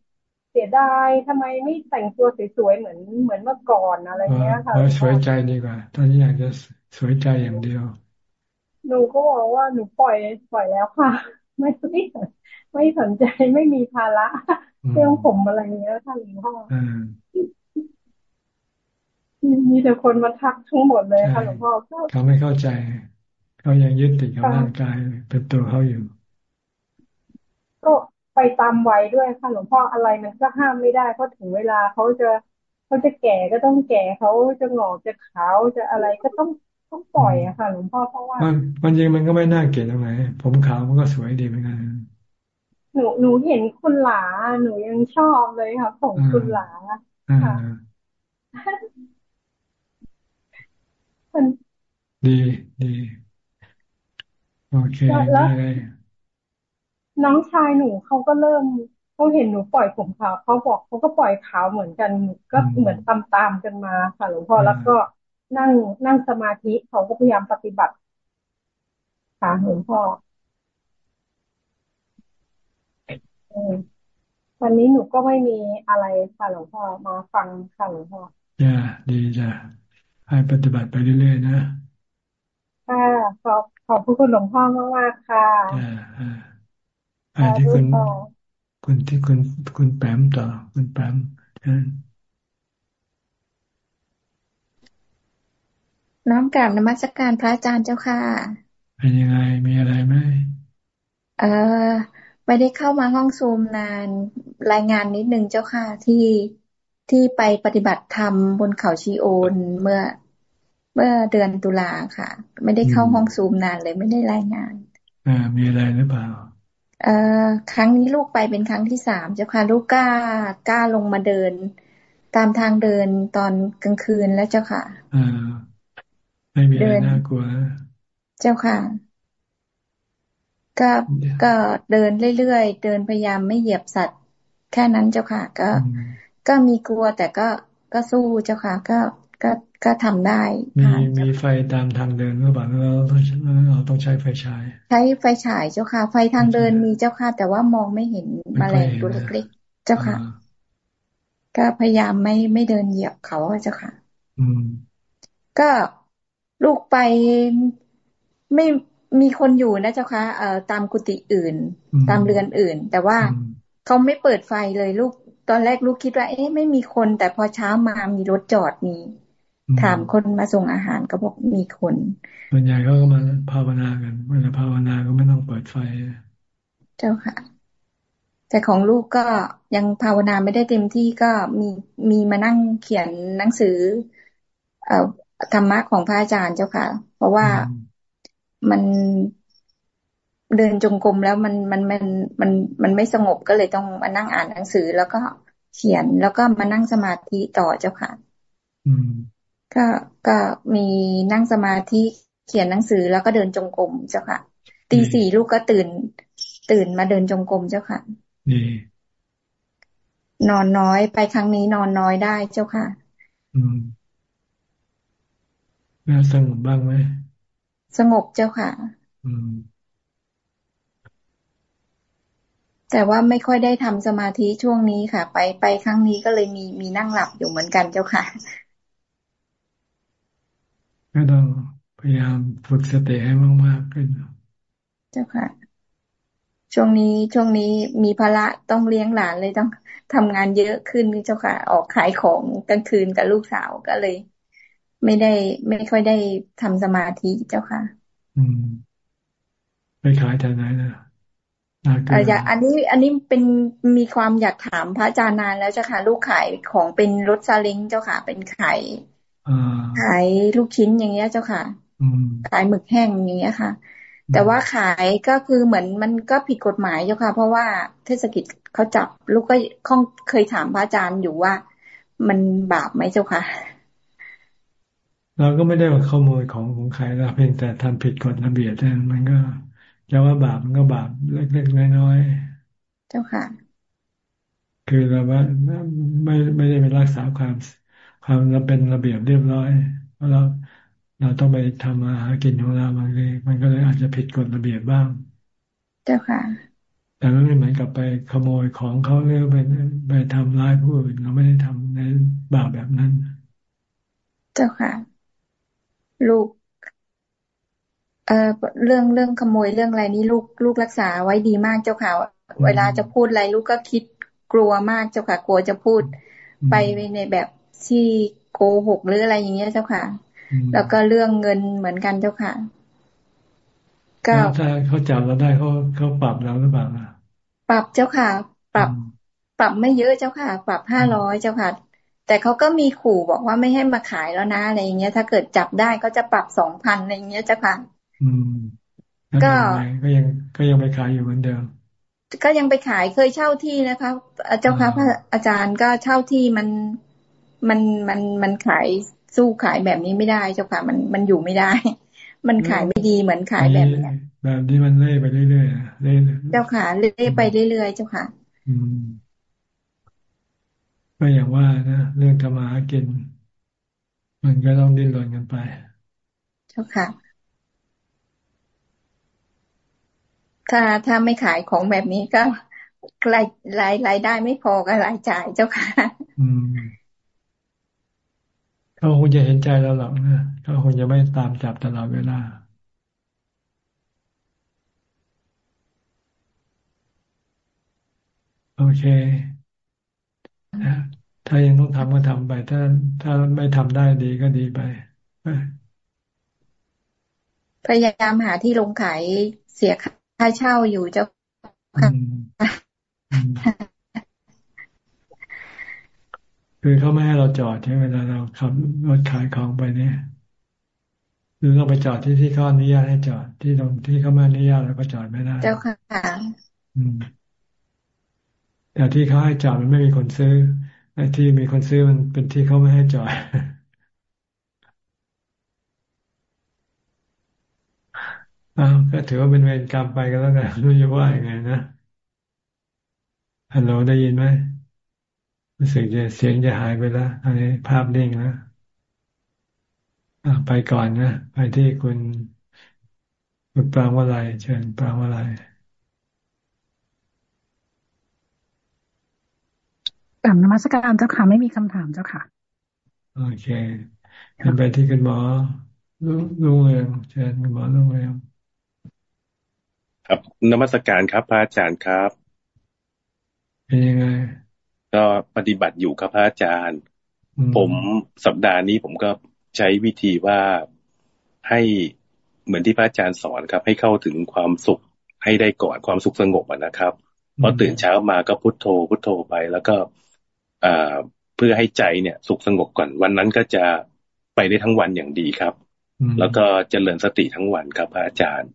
เสียดายทำไมไม่แต่งตัวสวยๆเหมือนเหมือนเมื่อก่อนอะไรเงี้ยค่ะสวยใจดีกว่าตอนนี้อยากจะสวยใจอย่างเดียว หนูก็บอกว่าหนูปล่อยปล่อยแล้วค่ะ ไม่ไม่ไม่สนใจไม่มีภาระเรื่องผมอะไรเงี้ยค่ะหลวงพ่อมีแต่คนมาทักทั้งหมดเลยค่ะหลวงพ่อเขาไม่เข้าใจ เขายังยึดติดกับร่างกายเป็นตัวเขาอยู่ก็ไป ตามวัยด้วยค่ะหลวงพ่ออะไรมันก็ห้ามไม่ได้เพราะถึงเวลาเขาจะเขาจะแก่ก็ต้องแก่เขาจะหงอกจะขาวจะอะไรก็ต้องต้องปล่อยอะค่ะหลวงพ่อเพราะว่ามันมันจริงมันก็ไม่น่าเกลียดตรงไหนผมขาวมันก็สวยดีเหมือนกันหนูหนูเห็นคุณหลาหนูยังชอบเลยค่ะของคุณหลาค่ะดีดีโอเคได้เลย น้องชายหนูเขาก็เริ่มเขาเห็นหนูปล่อยผมขาวเขาบอกเขาก็ปล่อยขาวเหมือนกันก็เหมือนตามตามกันมาค่ะหลวงพ่อแล้วก็นั่งนั่งสมาธิเขาก็พยายามปฏิบัติค่ะหลวงพ่อวันนี้หนูก็ไม่มีอะไรค่ะหลวงพ่อมาฟังค่ะหลวงพ่อจ้าดีจ้ะให้ปฏิบัติไปเรื่อยๆนะค่ะขอบขอบคุณหลวงพ่อมากๆค่ะ อ่าอันที่คุณคุณที่คุณคุณแปมต่อ คุณแปมน้อมกราบนมัสการพระอาจารย์เจ้าค่ะ เป็นยังไงมีอะไรไหมเออไม่ได้เข้ามาห้องซูมนานรายงานนิดนึงเจ้าค่ะที่ที่ไปปฏิบัติธรรมบนเขาชีโอนเมื่อเมื่อเดือนตุลาค่ะ ไม่ได้เข้าห้องซูมนานเลยไม่ได้รายงาน อ่า มีอะไรหรือเปล่าเอ่อ ครั้งนี้ลูกไปเป็นครั้งที่สามเจ้าค่ะลูกกล้ากล้าลงมาเดิน ตามทางเดินตอนกลางคืนแล้วเจ้าค่ะอ่าไม่มีอะไรน่ากลัว เจ้าค่ะ ก็ก็เดินเรื่อยๆ เดินพยายามไม่เหยียบสัตว์ แค่นั้นเจ้าค่ะ ก็ ก็มีกลัวแต่ก็ก็สู้เจ้าค่ะ ก็ ก็ก็ทำได้มีมีไฟตามทางเดินหรือเปล่าเราต้องเราต้องใช้ไฟฉาย ใช้ไฟฉายเจ้าค่ะ ไฟทางเดินมีเจ้าค่ะ แต่ว่ามองไม่เห็นแมลงตัวเล็กๆเจ้าค่ะ ก็พยายามไม่ไม่เดินเหยียบเขาเจ้าค่ะ อืม ก็ลูกไปไม่มีคนอยู่นะเจ้าค่ะเอ่อตามกุฏิอื่น ตามเรือนอื่น แต่ว่าเขาไม่เปิดไฟเลยลูกตอนแรกลูกคิดว่า เอ๊ะไม่มีคน แต่พอเช้ามามีรถจอดมี ถามคนมาส่งอาหารก็บอกมีคนส่วนใหญ่เขาก็มาภาวนากันเวลาภาวนาก็ไม่ต้องเปิดไฟ เจ้าค่ะ แต่ของลูกก็ยังภาวนาไม่ได้เต็มที่ก็มีมีมานั่งเขียนหนังสือ เอ่อธรรมะของพระอาจารย์เจ้าค่ะ เพราะว่ามันเดินจงกรมแล้วมันมันมันมันมันไม่สงบก็เลยต้องมานั่งอ่านหนังสือ แล้วก็เขียนแล้วก็มานั่งสมาธิต่อเจ้าค่ะ อืม ก็ก็มีนั่งสมาธิเขียนหนังสือแล้วก็เดินจงกรมเจ้าค่ะ ตีสี่ลูกก็ตื่น ตื่นมาเดินจงกรมเจ้าค่ะนอนน้อยไปครั้งนี้นอนน้อยได้เจ้าค่ะ อืมน่าสงบบ้างไหมสงบเจ้าค่ะ อืมแต่ว่าไม่ค่อยได้ทำสมาธิช่วงนี้ค่ะ ไปไปครั้งนี้ก็เลยมีมีนั่งหลับอยู่เหมือนกันเจ้าค่ะ ก็ต้องพยายามฝึกสติให้มากๆขึ้น เจ้าค่ะ ช่วงนี้ช่วงนี้มีภาระต้องเลี้ยงหลานเลยต้องทำงานเยอะขึ้นเจ้าค่ะ ออกขายของกลางคืนกับลูกสาวก็เลย ไม่ได้ไม่ค่อยได้ทำสมาธิเจ้าค่ะ อืมไปขายแถวไหนนะอยากอันนี้อันนี้เป็นมีความอยากถามพระอาจารย์นานแล้วเจ้าค่ะ ลูกขายของเป็นรถซาเล้งเจ้าค่ะ เป็นขาย ขายลูกชิ้นอย่างเงี้ยเจ้าค่ะขายหมึกแห้งอย่างเงี้ยค่ะ แต่ว่าขายก็คือเหมือนมันก็ผิดกฎหมายเจ้าค่ะ เพราะว่าเทศกิจเขาจับลูกก็คงเคยถามพระอาจารย์อยู่ว่า มันบาปไหมเจ้าค่ะเราก็ไม่ได้ว่าขโมยของของใครเราเพียงแต่ทำผิดกฎระเบียบแต่มันก็จะว่าบาปมันก็บาปเล็กๆน้อยๆเจ้าค่ะ คือเราว่าไม่ไม่ได้ไปรักษาความ ความเราเป็นระเบียบเรียบร้อยเพราะเราเราต้องไปทำอาหากินของเราบางทีมันก็เลยอาจจะผิดกฎระเบียบบ้าง เจ้าค่ะ แต่มันไม่เหมือนกับไปขโมยของเขาหรือไปไปทำร้ายผู้อื่นเราไม่ได้ทำในบาปแบบนั้น เจ้าค่ะ ลูกเอ่อเรื่องเรื่องขโมยเรื่องอะไรนี้ลูกลูกรักษาไว้ดีมากเจ้าค่ะ เวลาจะพูดอะไรลูกก็คิดกลัวมากเจ้าค่ะ กลัวจะพูดไปในแบบ ที่โกหกหรืออะไรอย่างเงี้ยเจ้าค่ะ แล้วก็เรื่องเงินเหมือนกันเจ้าค่ะก็ถ้าเขาจับเราได้เขาเขาปรับเราหรือเปล่าปรับเจ้าค่ะ ปรับปรับไม่เยอะเจ้าค่ะ ปรับห้าร้อยเจ้าค่ะ แต่เขาก็มีขู่บอกว่าไม่ให้มาขายแล้วนะอะไรอย่างเงี้ย ถ้าเกิดจับได้ก็จะปรับสองพันอะไรอย่างเงี้ยเจ้าค่ะ อืมก็ก็ยังก็ยังไปขายอยู่เหมือนเดิม ก็ยังไปขายเคยเช่าที่นะคะเจ้าค่ะพระอาจารย์ก็เช่าที่มัน มันมันมันขายสู้ขายแบบนี้ไม่ได้เจ้าค่ะ มันมันอยู่ไม่ได้ มันขายไม่ดีเหมือนขายแบบนี้แบบนี้มันเล่ไปเรื่อยๆเล่เจ้าค่ะเล่ไปเรื่อยๆเจ้าค่ะ อืมก็อย่างว่านะเรื่องธรรมะกิน มันก็ต้องดิ้นรนกันไป เจ้าค่ะ ถ้าถ้าไม่ขายของแบบนี้ก็รายรายรายได้ไม่พอกับรายจ่ายเจ้าค่ะ อืม เขาคงจะเห็นใจเราหรอกนะเขาคงจะไม่ตามจับตลอดเวลาโอเคถ้ายังต้องทำก็ทำไป ถ้าถ้าไม่ทำได้ดีก็ดีไปพยายามหาที่ลงขายเสียค่าเช่าอยู่เจ้าค่ะ คือเขาไม่ให้เราจอดใช่เวลาเราขับรถขายของไปเนี่ยหรือเราไปจอดที่ที่เขาอนุญาตให้จอดที่ตรงที่เขาไม่อนุญาตเราก็จอดไม่ได้ เจ้าค่ะแต่ที่เขาให้จอดมันไม่มีคนซื้อไอ้ที่มีคนซื้อมันเป็นที่เขาไม่ให้จอดอ้าวก็ถือว่าเป็นเวรกรรมไปกันแล้วกันรู้จะว่ายังไงนะฮัลโหลได้ยินไหม รู้สึกจะเสียงจะหายไปแล้วอันนี้ภาพนิ่งแล้วไปก่อนนะ ไปที่คุณคุณปรางวลัยเชิญปรางวลัยกลับนมัสการเจ้าค่ะ ไม่มีคำถามเจ้าค่ะ โอเคกันไปที่คุณหมอลุงเรืองเชิญคุณหมอลุงเรืองครับนมัสการครับพระอาจารย์ครับ เป็นยังไง ก็ปฏิบัติอยู่ครับพระอาจารย์ ผมสัปดาห์นี้ผมก็ใช้วิธีว่าให้เหมือนที่พระอาจารย์สอนครับ ให้เข้าถึงความสุขให้ได้ก่อนความสุขสงบนะครับพอตื่นเช้ามาก็พุโทโธพุโทโธไป แล้วก็อ่าเพื่อให้ใจเนี่ย สุขสงบก่อนวันนั้นก็จะไปได้ทั้งวันอย่างดีครับ แล้วก็เจริญสติทั้งวันครับพระอาจารย์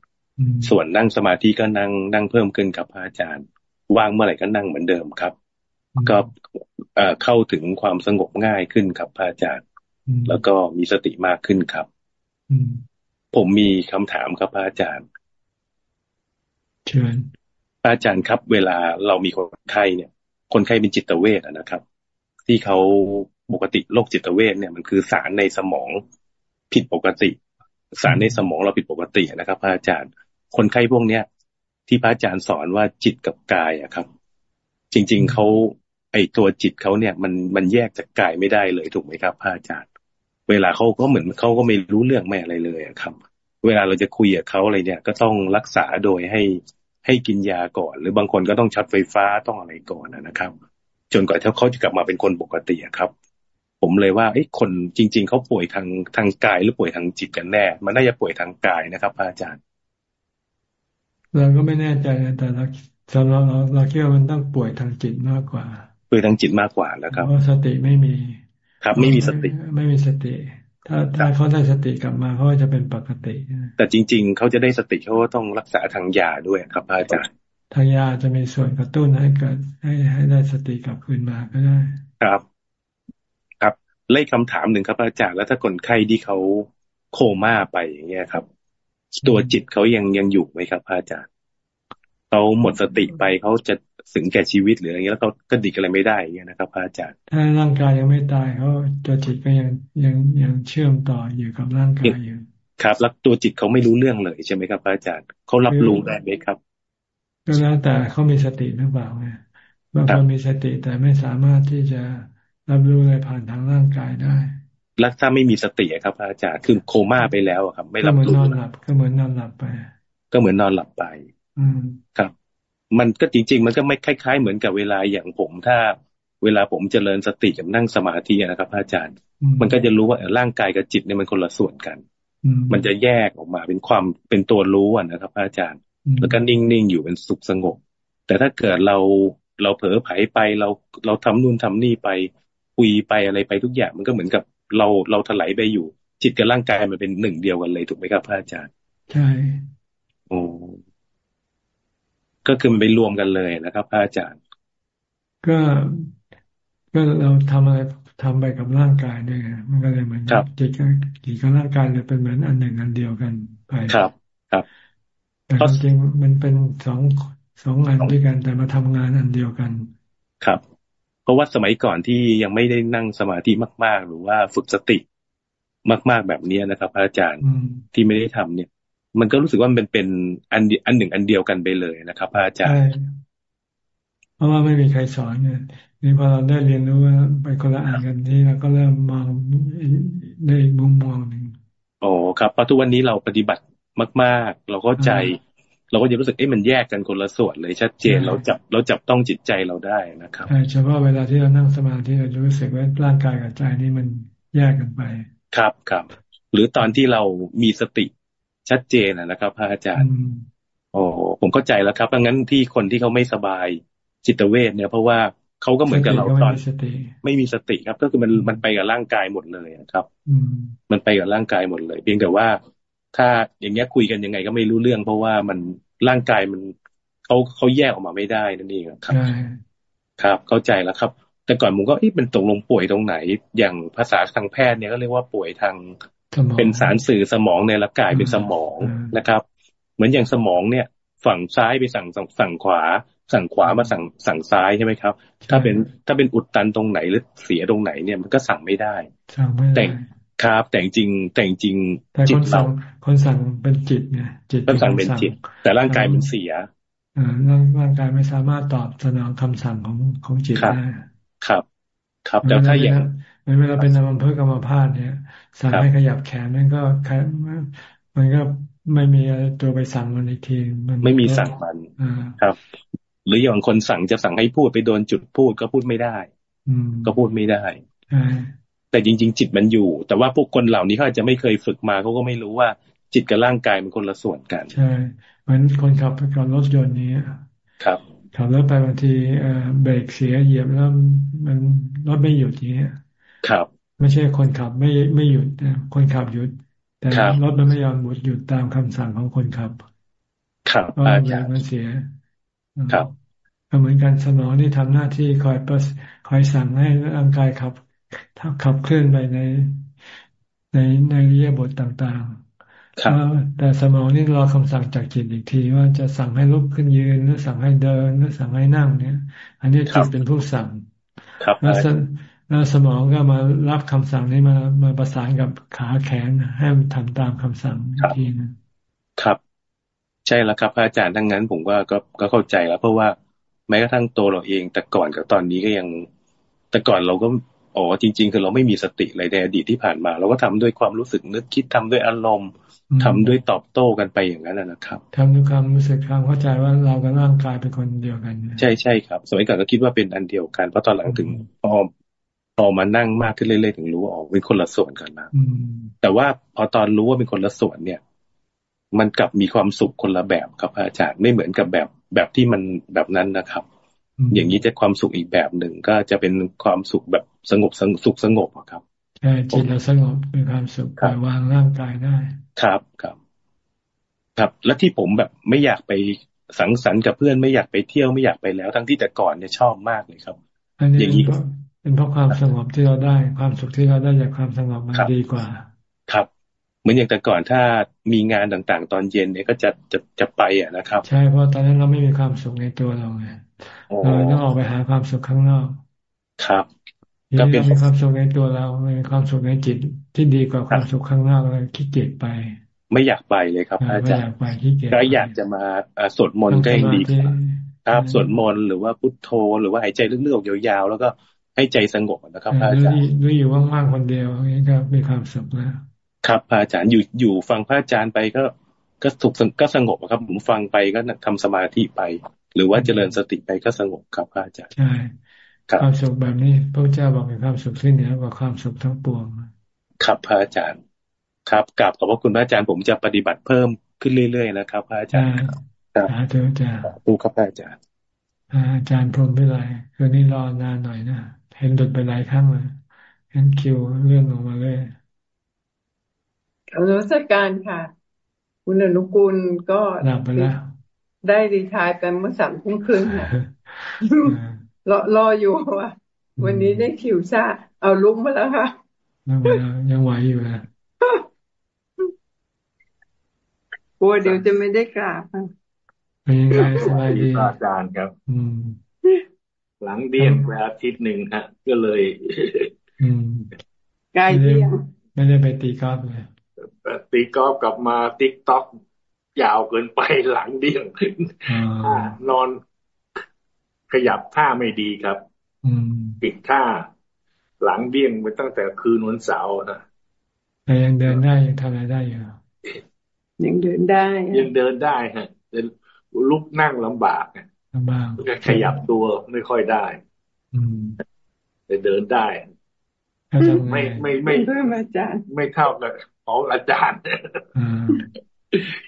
ส่วนนั่งสมาธิก็นั่งนั่งเพิ่มขึ้นครับพระอาจารย์ ว่างเมื่อไหร่ก็นั่งเหมือนเดิมครับ ก็เข้าถึงความสงบง่ายขึ้นครับพระอาจารย์ แล้วก็มีสติมากขึ้นครับผมมีคำถามครับพระอาจารย์เชิญพระอาจารย์ครับ เวลาเรามีคนไข้เนี่ย คนไข้เป็นจิตเวชนะครับ ที่เขาปกติโรคจิตเวชเนี่ยมันคือสารในสมองผิดปกติ สารในสมองเราผิดปกตินะครับพระอาจารย์ คนไข้พวกเนี้ยที่พระอาจารย์สอนว่าจิตกับกายอะครับ จริง ๆเขา ไอตัวจิตเขาเนี่ยมันมันแยกจากกายไม่ได้เลยถูกไหมครับพระอาจารย์ เวลาเขาก็เหมือนเขาก็ไม่รู้เรื่องไม่อะไรเลยครับ เวลาเราจะคุยกับเขาอะไรเนี่ย ก็ต้องรักษาโดยให้ให้กินยาก่อน หรือบางคนก็ต้องช็อตไฟฟ้าต้องอะไรก่อนนะครับ จนกว่าเขาจะกลับมาเป็นคนปกติครับ ผมเลยว่าไอ้คนจริง ๆเขาป่วยทางทางกายหรือป่วยทางจิตกันแน่ มันน่าจะป่วยทางกายนะครับพระอาจารย์เราก็ไม่แน่ใจนะแต่เราสำหรับเราเราคิดว่ามันต้องป่วยทางจิตมากกว่า ป่วยทางจิตมากกว่าแล้วครับเพราะสติไม่มี ครับ ไม่มีสติ ไม่มีสติ ถ้าถ้าเขาได้สติกลับมาเขาจะเป็นปกติ แต่จริง ๆ เขาจะได้สติเขาก็ต้องรักษาทางยาด้วยครับอาจารย์ทางยาจะมีส่วนกระตุ้นให้เกิดให้ให้ได้สติกลับคืนมาก็ได้ ครับ ครับเล่คำถามหนึ่งครับอาจารย์แล้วถ้าคนไข้ที่เขาโคม่าไปอย่างเงี้ยครับ ตัวจิตเขายังยังอยู่ไหมครับพระอาจารย์เขาหมดสติไปเขาจะ สึงแก่ชีวิตหรืออะไรเงี้ยแล้วเขาก็ดิกอะไรไม่ได้เงี้ยนะครับพระอาจารย์ถ้าร่างกายยังไม่ตายเขาตัวจิตก็ยังยังยังเชื่อมต่ออยู่กับร่างกายอยู่ครับแล้วตัวจิตเขาไม่รู้เรื่องเลยใช่ไหมครับพระอาจารย์เขารับรู้ได้ไหมครับก็แล้วแต่เขามีสติหรือเปล่าไงบางคนมีสติแต่ไม่สามารถที่จะรับรู้อะไรผ่านทางร่างกายได้แล้วถ้าไม่มีสติครับอาจารย์คือโคม่าไปแล้วครับ ไม่รับรู้ก็เหมือนนอนหลับ ก็เหมือนนอนหลับไป ก็เหมือนนอนหลับไป อืมครับ มันก็จริง ๆ มันก็ไม่คล้ายๆ เหมือนกับเวลาอย่างผมถ้าเวลาผมเจริญสติกับนั่งสมาธินะครับอาจารย์ มันก็จะรู้ว่าร่างกายกับจิตเนี่ยมันคนละส่วนกัน มันจะแยกออกมาเป็นความเป็นตัวรู้นะครับอาจารย์ แล้วก็นิ่งๆอยู่เป็นสุขสงบ แต่ถ้าเกิดเราเราเผลอไผไปเราเราทำนู่นทำนี่ไปคุยไปอะไรไปทุกอย่าง มันก็เหมือนกับเราเราถลายไปอยู่ จิตกับร่างกายมันเป็นหนึ่งเดียวกันเลยถูกไหมครับพระอาจารย์ ใช่ โอ้ ก็คือมันไปรวมกันเลยนะครับพระอาจารย์ ก็ก็เราทำอะไรทำไปกับร่างกายด้วยมันก็เลยเหมือนจิตกับจิตกับร่างกายเลยเป็นเหมือนอันหนึ่งอันเดียวกันไปครับ ครับแต่จริงมันเป็นสองสองอันด้วยกันแต่มาทำงานอันเดียวกัน ครับ เพราะว่าสมัยก่อนที่ยังไม่ได้นั่งสมาธิมาก ๆ หรือว่าฝึกสติมาก ๆแบบนี้นะครับอาจารย์ที่ไม่ได้ทำเนี่ย มันก็รู้สึกว่ามันเป็นอันอันหนึ่งอันเดียวกันไปเลยนะครับอาจารย์เพราะว่าไม่มีใครสอนเนี่ยนี่พอเราได้เรียนรู้ว่าไปคนละอ่านกันที่เราก็เริ่มมองในมุมมองหนึ่งโอ้ครับเพราะทุกวันนี้เราปฏิบัติมาก ๆ เราก็ใจ เราก็จะรู้สึกเอ้มันแยกกันคนละส่วนเลยชัดเจนเราจับเราจับต้องจิตใจเราได้นะครับเฉพาะเวลาที่เรานั่งสมาธิเราจะรู้สึกว่าร่างกายกับใจนี่มันแยกกันไป ครับครับ หรือตอนที่เรามีสติ ชัดเจนนะครับ พระอาจารย์ โอ้ผมเข้าใจแล้วครับดังนั้นที่คนที่เขาไม่สบายจิตเวทเนี่ย เพราะว่าเขาก็เหมือนกับเราตอนไม่มีสติครับ ก็คือมันมันไปกับร่างกายหมดเลยครับมันไปกับร่างกายหมดเลย เพียงแต่ว่า ถ้าอย่างเงี้ยคุยกันยังไงก็ไม่รู้เรื่อง เพราะว่ามันร่างกายมันเขาเขาแยกออกมาไม่ได้นั่นเองครับ ครับ เข้าใจแล้วครับ แต่ก่อนผมก็เอ๊ะเป็นตกลงป่วยตรงไหน อย่างภาษาทางแพทย์เนี่ยก็เรียกว่าป่วยทาง เป็นสารสื่อสมองในร่างกายเป็นสมองนะครับ เหมือนอย่างสมองเนี่ย ฝั่งซ้ายไปสั่งฝั่งขวา สั่งขวามาสั่งสั่งซ้ายใช่ไหมครับ ถ้าเป็นถ้าเป็นอุดตันตรงไหนหรือเสียตรงไหนเนี่ยมันก็สั่งไม่ได้แต่ครับ แต่จริงแต่จริงจิตเราคนสั่งเป็นจิตไงจิตคนสั่งเป็นจิต แต่ร่างกายมันเสียอ่าร่างร่างกายไม่สามารถตอบสนองคำสั่งของของจิตได้ครับ ครับ แต่ถ้าอย่าง เวลาเป็นอัมพฤกษ์อัมพาตเนี่ย สั่งให้ขยับแขนนั่นก็มันก็ไม่มีตัวไปสั่งมันอีกทีมันไม่มีสั่งมันครับ หรืออย่างคนสั่งจะสั่งให้พูดไปโดนจุดพูดก็พูดไม่ได้ อืก็พูดไม่ได้แต่จริง ๆ จิตมันอยู่ แต่ว่าพวกคนเหล่านี้เขาอาจจะไม่เคยฝึกมาเขาก็ไม่รู้ว่าจิตกับร่างกายมันคนละส่วนกัน ใช่เหมือนคนขับกับรถยนต์นี้ครับขับรถไปบางทีเบรกเสียเหยียบแล้วมันรถไม่หยุดอย่างเงี้ย ครับ ไม่ใช่คนขับไม่ไม่หยุดคนขับหยุด แต่รถมันไม่ยอมหยุดหยุดตามคำสั่งของคนขับ ครับเพราะอย่างมันเสีย ครับก็เหมือนกันสมองที่ทำหน้าที่คอยประคอยสั่งให้ร่างกายขับขับเคลื่อนไปในในในเรียบทต่างๆแต่สมองนี่รอคำสั่งจากจิตอีกทีว่าจะสั่งให้ลุกขึ้นยืนหรือสั่งให้เดินหรือสั่งให้นั่งเนี่ย อันนี้จิตเป็นผู้สั่งแล้ว แล้วสมองก็มารับคำสั่งนี้มามาประสานกับขาแขนให้มันทำตามคำสั่งอีกทีนะครับ ใช่แล้วครับอาจารย์ทั้งนั้น ผมว่าก็ก็เข้าใจแล้ว เพราะว่าแม้กระทั่งตัวเราเอง แต่ก่อนกับตอนนี้ก็ยัง แต่ก่อนเราก็อ๋อจริง ๆ คือเราไม่มีสติเลยในอดีตที่ผ่านมา เราก็ทำด้วยความรู้สึกนึกคิดทำด้วยอารมณ์ทำด้วยตอบโต้กันไปอย่างนั้นนะครับทำด้วยความรู้สึกความเข้าใจว่าเรากับร่างกายเป็นคนเดียวกัน ใช่ใช่ครับ สมัยก่อนก็คิดว่าเป็นอันเดียวกันเพราะตอนหลังถึงพอ พอมานั่งมากขึ้นเรื่อยๆถึงรู้ว่าอ๋อเป็นคนละส่วนกันนะแต่ว่าพอตอนรู้ว่าเป็นคนละส่วนเนี่ย มันกลับมีความสุขคนละแบบครับอาจารย์ไม่เหมือนกับแบบแบบที่มันแบบนั้นนะครับ อย่างนี้จะความสุขอีกแบบหนึ่งก็จะเป็นความสุขแบบสงบสงสุขสงบครับใช่จิตเราสงบมีความสุขปล่อยวางร่างกายได้ ครับครับ ครับ และที่ผมแบบไม่อยากไปสังสรรค์กับเพื่อนไม่อยากไปเที่ยวไม่อยากไปแล้ว ทั้งที่แต่ก่อนเนี่ยชอบมากเลยครับ อย่างนี้ เป็นเพราะความสงบที่เราได้ ความสุขที่เราได้จากความสงบมันดีกว่า ครับมือนอย่างแต่ก่อนถ้ามีงานต่างๆ ตอนเย็นเนี่ยก็จะจะจะไปอะนะครับ ใช่เพราะตอนนั้นเราไม่มีความสุขในตัวเราไงเราต้องออกไปหาความสุขข้างนอก ครับก็เป็นมีความสุขในตัวเรามีความสุขในจิตที่ดีกว่าความสุขข้างนอกเลยขี้เกียจไป ไม่อยากไปเลยครับอาจารย์ก็อยากจะมาสวดมนต์ก็ยังดีครับสวดมนต์หรือว่าพุทโธหรือว่าหายใจลึกๆยาวๆแล้วก็ ให้ใจสงบนะครับอาจารย์ด้วยอยู่ว่างๆคนเดียวนี่ก็มีความสุขแล้วครับอาจารย์อยู่อยู่ฟังพระอาจารย์ไปก็ก็สุขก็สงบครับผมฟังไปก็ทำสมาธิไป หรือว่าเจริญสติไปก็สงบครับอาจารย์ใช่ความสุขแบบนี้พระเจ้าบอกเป็นความสุขที่เหนือกว่าความสุขทั้งปวงครับพระอาจารย์ ครับกลับขอบพระคุณพระอาจารย์ผมจะปฏิบัติเพิ่มขึ้นเรื่อยๆนะครับ พระอาจารย์ครับสาธุจ้าดูครับพระอาจารย์อาจารย์พรมไปเลยคืนนี้รอนานหน่อยนะ เห็นดุดไปหลายครั้งเลยเห็นคิวเรื่องออกมาเลยอนุสการค่ะ คุณอนุกูลก็หลับไปแล้วได้ดีทายกันเมื่อสามทุ่มครึ่งค่ะรอรออยู่ว่าวันนี้ได้คิวซาเอาลุกมาแล้วค่ะยังไหวอยู่นะกลัวเดี๋ยวจะไม่ได้กราบเป็นยังไงสบายดีอาจารย์ครับ อืม หลังเดี้ยงไปอาทิตย์หนึ่งฮะ ก็เลยอืมกายเดี้ยงไม่ได้ไปตีกอล์ฟเลยตีกอล์ฟกลับมาติ๊กต็อกยาวเกินไปหลังเดี้ยงนอนขยับท่าไม่ดีครับอืมปิดท่า หลังเดี้ยงไปตั้งแต่คืนวันเสาร์นะแต่ยังเดินได้ยังทำอะไรได้อยู่ยังเดินได้ ยังเดินได้ฮะแต่ลุกนั่งลำบากลำ บากขยับตัวไม่ค่อยได้ อืมแต่เดินได้ไม่ไม่ไม่อาจารย์ไม่เท่ากับของอาจารย์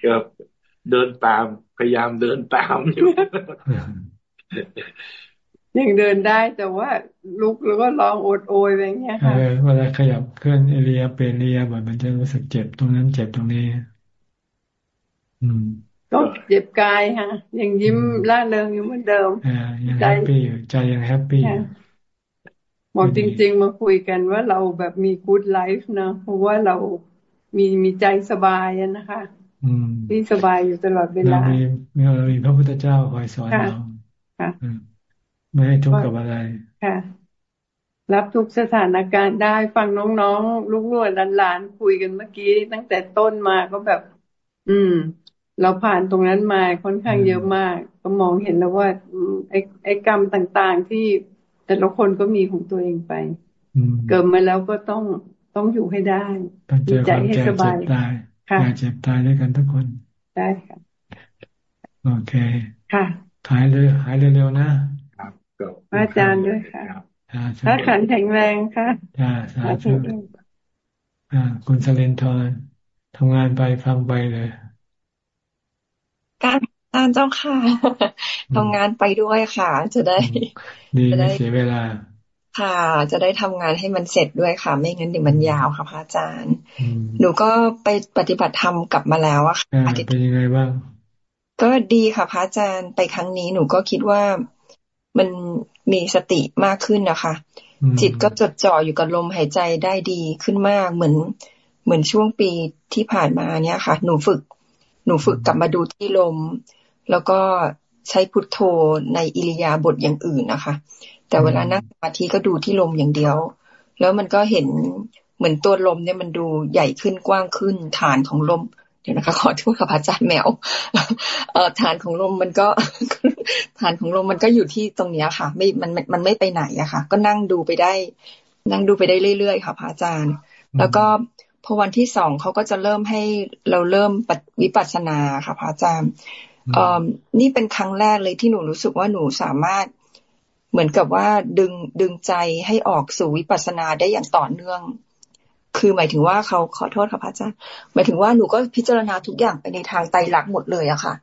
ก็เดินตามพยายามเดินตามอยู่ยังเดินได้แต่ว่าลุกแล้วก็ร้องโอดโอยอะไรเงี้ยค่ะเวลาขยับเคลื่อนเอเรียเปลี่ยนเรียแบบมันจะรู้สึกเจ็บตรงนั้นเจ็บตรงนี้ อืม ก็เจ็บกายค่ะยังยิ้มร่าเริงอยู่เหมือนเดิมยัง happy อยู่ใจยัง happyบอกจริง ๆ มาคุยกันว่าเราแบบมี good life นะเพราะว่าเรามีมีใจสบายนะคะที่สบายอยู่ตลอดเวลาเรามีเรามีพระพุทธเจ้าคอยสอนเราไม่ให้ทุกข์กับอะไรค่ะ รับทุกสถานการณ์ได้ฟังน้องๆลูกๆหลานๆคุยกันเมื่อกี้ ตั้งแต่ต้นมาก็แบบ อืม เราผ่านตรงนั้นมาค่อนข้างเยอะมาก ก็มองเห็นแล้วว่าไอ้ไอ้กรรมต่างๆที่แต่ละคนก็มีของตัวเองไปเกิดมาแล้วก็ต้องต้องอยู่ให้ได้มีใจให้สบายค่ะเจ็บตายด้วยกันทุกคน ได้ค่ะ โอเค ค่ะหายเลยหายเร็วๆนะอาจารย์ด้วยค่ะถ้าขันแข็งแรงค่ะจ้าสาธุอ่าคุณสเลนทอนทำงานไปฟังไปเลย การการเจ้าค่ะทำงานไปด้วยค่ะ จะได้ดีไม่เสียเวลา ค่ะ จะได้ทำงานให้มันเสร็จด้วยค่ะ ไม่งั้นเดี๋ยวมันยาวค่ะพระอาจารย์ หนูก็ไปปฏิบัติธรรมกลับมาแล้วอะค่ะเป็นยังไงบ้างก็ดีค่ะพระอาจารย์ไปครั้งนี้หนูก็คิดว่ามันมีสติมากขึ้นนะคะ จิตก็จดจ่ออยู่กับลมหายใจได้ดีขึ้นมากเหมือนเหมือนช่วงปีที่ผ่านมาเนี้ยค่ะ หนูฝึก หนูฝึกกลับมาดูที่ลม แล้วก็ใช้พุทโธในอิริยาบถอย่างอื่นนะคะ แต่เวลานั่งสมาธิก็ดูที่ลมอย่างเดียว แล้วมันก็เห็นเหมือนตัวลมเนี่ยมันดูใหญ่ขึ้นกว้างขึ้น ฐานของลมเดี๋ยวนะคะ ขอโทษค่ะพระอาจารย์แมวเอ่อฐานของลมมันก็ฐานของลมมันก็อยู่ที่ตรงเนี้ยค่ะ ไม่มันมันไม่ไปไหนอะค่ะ ก็นั่งดูไปได้ นั่งดูไปได้เรื่อยๆค่ะพระอาจารย์ แล้วก็พอวันที่สองเขาก็จะเริ่มให้เราเริ่มวิปัสสนาค่ะพระอาจารย์ นี่เป็นครั้งแรกเลยที่หนูรู้สึกว่าหนูสามารถเหมือนกับว่าดึงดึงใจให้ออกสู่วิปัสสนาได้อย่างต่อเนื่อง คือหมายถึงว่าเขาขอโทษค่ะพระอาจารย์หมายถึงว่าหนูก็พิจารณาทุกอย่างไปในทางไตรลักษณ์หมดเลยอะค่ะ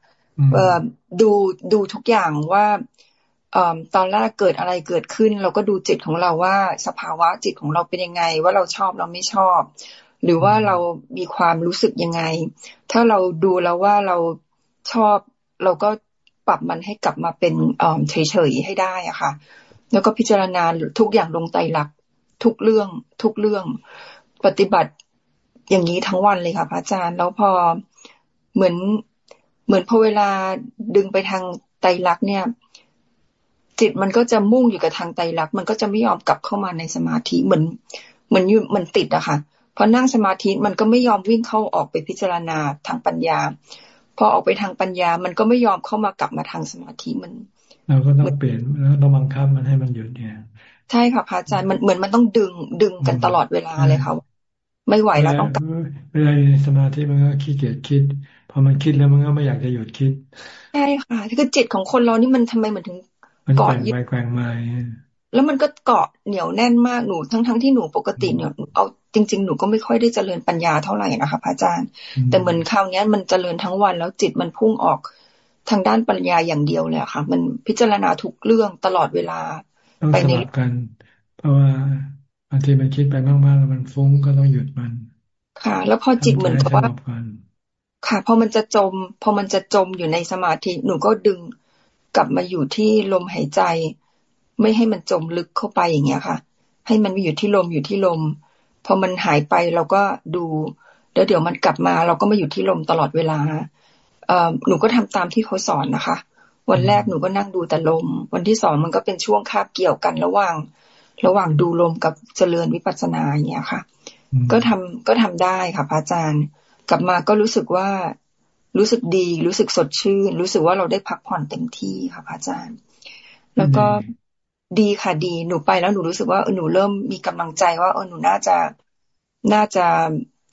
เออดูดูทุกอย่างว่าอตอนแรกเกิดอะไรเกิดขึ้น เราก็ดูจิตของเราว่าสภาวะจิตของเราเป็นยังไง ว่าเราชอบเราไม่ชอบ หรือว่าเรามีความรู้สึกยังไง ถ้าเราดูแล้วว่าเราชอบ เราก็ปรับมันให้กลับมาเป็นเฉยๆให้ได้อะค่ะ แล้วก็พิจารณาทุกอย่างลงไตรลักษณ์ทุกเรื่องทุกเรื่องปฏิบัติอย่างนี้ทั้งวันเลยค่ะพระอาจารย์แล้วพอเหมือนเหมือนพอเวลาดึงไปทางไตรลักษณ์เนี่ย จิตมันก็จะมุ่งอยู่กับทางไตรลักษณ์มันก็จะไม่ยอมกลับเข้ามาในสมาธิเหมือนเหมือนมันติดอะค่ะพอนั่งสมาธิมันก็ไม่ยอมวิ่งเข้าออกไปพิจารณาทางปัญญา พอออกไปทางปัญญา มันก็ไม่ยอมเข้ามากลับมาทางสมาธิมัน เราก็ต้องเปลี่ยนแล้วต้องบังคับมันให้มันหยุดเนี่ยใช่ค่ะพระอาจารย์มันเหมือนมันต้องดึงดึงกันตลอดเวลาเลยค่ะไม่ไหวแล้วต้องกลับเวลาสมาธิมันก็ขี้เกียจคิดพอมันคิดแล้วมันก็ไม่อยากจะหยุดคิดใช่ค่ะคือจิตของคนเรานี่มันทำไมมันถึงเกาะยึดแกว่งมา แล้วมันก็เกาะเหนียวแน่นมากหนูทั้งทั้งที่หนูปกติเนี่ยเอาจริง ๆ หนูก็ไม่ค่อยได้เจริญปัญญาเท่าไหร่นะคะพระอาจารย์ แต่เหมือนคราวนี้มันเจริญทั้งวันแล้วจิตมันพุ่งออกทางด้านปัญญาอย่างเดียวเลยค่ะ มันพิจารณาทุกเรื่องตลอดเวลาไปในกัน เพราะว่าบางทีมันคิดไปมากๆแล้วมันฟุ้งก็ต้องหยุดมัน ค่ะ แล้วพอจิตเหมือนกับว่าค่ะพอมันจะจม พอมันจะจมอยู่ในสมาธิหนูก็ดึงกลับมาอยู่ที่ลมหายใจ ไม่ให้มันจมลึกเข้าไปอย่างเงี้ยค่ะ ให้มันอยู่ที่ลมอยู่ที่ลมพอมันหายไปเราก็ดูแล้วเดี๋ยวมันกลับมาเราก็มาอยู่ที่ลมตลอดเวลาหนูก็ทำตามที่เขาสอนนะคะ วันแรกหนูก็นั่งดูแต่ลม วันที่สองมันก็เป็นช่วงคาบเกี่ยวกันระหว่าง ระหว่างดูลมกับเจริญวิปัสสนาอย่างเงี้ยค่ะ ก็ทำก็ทำได้ค่ะพระอาจารย์ กลับมาก็รู้สึกว่ารู้สึกดี รู้สึกสดชื่น รู้สึกว่าเราได้พักผ่อนเต็มที่ค่ะพระอาจารย์ แล้วก็ ดีค่ะดีหนูไปแล้วหนูรู้สึกว่าหนูเริ่มมีกำลังใจว่าเออหนูน่าจะน่าจะ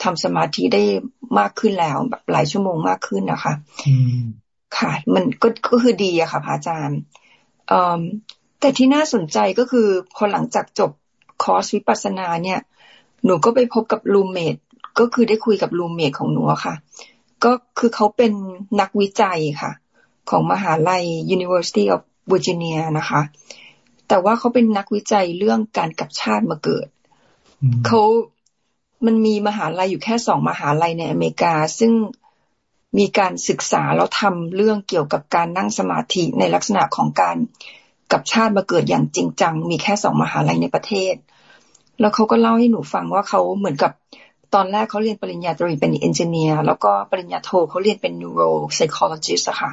ทำสมาธิได้มากขึ้นแล้วแบบหลายชั่วโมงมากขึ้นนะคะค่ะ มันก็ก็คือดีอะค่ะพระอาจารย์แต่ที่น่าสนใจก็คือพอหลังจากจบคอร์สวิปัสสนาเนี่ย หนูก็ไปพบกับรูมเมทก็คือได้คุยกับรูมเมทของหนูค่ะ ก็คือเขาเป็นนักวิจัยค่ะ ของมหาลัย University of Virginia นะคะ แต่ว่าเขาเป็นนักวิจัยเรื่องการกลับชาติมาเกิด เขามันมีมหาลัยอยู่แค่สองมหาลัยในอเมริกา ซึ่งมีการศึกษาแล้วทำเรื่องเกี่ยวกับการนั่งสมาธิในลักษณะของการกับชาติมาเกิดอย่างจริงจัง มีแค่สองมหาลัยในประเทศ แล้วเขาก็เล่าให้หนูฟังว่าเขาเหมือนกับตอนแรกเขาเรียนปริญญาตรีเป็นเอนจิเนียร์แล้วก็ปริญญาโทเขาเรียนเป็น neuro psychologist อะค่ะ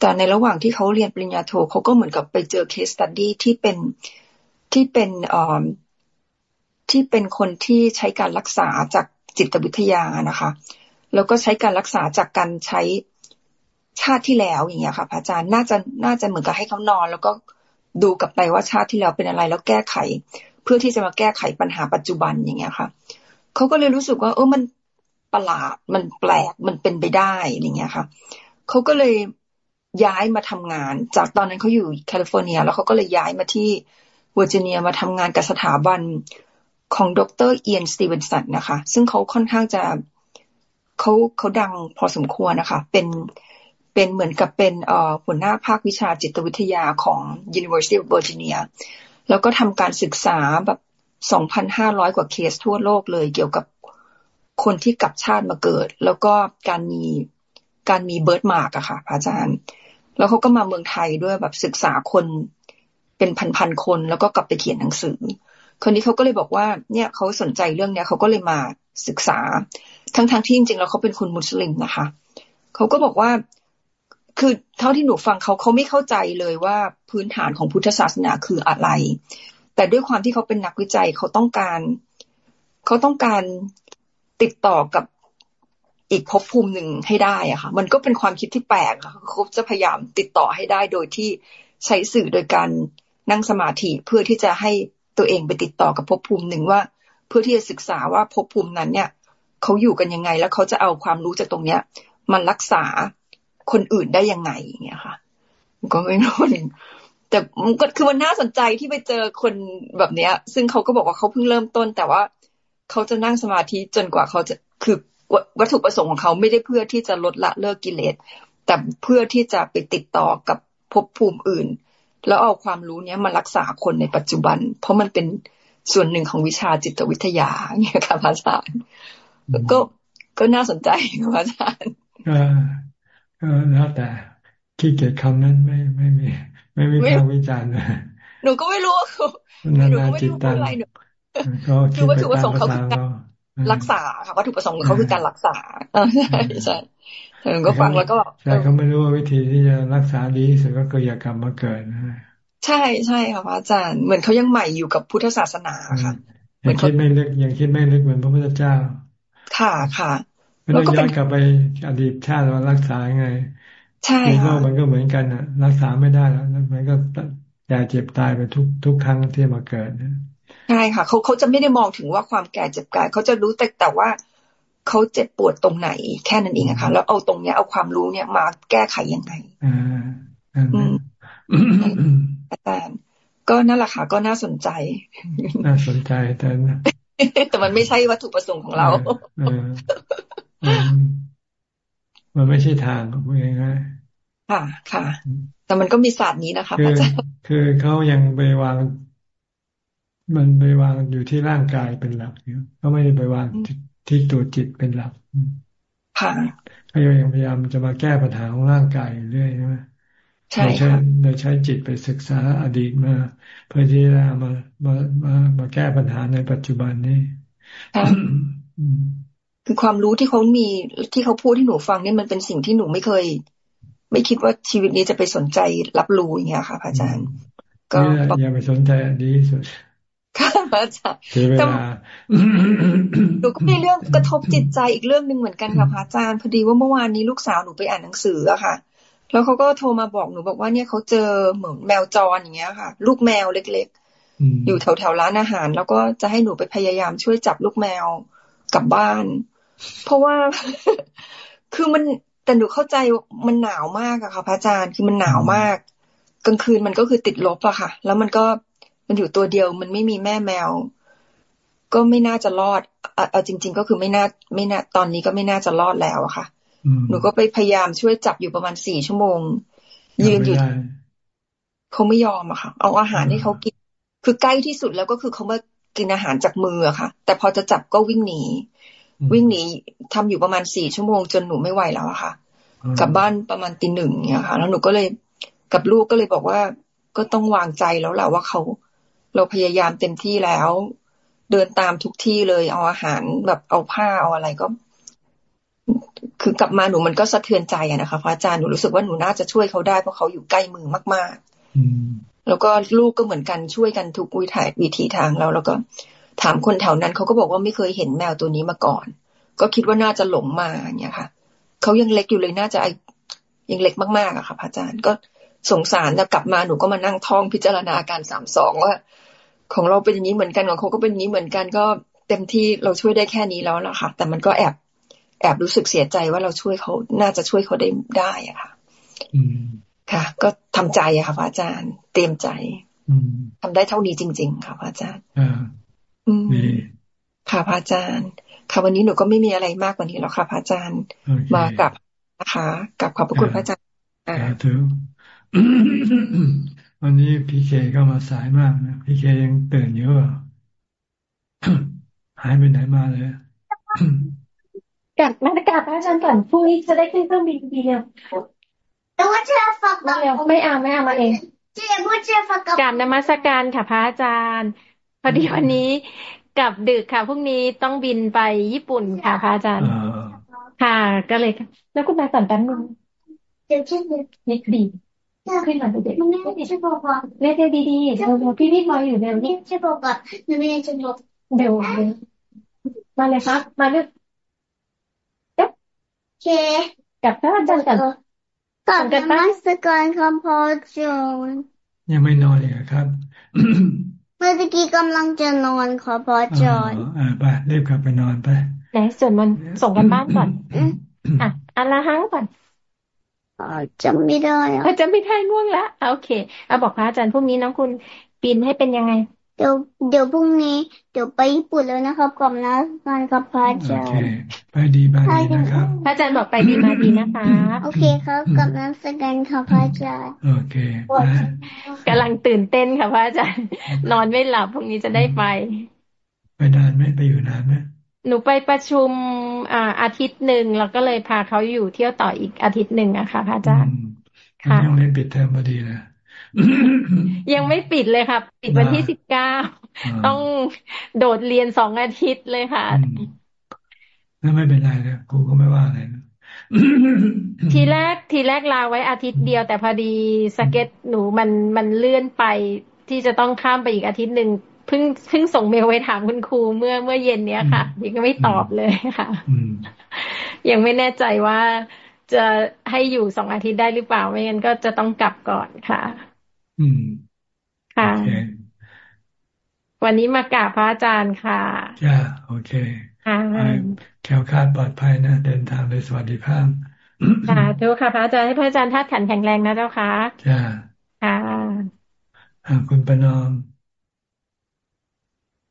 แต่ในระหว่างที่เขาเรียนปริญญาโทเขาก็เหมือนกับไปเจอ case study ที่เป็นที่เป็นที่เป็นคนที่ใช้การรักษาจากจิตวิทยานะคะ แล้วก็ใช้การรักษาจากการใช้ชาติที่แล้วอย่างเงี้ยค่ะพระอาจารย์น่าจะน่าจะเหมือนกับให้เขานอน แล้วก็ดูกลับไปว่าชาติที่แล้วเป็นอะไร แล้วแก้ไข เพื่อที่จะมาแก้ไขปัญหาปัจจุบันอย่างเงี้ยค่ะเขาก็เลยรู้สึกว่า เออมันประหลาดมันแปลกมันเป็นไปได้อย่างเงี้ยค่ะเขาก็เลย ย้ายมาทำงาน จากตอนนั้นเขาอยู่แคลิฟอร์เนีย แล้วเขาก็เลยย้ายมาที่เวอร์จิเนียมาทำงานกับสถาบันของดรเอียนสตีเวนสันนะคะ ซึ่งเขาค่อนข้างจะเขาเขาดังพอสมควรนะคะ เป็นเป็นเหมือนกับเป็นเอ่อหัวหน้าภาควิชาจิตวิทยาของ University of Virginia แล้วก็ทำการศึกษาแบบ 2,500 กว่าเคสทั่วโลกเลยเกี่ยวกับคนที่กลับชาติมาเกิด แล้วก็การมีการมี birthmark อะค่ะอาจารย์ แล้วเขาก็มาเมืองไทยด้วยแบบศึกษาคนเป็นพันๆคน แล้วก็กลับไปเขียนหนังสือ คนนี้เขาก็เลยบอกว่า เนี่ยเขาสนใจเรื่องเนี้ยเขาก็เลยมาศึกษา ทั้งๆทที่จริงๆแล้วเขาเป็นคนมุสลิมนะคะเขาก็บอกว่าคือเท่าที่หนูฟังเขาเขาไม่เข้าใจเลยว่าพื้นฐานของพุทธศาสนาคืออะไร แต่ด้วยความที่เขาเป็นนักวิจัยเขาต้องการ เขาต้องการติดต่อกับ อีกภพภูมิหนึ่งให้ได้อะค่ะ มันก็เป็นความคิดที่แปลกค่ะเขาจะพยายามติดต่อให้ได้โดยที่ใช้สื่อโดยการนั่งสมาธิเพื่อที่จะให้ตัวเองไปติดต่อกับภพภูมิหนึ่งว่า เพื่อที่จะศึกษาว่าภพภูมินั้นเนี่ยเขาอยู่กันยังไง แล้วเขาจะเอาความรู้จากตรงเนี้ยมันรักษาคนอื่นได้ยังไงอย่างเงี้ยค่ะก็ไม่รู้แต่มันก็คือมันน่าสนใจที่ไปเจอคนแบบเนี้ย ซึ่งเขาก็บอกว่าเขาเพิ่งเริ่มต้น แต่ว่าเขาจะนั่งสมาธิจนกว่าเขาจะคือ วัตถุประสงค์ของเขาไม่ได้เพื่อที่จะลดละเลิกกิเลส แต่เพื่อที่จะไปติดต่อกับภพภูมิอื่น แล้วเอาความรู้เนี้ยมารักษาคนในปัจจุบัน เพราะมันเป็นส่วนหนึ่งของวิชาจิตวิทยาเนี่ยค่ะพระอาจารย์ก็ก็น่าสนใจค่ะพระอาจารย์ก็แล้วแต่ขี้เกียจคำนั้นไม่ไม่มี ไม่มีทางวิจารณ์นะหนูก็ไม่รู้ว่าเขานานาจิตตังคือวัตถุประสงค์เขาคือกา รรักษาค่ะวัตถุประสงค์เขาคือการรักษาใช่ใช่ก็ฟังแล้วก็ใช่เขาไม่รู้ว่าวิธีที่จะรักษาดีที่สุดก็คืออย่ากลับมาเกิดใช่ใช่ค่ะพระอาจารย์เหมือนเขายังใหม่อยู่กับพุทธศาสนาค่ะยังคิดไม่ลึกยังคิดไม่ลึกเหมือนพระพุทธเจ้า ค่ะค่ะไม่ต้องย้อนกลับไปอดีตชาติเรารักษาไงใช่โลกมันก็เหมือนกันอะ รักษาไม่ได้แล้วมันก็แก่เจ็บตายไปทุกทุกครั้งที่มาเกิด ใช่ค่ะเขาเขาจะไม่ได้มองถึงว่าความแก่เจ็บกายเขาจะรู้แต่แต่ว่าเขาเจ็บปวดตรงไหน แค่นั้นเองอะค่ะ แล้วเอาตรงเนี้ยเอาความรู้เนี่ยมาแก้ไขยังไงอืมอาจารย์ก็นั่นแหละค่ะก็น่าสนใจ น่าสนใจแต่แต่มันไม่ใช่วัตถุประสงค์ของเรามันไม่ใช่ทางพูดง่ายๆค่ะ ค่ะ แต่มันก็มีศาสตร์นี้นะคะอาจารย์คือเขายังไปวาง มันไปวางอยู่ที่ร่างกายเป็นหลักอยู่เขาไม่ได้ไปวางที่ตัวจิตเป็นหลักค่ะเขายังพยายามจะมาแก้ปัญหาของร่างกายเรื่อยใช่ไหมใช่ค่ะโดยใช้จิตไปศึกษาอดีตมา เพื่อที่จะมามามามาแก้ปัญหาในปัจจุบันนี้คือความรู้ที่เขามีที่เขาพูดที่หนูฟังนี่มันเป็นสิ่งที่หนูไม่เคย ไม่คิดว่าชีวิตนี้จะไปสนใจรับรู้อย่างเงี้ยค่ะพระอาจารย์ ก็อย่าไปสนใจดีสุด ค่ะพระอาจารย์แต่หนูก็มีเรื่องกระทบจิตใจอีกเรื่องหนึ่งเหมือนกันค่ะพระอาจารย์ พอดีว่าเมื่อวานนี้ลูกสาวหนูไปอ่านหนังสืออะค่ะ แล้วเขาก็โทรมาบอกหนูบอกว่าเนี่ยเขาเจอเหมือนแมวจรอย่างเงี้ยค่ะ ลูกแมวเล็กๆ อยู่แถวๆร้านอาหาร แล้วก็จะให้หนูไปพยายามช่วยจับลูกแมวกลับบ้าน เพราะว่าคือมันแต่หนูเข้าใจมันหนาวมากอะค่ะพระอาจารย์คือมันหนาวมาก กลางคืนมันก็คือติดลบอะค่ะ แล้วมันก็ มันอยู่ตัวเดียว มันไม่มีแม่แมว ก็ไม่น่าจะรอดเอาจริง ๆ ก็คือไม่น่าไม่น่าตอนนี้ก็ไม่น่าจะรอดแล้วอะค่ะ หนูก็ไปพยายามช่วยจับอยู่ประมาณสี่ชั่วโมง ยืนอยู่เขาไม่ยอมอะค่ะ เอาอาหารให้เขากิน คือใกล้ที่สุดแล้วก็คือเขามากินอาหารจากมืออะค่ะ แต่พอจะจับก็วิ่งหนี วิ่งหนีทำอยู่ประมาณสี่ชั่วโมงจนหนูไม่ไหวแล้วอะค่ะ กลับบ้านประมาณตีหนึ่งเนี่ยค่ะ แล้วหนูก็เลยกับลูกก็เลยบอกว่า ก็ต้องวางใจแล้วแหละว่าเขา เราพยายามเต็มที่แล้ว เดินตามทุกที่เลยเอาอาหารแบบเอาผ้าเอาอะไรก็ คือกลับมาหนูมันก็สะเทือนใจอะนะคะพระอาจารย์หนูรู้สึกว่าหนูน่าจะช่วยเขาได้เพราะเขาอยู่ใกล้มือมากๆแล้วก็ลูกก็เหมือนกันช่วยกันทุกวิถีวิธีทางแล้วแล้วก็ถามคนแถวนั้นเขาก็บอกว่าไม่เคยเห็นแมวตัวนี้มาก่อน ก็คิดว่าน่าจะหลงมาเนี่ยค่ะเขายังเล็กอยู่เลยน่าจะยังเล็กมากๆอะค่ะพระอาจารย์ก็สงสารแล้วกลับมาหนูก็มานั่งท่องพิจารณาการสามสองว่า ของเราเป็นอย่างนี้เหมือนกันของเขาก็เป็นอย่างนี้เหมือนกันก็เต็มที่เราช่วยได้แค่นี้แล้วล่ะค่ะ แต่มันก็แอบแอบรู้สึกเสียใจว่าเราช่วยเขาน่าจะช่วยเขาได้ได้อะค่ะค่ะ ก็ทำใจอะค่ะพระอาจารย์ เตรียมใจทำได้เท่านี้จริง ๆ ค่ะพระอาจารย์อืมค่ะพระอาจารย์ ค่ะวันนี้หนูก็ไม่มีอะไรมากกว่านี้แล้วค่ะพระอาจารย์ มากับนะคะกับขอบพระคุณพระอาจารย์อ่าถือ วันนี้พีเคก็มาสายมากนะพีเคยังตื่นอยู่อะหายไปไหนมาเลยกัดมาตกัดพระอาจารย์ก่อนพรุ่งนี้จะได้ขึ้นเครื่องบินดีเดียวแต่ว่าจะฟักเร็วไม่เอาไม่เอามาเองกลับนมัสการค่ะพระอาจารย์ พอดีวันนี้กลับดึกค่ะพรุ่งนี้ต้องบินไปญี่ปุ่นค่ะพระอาจารย์ค่ะก็เลยแล้วคุณนายสอนแป๊บนึงเดี๋ยวชื่อนิดดี ขึ้นมาเด็กๆเรียกเรียกดีๆเดี๋ยวพี่พี่คอยอยู่เดี๋ยวนี้ใช่บอกก่อนไม่ได้จะบอกเดี๋ยวมาเลยครับ มาเลยเอ๊ะเคกับพระอาจารย์กันกับนมัสการคำพอจนยังไม่นอนเลยครับเมื่อกี้กำลังจะนอนขอพอจอยอ่าไปเรีบกลับไปนอนไปไหนส่วนมันส่งกันบ้านก่อนอะอันละหังก่อน จำไม่ได้อะจำไม่ได้ง่วงละโอเคเอาบอกพระอาจารย์พรุ่งนี้น้องคุณปีนให้เป็นยังไง เดี๋ยวเดี๋ยวพรุ่งนี้เดี๋ยวไปญี่ปุ่นแล้วนะครับกลับนะการกับพระอาจารย์ไปดีมาดีนะครับพระอาจารย์บอกไปดีมาดีนะคะโอเคครับกับน้ำสแกนค่ะพระอาจารย์โอเคกำลังตื่นเต้นค่ะพระอาจารย์นอนไม่หลับพรุ่งนี้จะได้ไป ไปนานไหมไปอยู่นานไหม หนูไปประชุมอ่าอาทิตย์หนึ่งแล้วก็เลยพาเขาอยู่เที่ยวต่ออีกอาทิตย์หนึ่งอะค่ะพระอาจารย์ค่ะยังไม่ปิดเทอมพอดีเลยยังไม่ปิดเลยค่ะ ปิดวันที่สิบเก้าต้องโดดเรียนสองอาทิตย์เลยค่ะนั่นไม่เป็นไรเลยครูก็ไม่ว่าอะไรนะทีแรกทีแรกลาไว้อาทิตย์เดียว แต่พอดีสเก็ตหนูมันมันเลื่อนไปที่จะต้องข้ามไปอีกอาทิตย์หนึ่ง เพิ่งเพิ่งส่งเมลไปถามคุณครูเมื่อเมื่อเย็นเนี้ยค่ะยังไม่ตอบเลยค่ะยังไม่แน่ใจว่าจะให้อยู่สองอาทิตย์ได้หรือเปล่าไม่งั้นก็จะต้องกลับก่อนค่ะ อืมค่ะ วันนี้มากราบพระอาจารย์ค่ะจ้าโอเคค่ะแข็งขาดปลอดภัยนะเดินทางโดยสวัสดิภาพค่ะทุกค่ะพระอาจารย์ให้พระอาจารย์ท่าขันแข็งแรงนะเจ้าค่ะจ้าค่ะคุณประนอม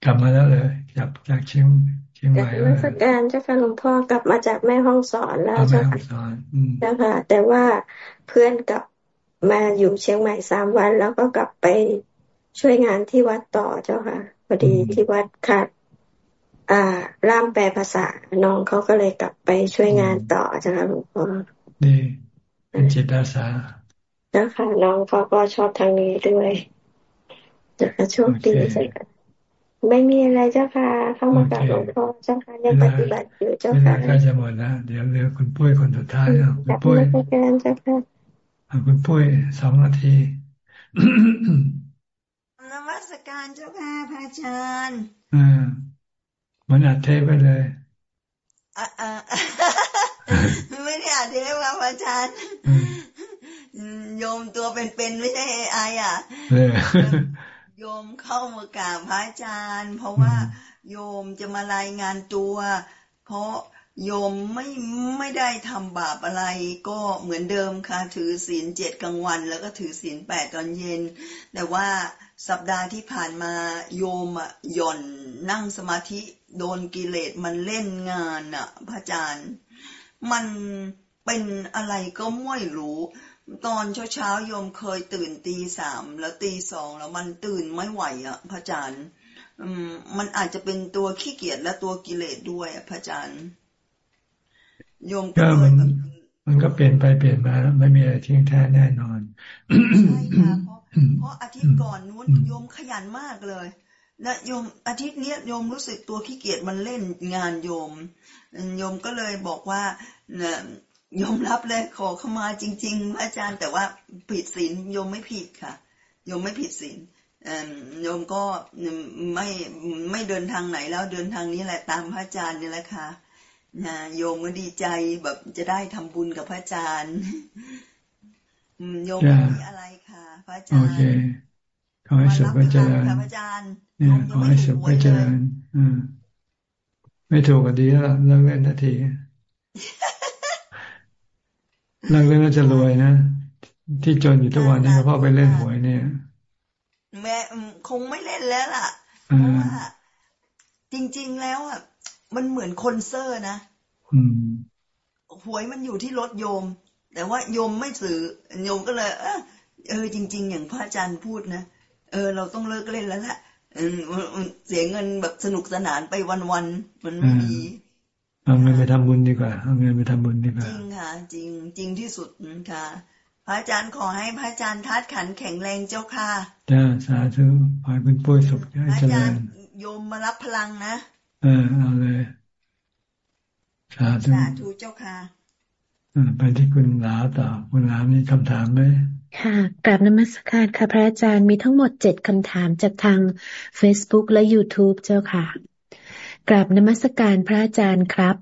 กลับมาแล้วเลยจากจากเชียงเชียงใหม่แล้วสการเจ้าค่ะหลวงพ่อกลับมาจากแม่ห้องสอนแล้วเจ้าค่ะเจ้าค่ะ แต่ว่าเพื่อนกลับมาอยู่เชียงใหม่สามวัน แล้วก็กลับไปช่วยงานที่วัดต่อเจ้าค่ะพอดีที่วัดขาดอ่าล่ามแปลภาษาน้องเขาก็เลยกลับไปช่วยงานต่อเจ้าค่ะหลวงพ่อดีเป็นจิตอาสาเจ้าค่ะน้องเขาก็ชอบทางนี้ด้วยจะโชคดีใช่ไหม ไม่มีอะไรเจ้าค่ะ เข้ามากับหลวงพ่อเจ้าค่ะยังปฏิบัติอยู่เจ้าค่ะใกล้จะหมดแล้วเดี๋ยวเหลือคุณปุ้ยคนสุดท้ายแล้วคุณปุ้ยเจ้าค่ะคุณปุ้ยสองนาทีนมัสการเจ้าค่ะพระอาจารย์อ่ามันอัดเทปไปเลยอ่าไม่ได้อัดเทปว่าพระอาจารย์โยมตัวเป็นๆไม่ใช่ไออะ โยมเข้ามากราบพระอาจารย์ เพราะว่าโยมจะมารายงานตัว เพราะโยมไม่ไม่ได้ทำบาปอะไรก็เหมือนเดิมค่ะ ถือศีลเจ็ดกลางวัน แล้วก็ถือศีลแปดตอนเย็น แต่ว่าสัปดาห์ที่ผ่านมาโยมอะหย่อนนั่งสมาธิโดนกิเลสมันเล่นงานอะพระอาจารย์ มันเป็นอะไรก็ไม่รู้ ตอนเช้าเช้าโยมเคยตื่นตีสามแล้วตีสองแล้วมันตื่นไม่ไหวอะพระอาจารย์อืมมันอาจจะเป็นตัวขี้เกียจและตัวกิเลสด้วยพระอาจารย์โยมก็มันมันก็เปลี่ยนไปเปลี่ยนมาแล้วไม่มีอะไรทิ้งแท้แน่นอนใช่ค่ะเพราะเพราะอาทิตย์ก่อนนู้นโยมขยันมากเลยและโยมอาทิตย์นี้โยมรู้สึกตัวขี้เกียจมันเล่นงานโยมโยมก็เลยบอกว่าเนี่ ยยอมรับเลยขอเข้ามาจริงๆอาจารย์แต่ว่าผิดศีลโยมไม่ผิดค่ะโยมไม่ผิดศีลโยมก็ไม่ไม่เดินทางไหนแล้วเดินทางนี้แหละตามพระอาจารย์นี่แหละค่ะนะโยมก็ดีใจแบบจะได้ทำบุญกับพระอาจารย์โยมมีอะไรค่ะพระอาจารย์โอเคขอให้สุขไปเจริญพระอาจารย์ขอให้สุขไปเจริญไม่ถูกก็ดีแล้วเลิกเล่นนาที เลิกเล่นแล้วจะรวยนะ ที่จนอยู่ทุกวันนี้เพราะไปเล่นหวยเนี่ย แม่คงไม่เล่นแล้วล่ะเพราะว่าจริง ๆ แล้วอะ มันเหมือนคนเซอร์นะหวยมันอยู่ที่รถโยม แต่ว่าโยมไม่ซื้อโยมก็เลย เออเออจริง ๆ อย่างพระอาจารย์พูดนะเออ เราต้องเลิกเล่นแล้วแหละเสียเงินแบบสนุกสนานไปวันๆมันไม่ดี เอาเงินไปทำบุญดีกว่าเอาเงินไปทำบุญดีกว่าจริงค่ะ จริง จริงที่สุดค่ะ พระอาจารย์ขอให้พระอาจารย์ทัดขันแข็งแรงเจ้าค่ะจ้าสาธุขอให้เป็นปุ้ยสุขให้เจริญโยมมารับพลังนะเออเอาเลยสาธุสาธุเจ้าค่ะไปที่คุณลาต่อคุณลามีคำถามไหมค่ะกราบนมัสการค่ะพระอาจารย์มีทั้งหมดเจ็ดคำถามจากทาง Facebook และ YouTube เจ้าค่ะ กราบนมัสการพระอาจารย์ครับ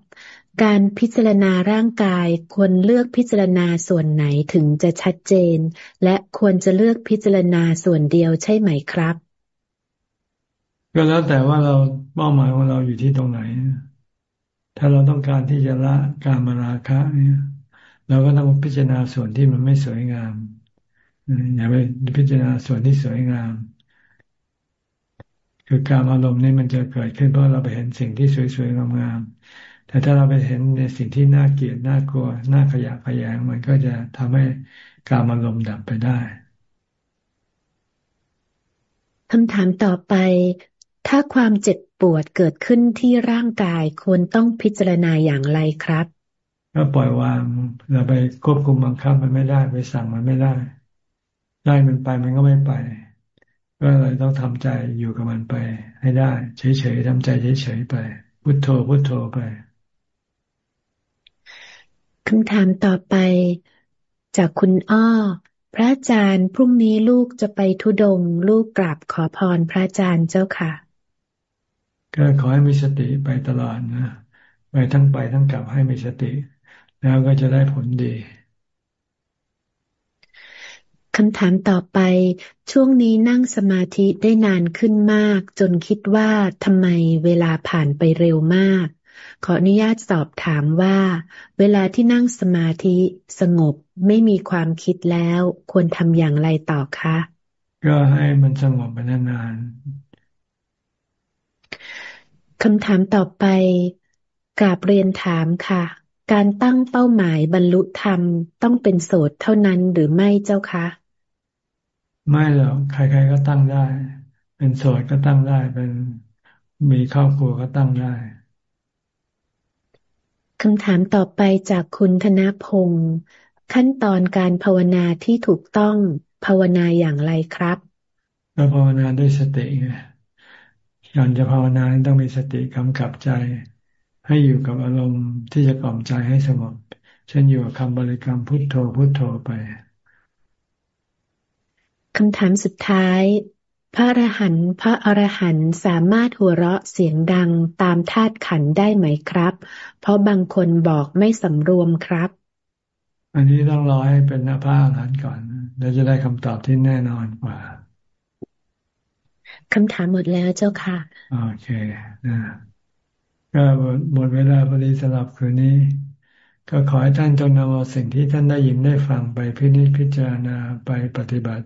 การพิจารณาร่างกายควรเลือกพิจารณาส่วนไหนถึงจะชัดเจน และควรจะเลือกพิจารณาส่วนเดียวใช่ไหมครับ ก็แล้วแต่ว่าเราเป้าหมายของเราอยู่ที่ตรงไหน ถ้าเราต้องการที่จะละการมาราคะเนี่ยเราก็ต้องพิจารณาส่วนที่มันไม่สวยงามอย่าไปพิจารณาส่วนที่สวยงาม คือการอารมณ์นี่มันจะเกิดขึ้นเพราะเราไปเห็นสิ่งที่สวยๆงามๆแต่ถ้าเราไปเห็นในสิ่งที่น่าเกลียดน่ากลัวน่าขยะขยงมันก็จะทำให้การอารมณ์ดับไปได้คำถามต่อไป ถ้าความเจ็บปวดเกิดขึ้นที่ร่างกายควรต้องพิจารณาอย่างไรครับ ก็ปล่อยวางเราไปควบคุมบังคับมันไม่ได้ ไปสั่งมันไม่ได้ ได้มันไปมันก็ไม่ไป ก็เลยต้องทำใจอยู่กับมันไป ให้ได้ เฉยๆทำใจเฉยๆไป พุโทโธพุโทโธไปคำถามต่อไป จากคุณอ้อ พระอาจารย์พรุ่งนี้ลูกจะไปทุดง ลูกกราบขอพรพระอาจารย์เจ้าค่ะ ก็ขอให้มีสติไปตลอดนะ ไปทั้งไปทั้งกลับให้มีสติ แล้วก็จะได้ผลดี คำถามต่อไป ช่วงนี้นั่งสมาธิได้นานขึ้นมาก จนคิดว่าทำไมเวลาผ่านไปเร็วมาก ขออนุญาตสอบถามว่า เวลาที่นั่งสมาธิสงบไม่มีความคิดแล้ว ควรทำอย่างไรต่อคะ ก็ให้มันสงบไปนานๆคำถามต่อไปกราบเรียนถามค่ะการตั้งเป้าหมายบรรลุธรรมต้องเป็นโสดเท่านั้นหรือไม่เจ้าคะ ไม่หรอกใคร ๆก็ตั้งได้ เป็นโสดก็ตั้งได้ เป็นมีครอบครัวก็ตั้งได้คำถามต่อไปจากคุณธนพงศ์ขั้นตอนการภาวนาที่ถูกต้องภาวนาอย่างไรครับก็ภาวนาด้วยสติไงการจะภาวนาต้องมีสติกำกับใจ ให้อยู่กับอารมณ์ที่จะกล่อมใจให้สงบเช่นอยู่กับคำบริกรรมพุทโธพุทโธไป คำถามสุดท้าย พระอรหันต์พระอรหันต์สามารถหัวเราะเสียงดังตามธาตุขันได้ไหมครับ เพราะบางคนบอกไม่สำรวมครับ อันนี้ต้องรอให้เป็นพระอรหันต์ก่อนแล้วจะได้คำตอบที่แน่นอนกว่าคำถามหมดแล้วเจ้าค่ะ โอเคนะก็หมดเวลาพอดีสำหรับคืนนี้ ก็ขอให้ท่านจงนำเอาสิ่งที่ท่านได้ยินได้ฟังไปพิจิตพิจารณาไปปฏิบัติ